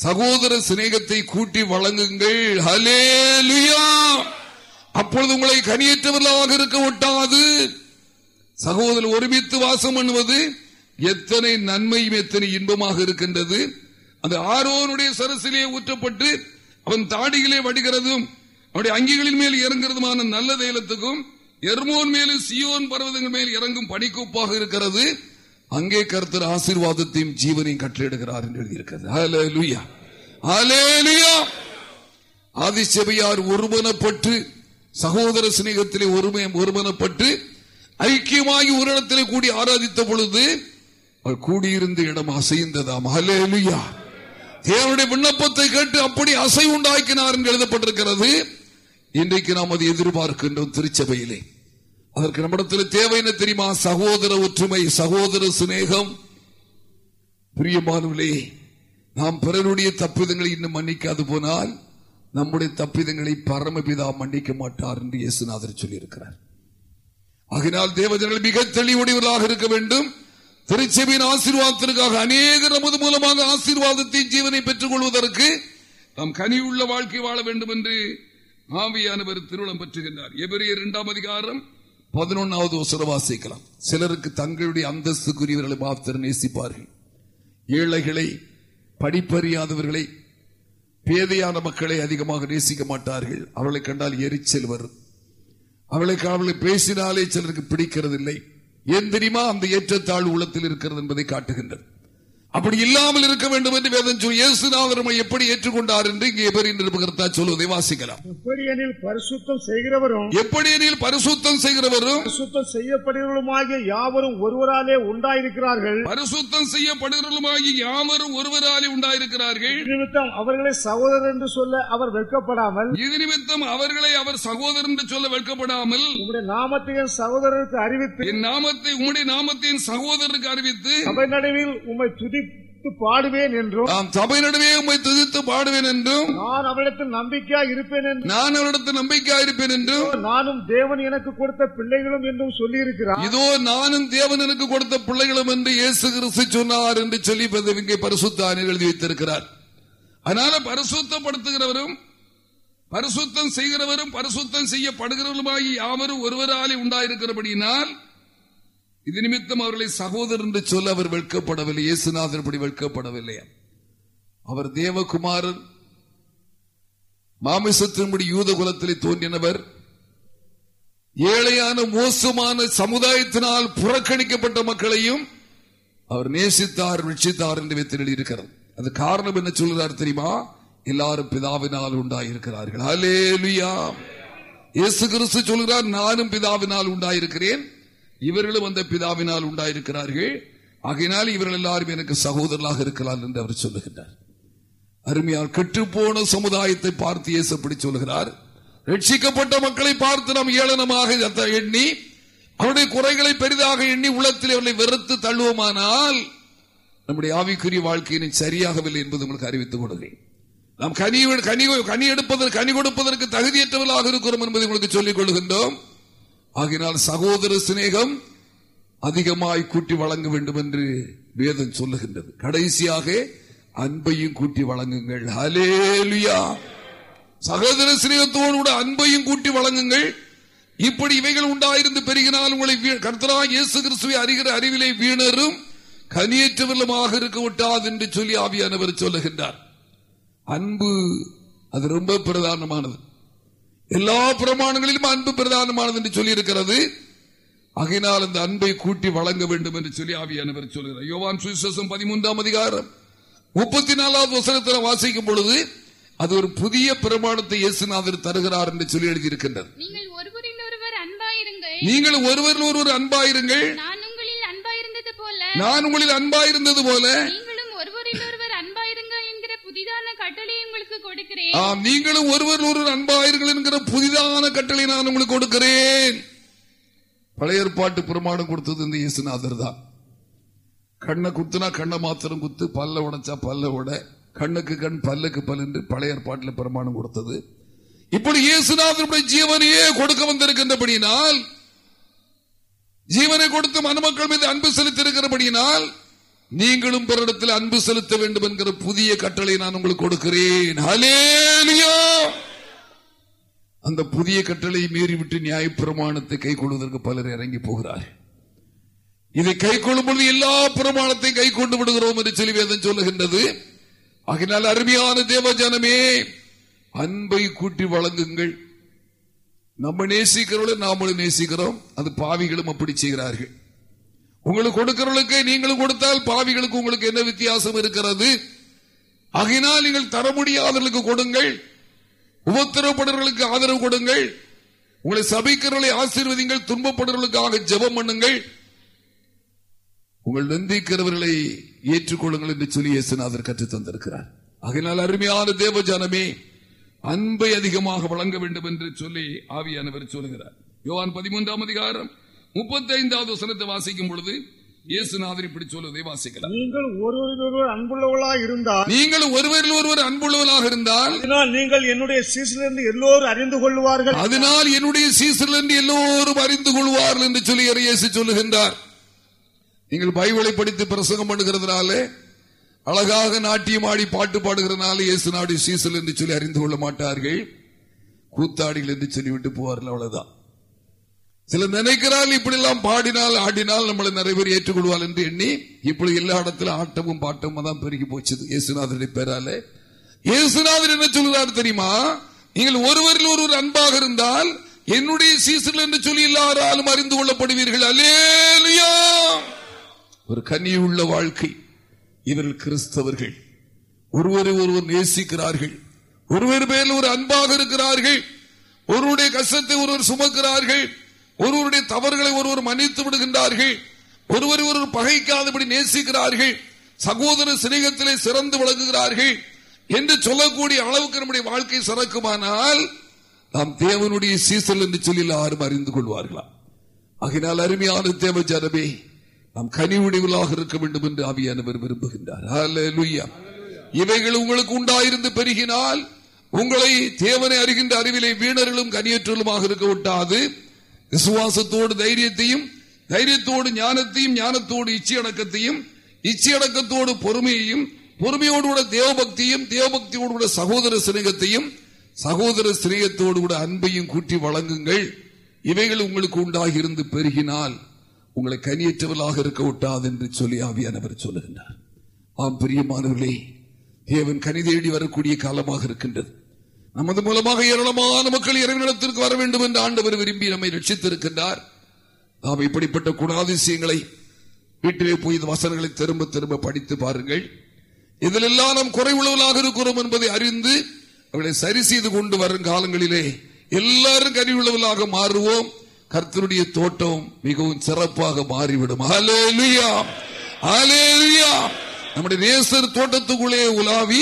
சகோதர சிநேகத்தை கூட்டி வழங்குங்கள். அப்பொழுது உங்களை கனியற்றவர்களாக இருக்க ஒட்டாது. சகோதரர் ஒருமித்து வாசம் பண்ணுவது எத்தனை நன்மையும் எத்தனை இன்பமாக இருக்கின்றது. அந்த ஆரோனுடைய சரசிலே ஊற்றப்பட்டு அவன் தாடிகளே வடிகிறதும் அவருடைய அங்கிகளின் மேல் இறங்குறதுமான நல்ல தைலத்துக்கும் எர்மோன் மேலும் சியோன் பர்வதங்கள் மேல் இறங்கும் பணிக்கோப்பாக இருக்கிறது. அங்கே கருத்தர் ஆசீர்வாதத்தையும் ஜீவனையும் கட்டளையிடுகிறார் என்று எழுதியிருக்கிறது. ஆதிசபையார் ஒருமனப்பட்டு சகோதர சிநேகத்திலே ஒருமை ஒருமனப்பட்டு ஐக்கியமாகி ஒரு இடத்திலே கூடி ஆராதித்த பொழுது கூடியிருந்த இடம் அசைந்ததாம். ஹalleluya. தேவனுடைய விண்ணப்பத்தை கேட்டு அப்படி அசை உண்டாக்கினார் என்று எழுதப்பட்டிருக்கிறது. இன்றைக்கு நாம் அதை எதிர்பார்க்கின்றோம் திருச்சபையிலே. அதற்கு நம்மிடத்தில் தேவை என்ன தெரியுமா? சகோதர ஒற்றுமை சகோதர சிநேகம். பிரியமானவர்களே நாம் பிறருடைய தப்பிதங்களை இன்னும் மன்னிக்காது போனால் நம்முடைய தப்பிதங்களை பரமபிதா மன்னிக்க மாட்டார் என்று இயேசுநாதர் சொல்லியிருக்கிறார். ஆகினால் தேவஜனங்கள் மிக தெளிவுடையவர்களாக இருக்க வேண்டும். திருச்செபியின் ஆசீர்வாதத்திற்காக அநேக நமது மூலமாக ஆசீர்வாதத்தை ஜீவனை பெற்றுக் கொள்வதற்கு நாம் கனியுள்ள வாழ்க்கை வாழ வேண்டும் என்று ஆவியானவர் திருவிழம் பெற்றுகின்றார். எபிரியர் இரண்டாம் அதிகாரம் பதினொன்னாவது வசனம் வாசிக்கலாம். சிலருக்கு தங்களுடைய அந்தஸ்துக்குரியவர்களை மாத்திரம் நேசிப்பார்கள். ஏழைகளை படிப்பறியாதவர்களை பேதையான மக்களை அதிகமாக நேசிக்க மாட்டார்கள். அவர்களை கண்டால் எரிச்சல் வரும். அவளுக்கு அவளை பேசினாலே சிலருக்கு பிடிக்கிறதில்லை. ஏன் தெரியுமா? அந்த ஏற்றத்தாழ் உள்ளத்தில் இருக்கிறது என்பதை காட்டுகின்றது. அப்படி இல்லாமல் இருக்க வேண்டும் என்று வேதம் சொல்லி இயேசுநாதர் எப்படி ஏற்றுக்கொண்டார் என்று இங்கே நிருபகர்த்தா சொல்வதை வாசிக்கலாம். எப்படியெனில் பரிசுத்தம் செய்கிறவரும் எப்படி எனில் பரிசுத்தம் செய்கிறவரும் பரிசுத்தம் செய்யப்படுகிறவருமாகிய யாவரும் ஒருவராலே உண்டாயிருக்கிறார்கள். பரிசுத்தம் செய்யப்படுகிறவருமாகி யாவரும் ஒருவராலே உண்டாயிருக்கிறார்கள். நிமித்தம் அவர்களை சகோதரர் என்று சொல்ல அவர் வெட்கப்படாமல் இது நிமித்தம் அவர்களை அவர் சகோதரன் என்று சொல்ல வெட்கப்படாமல் உம்முடைய நாமத்தை என் சகோதரருக்கு அறிவித்து என் நாமத்தை உம்முடைய நாமத்தின் சகோதரருக்கு அறிவித்து சபை நடுவில் உம்மை துதித்து பாடுவேன் என்றும் நான் சபை நடுவே உம்மை துதித்து பாடுவேன் என்றும் நான் அவரிடத்தில் நம்பிக்கையா இருப்பேன் என்றும் நான் அவரிடத்தில் நம்பிக்கையா இருப்பேன் என்றும் நானும் தேவன் எனக்கு கொடுத்த பிள்ளைகளும் என்றும் சொல்லியிருக்கிறார். இதோ நானும் தேவன் எனக்கு கொடுத்த பிள்ளைகளும் என்று இயேசு கிறிஸ்து சொன்னார் என்று சொல்லி இங்கே பரிசுத்தானில் எழுதி வைத்திருக்கிறார். அதனால பரிசுத்தப்படுத்துகிறவரும் பரிசுத்தம் செய்கிறவரும் பரிசுத்தம் செய்யப்படுகிறவருமாகி யாவரும் ஒருவராலே உண்டாயிருக்கிறபடியினால் இது நிமித்தம் அவர்களை சகோதரர் என்று சொல்ல அவர் வெட்கப்படவில்லை இயேசுநாதர் இப்படி வெட்கப்படவில்லை. அவர் தேவகுமாரன் மாமிசத்தின்படி யூத குலத்திலே தோன்றினவர். ஏழையான மோசமான சமுதாயத்தினால் புறக்கணிக்கப்பட்ட மக்களையும் அவர் நேசித்தார் ரட்சித்தார் என்று வைத்து இருக்கிறது. அது காரணம் என்ன சொல்கிறார் தெரியுமா? எல்லாரும் பிதாவினால் உண்டாயிருக்கிறார்கள். ஹalleluya. இயேசு கிறிஸ்து சொல்கிறார் நானும் பிதாவினால் உண்டாயிருக்கிறேன். இவர்களும் அந்த பிதாவினால் உண்டாயிருக்கிறார்கள். ஆகையினால் இவர்கள் எல்லாரும் எனக்கு சகோதரர்களாக இருக்கலாம் என்று அவர் சொல்லுகின்றார். அருமையால் கெட்டுப்போன சமுதாயத்தை பார்த்து இயேசு அப்படி சொல்கிறார் ரட்சிக்கப்பட்ட மக்களை பார்த்து நாம் ஏளனமாக எண்ணி அவருடைய குறைகளை பெரிதாக எண்ணி உள்ளத்தில் அவர்களை வெறுத்து தள்ளுவோமானால் நம்முடைய ஆவிக்குரிய வாழ்க்கையினை சரியாகவில்லை என்பது உங்களுக்கு அறிவித்துக் கொள்கிறேன். நாம் கனி கனி கனி எடுப்பதற்கு கனி கொடுப்பதற்கு தகுதியற்றவர்களாக இருக்கிறோம் என்பதை உங்களுக்கு சொல்லிக் கொள்கின்றோம். ஆகினால் சகோதர சிநேகம் அதிகமாய் கூட்டி வழங்க வேண்டும் என்று வேதம் சொல்லுகின்றது. கடைசியாக அன்பையும் கூட்டி வழங்குங்கள். ஹலேலுயா சகோதர சிநேகத்தோடு கூட அன்பையும் கூட்டி வழங்குங்கள். இப்படி இவைகள் உண்டாயிருந்து பெருகினால் உங்களை கர்த்தரா இயேசு கிறிஸ்துவை அறிகிற அறிவிலை வீணரும் கனியற்றவர்களுமாக இருக்க விட்டாது என்று சொல்லி ஆவியானவர் சொல்லுகின்றார். அன்பு அது ரொம்ப பிரதானமானது. எல்லா பிரமாணங்களிலும் அன்பு பிரதானமானது என்று சொல்லி இருக்கிறது ஆகையினால் அந்த அன்பை கூட்டி வழங்க வேண்டும் என்று சொல்லி ஆவியானவர் சொல்கிறார். யோவான் சுவிசேஷம் பதிமூன்றாம் அதிகாரம் முப்பத்தி நாலாவது வசனத்தில் வாசிக்கும் பொழுது அது ஒரு புதிய பிரமாணத்தை இயேசுநாதர் தருகிறார் என்று சொல்லி எழுதியிருக்கின்றது. நீங்கள் ஒருவரில் ஒருவர் அன்பாயிருங்கள். நீங்கள் ஒருவரில் ஒருவர் அன்பாயிருங்கள். நான் உங்களில் அன்பாயிருந்தது போல. கொடுக்கிறேன். நீங்களும் ஒருவர் ஒருவர் அன்பாயிருங்கள் என்கிற புதிதான கட்டளை நான் உங்களுக்கு கொடுக்கிறேன். பழைய ஏற்பாட்டு பிரமாணம் கொடுத்தது இந்த இயேசுநாதர் தான். கண்ணை குத்துனா கண்ணை மாத்திரம் குத்து பல்ல உடைச்சா பல்ல உட கண்ணுக்கு கண் பல்லுக்கு பல் என்று பழைய ஏற்பாட்டில் பிரமாணம் கொடுத்தது. இப்படி இயேசுநாதனுடைய ஜீவனையே கொடுக்க வந்திருக்கின்றபடியினால் ஜீவனை கொடுத்து மணமக்கள் மீது அன்பு செலுத்தியிருக்கிறபடியினால் நீங்களும் பிறரிடத்தில் அன்பு செலுத்த வேண்டும் என்கிற புதிய கட்டளை நான் உங்களுக்கு கொடுக்கிறேன். அந்த புதிய கட்டளை மீறிவிட்டு நியாய பிரமாணத்தை கை கொள்வதற்கு பலர் இறங்கி போகிறார்கள். இதை கை கொள்ளும் பொழுது எல்லா பிரமாணத்தையும் கை கொண்டு விடுகிறோம் என்று சொல்லி வேதம் சொல்லுகின்றது. ஆகினால் அருமையான தேவஜனமே அன்பை கூட்டி வழங்குங்கள். நம்ம நேசிக்கிறவர்கள் நாமளும் நேசிக்கிறோம். அது பாவிகளும் அப்படி செய்கிறார்கள். உங்களுக்கு கொடுக்கிறவர்களுக்கு நீங்களும் கொடுத்தால் பாவிகளுக்கு உங்களுக்கு என்ன வித்தியாசம் இருக்கிறது? ஆகினால் நீங்கள் தர முடியாதவர்களுக்கு கொடுங்கள். உபத்திரப்படுறவர்களுக்கு ஆதரவு கொடுங்கள். உங்களை சபைக்கிறவர்களை ஆசீர்வதிங்கள் துன்பப்படுறவர்களுக்காக ஜெபம் பண்ணுங்கள். உங்கள் நிந்திக்கிறவர்களை ஏற்றுக்கொள்ளுங்கள் என்று சொல்லி இயேசுநாதர் கற்றுத் தந்திருக்கிறார். ஆகினால் அருமையான தேவஜானமே அன்பை அதிகமாக வழங்க வேண்டும் என்று சொல்லி ஆவியானவர் சொல்லுகிறார் யோவான் பதிமூன்றாம் அதிகாரம் முப்பத்தி ஐந்தாவது வசனத்தை வாசிக்கும் பொழுது இயேசுநாதர் இப்படி சொல்வதை வாசிக்கலாம். நீங்கள் ஒருவரில் ஒருவர் அன்புள்ளவர்களாக இருந்தால் நீங்கள் ஒருவரில் ஒருவர் அன்புள்ளவர்களாக இருந்தால் அதனால் நீங்கள் என்னுடைய சீசிலிருந்து எல்லோரும் அறிந்து கொள்வார்கள் அதனால் என்னுடைய என்று எல்லோரும் அறிந்து கொள்வார்கள் என்று சொல்லி இயேசு சொல்லுகின்றார். நீங்கள் பைபிளை படித்து பிரசங்கம் பண்ணுகிறதுனால அழகாக நாட்டியம் ஆடி பாட்டு பாடுகிறதுனால இயேசு நாடு சீசல் என்று சொல்லி அறிந்து கொள்ள மாட்டார்கள். கூத்தாடிகள் என்று சொல்லிவிட்டு போவார்கள் அவ்வளவுதான். சில நினைக்கிறால் இப்படி எல்லாம் பாடினால் ஆடினால் நம்மளை நிறைய பேர் ஏற்றுக்கொள்வாள் என்று எண்ணி இப்படி எல்லா இடத்துல ஆட்டமும் பாட்டமும் தான் பெருகி போச்சு இயேசுநாதனுடைய பேராலே. இயேசுநாதர் என்ன சொல்கிறார் தெரியுமா? நீங்கள் ஒருவரில் ஒருவர் அன்பாக இருந்தால் என்னுடைய சீசன் என்று சொல்லி எல்லாராலும் அறிந்து கொள்ளப்படுவீர்கள். அலேலியா ஒரு கனியுள்ள வாழ்க்கை. இவர்கள் கிறிஸ்தவர்கள். ஒருவரை ஒருவர் நேசிக்கிறார்கள். ஒருவர் மேல் ஒரு அன்பாக இருக்கிறார்கள். ஒருவருடைய கஷ்டத்தை ஒருவர் சுமக்கிறார்கள். ஒருவருடைய தவறுகளை ஒருவர் மன்னித்து விடுகின்றார்கள். ஒருவரை ஒருவர் பகைக்காதபடி நேசிக்கிறார்கள். சகோதர சிநேகத்திலே சிறந்து விளங்குகிறார்கள். என்று சொல்லக்கூடிய அளவுக்கு நம்முடைய வாழ்க்கை சிறக்குமானால் நாம் தேவனுடைய சீசல் என்று சொல்லி யாரும் அறிந்து கொள்வார்களா? ஆகினால் அருமையான தேவ ஜனமே நாம் கனிவுடைகளாக இருக்க வேண்டும் என்று ஆவியானவர் விரும்புகின்றார். இவைகள் உங்களுக்கு உண்டாயிருந்து பெருகினால் உங்களை தேவனை அறிகின்ற அறிவிலை வீணர்களும் கனியற்றலுமாக இருக்க விட்டாது. விசுவாசத்தோடு தைரியத்தையும் தைரியத்தோடு ஞானத்தையும் ஞானத்தோடு இச்சையடக்கத்தையும் இச்சையடக்கத்தோடு பொறுமையையும் பொறுமையோடு கூட தேவபக்தியும் தேவபக்தியோடு கூட சகோதர சிநேகத்தையும் சகோதர சிநேகத்தோடு கூட அன்பையும் கூட்டி வழங்குங்கள். இவைகள் உங்களுக்கு உண்டாகி இருந்து பெருகினால் உங்களை கனியற்றவர்களாக இருக்க விட்டாது என்று சொல்லி ஆவியானவர் சொல்லுகின்றார். ஆம் பிரியமானவர்களே தேவன் கனி தேடி வரக்கூடிய காலமாக இருக்கின்றது. நமது மூலமாக ஏராளமான மக்கள் இறைவனிடத்திற்கு வர வேண்டும் என்று ஆண்டவர் விரும்பி நம்மை ரட்சித்திருக்கின்றார். நாம் இப்படிப்பட்ட குணாதிசயங்களை வீட்டிலே போய் இந்த வசனங்களை திரும்ப திரும்ப படித்து பாருங்கள். இதிலெல்லாம் நாம் குறைவுள்ளவர்களாக இருக்கிறோம் என்பதை அறிந்து அவர்களை சரி செய்து கொண்டு வரும் காலங்களிலே எல்லாரும் கனிவுள்ளவர்களாக மாறுவோம். கர்த்தருடைய தோட்டம் மிகவும் சிறப்பாக மாறிவிடும். நம்முடைய நேசர் தோட்டத்துக்குள்ளே உலாவி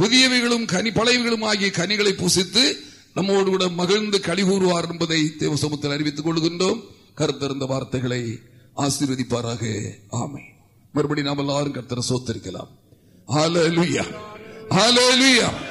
புதியவைகளும் கனி பழையவைகளும் ஆகிய கனிகளை புசித்து நம்மோடு கூட மகிழ்ந்து கழிவுறுவார் என்பதை தேவசமத்தில் அறிவித்துக் கொள்கின்றோம். கருத்திருந்த வார்த்தைகளை ஆசீர்வதிப்பாராக. ஆமை மறுபடி நாம் எல்லாரும் கர்த்தரை சோத்தரிக்கலாம். ஹalleluya ஹalleluya